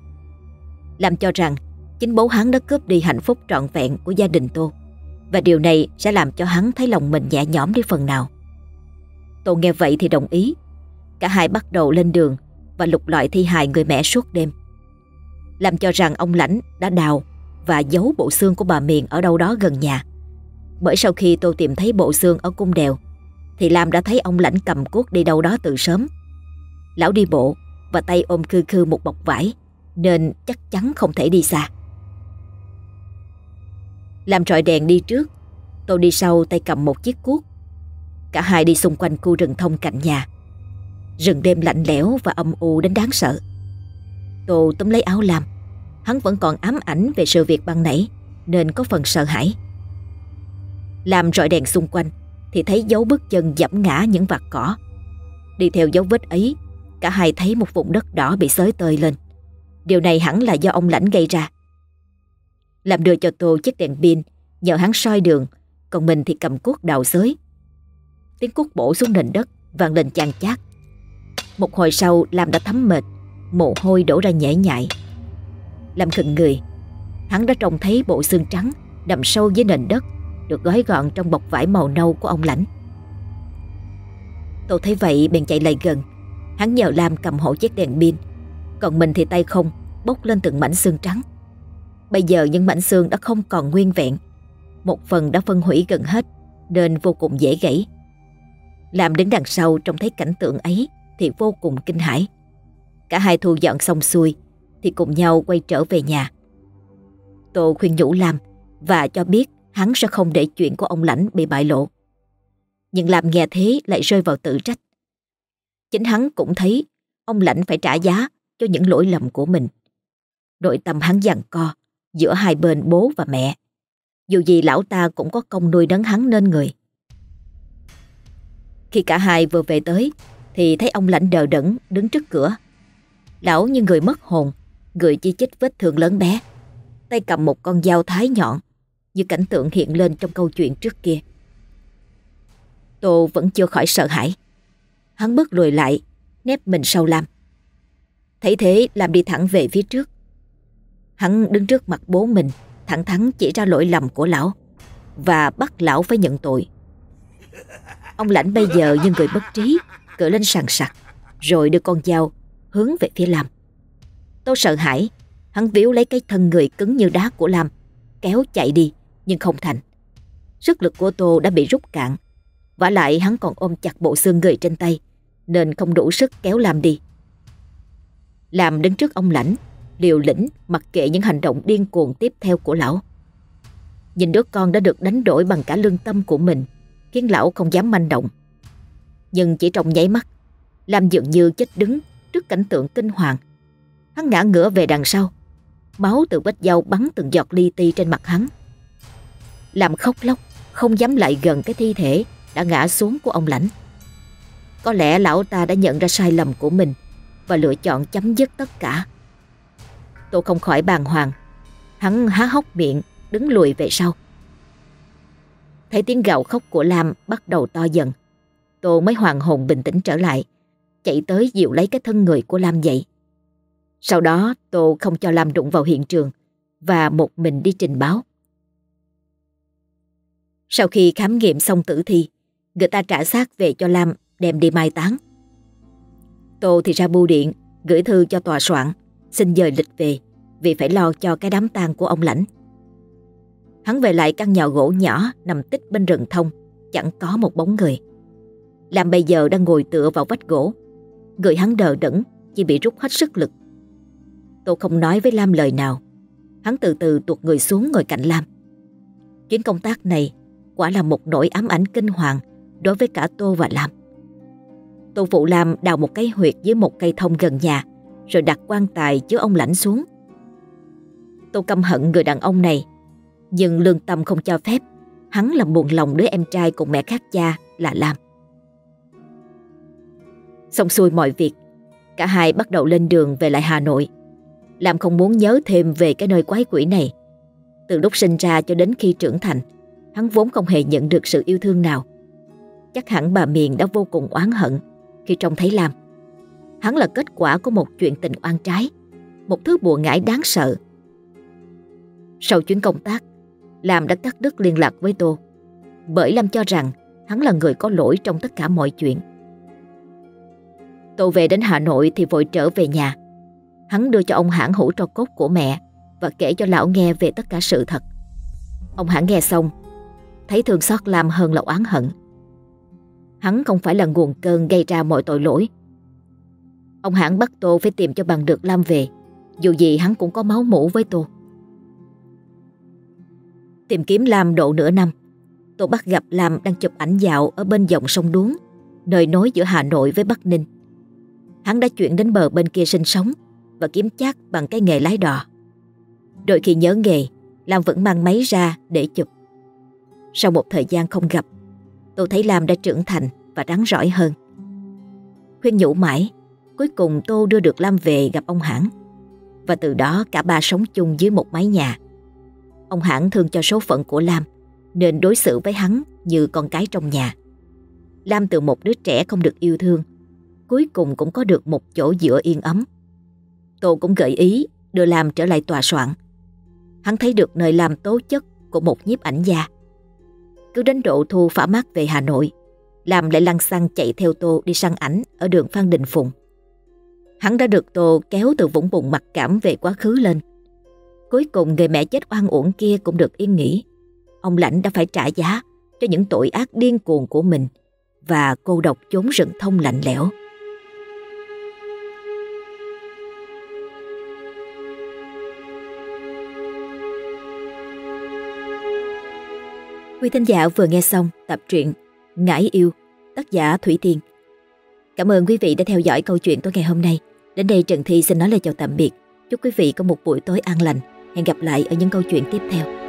Làm cho rằng chính bố hắn đã cướp đi hạnh phúc trọn vẹn của gia đình Tô. Và điều này sẽ làm cho hắn thấy lòng mình nhẹ nhõm đi phần nào. Tô nghe vậy thì đồng ý. Cả hai bắt đầu lên đường và lục lọi thi hài người mẹ suốt đêm. Làm cho rằng ông Lãnh đã đào và giấu bộ xương của bà Miền ở đâu đó gần nhà. Bởi sau khi tôi tìm thấy bộ xương ở cung đèo thì Lam đã thấy ông Lãnh cầm cuốc đi đâu đó từ sớm. Lão đi bộ và tay ôm khư khư một bọc vải nên chắc chắn không thể đi xa. Làm trọi đèn đi trước, tôi đi sau tay cầm một chiếc cuốc. Cả hai đi xung quanh khu rừng thông cạnh nhà. Rừng đêm lạnh lẽo và âm u đến đáng sợ. Tô túm lấy áo Lam Hắn vẫn còn ám ảnh về sự việc ban nãy, Nên có phần sợ hãi. Làm rọi đèn xung quanh, Thì thấy dấu bước chân dẫm ngã những vạt cỏ. Đi theo dấu vết ấy, Cả hai thấy một vùng đất đỏ bị xới tơi lên. Điều này hẳn là do ông lãnh gây ra. Làm đưa cho Tô chiếc đèn pin, Nhờ hắn soi đường, Còn mình thì cầm cuốc đào xới. Tiếng cuốc bổ xuống nền đất, Vang lên chan chát. Một hồi sau làm đã thấm mệt, Mồ hôi đổ ra nhễ nhại. Lâm khựng người. Hắn đã trông thấy bộ xương trắng Đầm sâu dưới nền đất, Được gói gọn trong bọc vải màu nâu của ông lãnh. Tôi thấy vậy bèn chạy lại gần. Hắn nhờ Lam cầm hộ chiếc đèn pin. Còn mình thì tay không, Bốc lên từng mảnh xương trắng. Bây giờ những mảnh xương đã không còn nguyên vẹn. Một phần đã phân hủy gần hết, Nên vô cùng dễ gãy. Lam đứng đằng sau trông thấy cảnh tượng ấy Thì vô cùng kinh hãi. Cả hai thu dọn xong xuôi thì cùng nhau quay trở về nhà. Tô khuyên nhủ Lam và cho biết hắn sẽ không để chuyện của ông Lãnh bị bại lộ. Nhưng Lam nghe thế lại rơi vào tự trách. Chính hắn cũng thấy ông Lãnh phải trả giá cho những lỗi lầm của mình. Nội tâm hắn giằng co giữa hai bên bố và mẹ. Dù gì lão ta cũng có công nuôi đấng hắn nên người. Khi cả hai vừa về tới, thì thấy ông Lãnh đờ đẫn đứng trước cửa. Lão như người mất hồn Người chi chích vết thương lớn bé. Tay cầm một con dao thái nhọn, Như cảnh tượng hiện lên trong câu chuyện trước kia. Tô vẫn chưa khỏi sợ hãi. Hắn bước lùi lại, Nép mình sau Lam. Thấy thế, Lam đi thẳng về phía trước. Hắn đứng trước mặt bố mình, Thẳng thắn chỉ ra lỗi lầm của lão Và bắt lão phải nhận tội. Ông lãnh bây giờ như người bất trí Cỡ lên sàn sặc, Rồi đưa con dao hướng về phía Lam. Tôi sợ hãi, hắn víu lấy cái thân người cứng như đá của Lam, kéo chạy đi, nhưng không thành. Sức lực của Tô đã bị rút cạn, và lại hắn còn ôm chặt bộ xương người trên tay, nên không đủ sức kéo Lam đi. Lam đứng trước ông lãnh, liều lĩnh mặc kệ những hành động điên cuồng tiếp theo của lão. Nhìn đứa con đã được đánh đổi bằng cả lương tâm của mình, khiến lão không dám manh động. Nhưng chỉ trong nháy mắt, Lam dường như chết đứng trước cảnh tượng kinh hoàng Hắn ngã ngửa về đằng sau. Máu từ vết dao bắn từng giọt li ti trên mặt hắn. Làm khóc lóc, Không dám lại gần cái thi thể Đã ngã xuống của ông lãnh. Có lẽ lão ta đã nhận ra sai lầm của mình Và lựa chọn chấm dứt tất cả. Tôi không khỏi bàng hoàng. Hắn há hốc miệng, Đứng lùi về sau. Thấy tiếng gào khóc của Lam bắt đầu to dần, Tôi mới hoàng hồn bình tĩnh trở lại, Chạy tới dịu lấy cái thân người của Lam dậy. Sau đó Tô không cho Lam đụng vào hiện trường và một mình đi trình báo. Sau khi khám nghiệm xong tử thi, người ta trả xác về cho Lam đem đi mai táng. Tô thì ra bưu điện, gửi thư cho tòa soạn, xin dời lịch về vì phải lo cho cái đám tang của ông Lãnh. Hắn về lại căn nhà gỗ nhỏ nằm tích bên rừng thông, chẳng có một bóng người. Lam bây giờ đang ngồi tựa vào vách gỗ, người hắn đờ đẫn, chỉ bị rút hết sức lực. Tô không nói với Lam lời nào, hắn từ từ tuột người xuống ngồi cạnh Lam. Chuyến công tác này quả là một nỗi ám ảnh kinh hoàng đối với cả Tô và Lam. Tô Phụ Lam đào một cái huyệt dưới một cây thông gần nhà rồi đặt quan tài chứa ông lãnh xuống. Tô căm hận người đàn ông này nhưng lương tâm không cho phép hắn làm buồn lòng đứa em trai cùng mẹ khác cha là Lam. Xong xuôi mọi việc, cả hai bắt đầu lên đường về lại Hà Nội. Lam không muốn nhớ thêm về cái nơi quái quỷ này. Từ lúc sinh ra cho đến khi trưởng thành, hắn vốn không hề nhận được sự yêu thương nào. Chắc hẳn bà Miền đã vô cùng oán hận khi trông thấy Lam. Hắn là kết quả của một chuyện tình oan trái, một thứ bùa ngải đáng sợ. Sau chuyến công tác, Lam đã cắt đứt liên lạc với Tô, bởi Lam cho rằng hắn là người có lỗi trong tất cả mọi chuyện. Tô về đến Hà Nội thì vội trở về nhà. Hắn đưa cho ông hãng hũ tro cốt của mẹ và kể cho lão nghe về tất cả sự thật. Ông hãng nghe xong, thấy thương xót Lam hơn là oán hận. Hắn không phải là nguồn cơn gây ra mọi tội lỗi. Ông hãng bắt Tô phải tìm cho bằng được Lam về, dù gì hắn cũng có máu mũ với Tô. Tìm kiếm Lam độ nửa năm, Tô bắt gặp Lam đang chụp ảnh dạo ở bên dòng sông Đuống, nơi nối giữa Hà Nội với Bắc Ninh. Hắn đã chuyển đến bờ bên kia sinh sống và kiếm chác bằng cái nghề lái đò. Đôi khi nhớ nghề, Lam vẫn mang máy ra để chụp. Sau một thời gian không gặp, tôi thấy Lam đã trưởng thành và rắn rỏi hơn. Khuyên nhủ mãi, cuối cùng Tô đưa được Lam về gặp ông Hãng. Và từ đó cả ba sống chung dưới một mái nhà. Ông Hãng thương cho số phận của Lam, nên đối xử với hắn như con cái trong nhà. Lam từ một đứa trẻ không được yêu thương, cuối cùng cũng có được một chỗ dựa yên ấm. Tô cũng gợi ý đưa Lam trở lại tòa soạn. Hắn thấy được nơi làm tố chất của một nhiếp ảnh gia. Cứ đến độ thu phả mát về Hà Nội, Lam lại lăn xăng chạy theo Tô đi săn ảnh ở đường Phan Đình Phùng. Hắn đã được Tô kéo từ vũng bùn mặc cảm về quá khứ lên. Cuối cùng người mẹ chết oan uổng kia cũng được yên nghỉ. Ông Lãnh đã phải trả giá cho những tội ác điên cuồng của mình và cô độc chốn rừng thông lạnh lẽo. Quý thính giả vừa nghe xong tập truyện Ngải yêu, tác giả Thủy Tiên. Cảm ơn quý vị đã theo dõi câu chuyện tối ngày hôm nay. Đến đây Trần Thi xin nói lời chào tạm biệt. Chúc quý vị có một buổi tối an lành. Hẹn gặp lại ở những câu chuyện tiếp theo.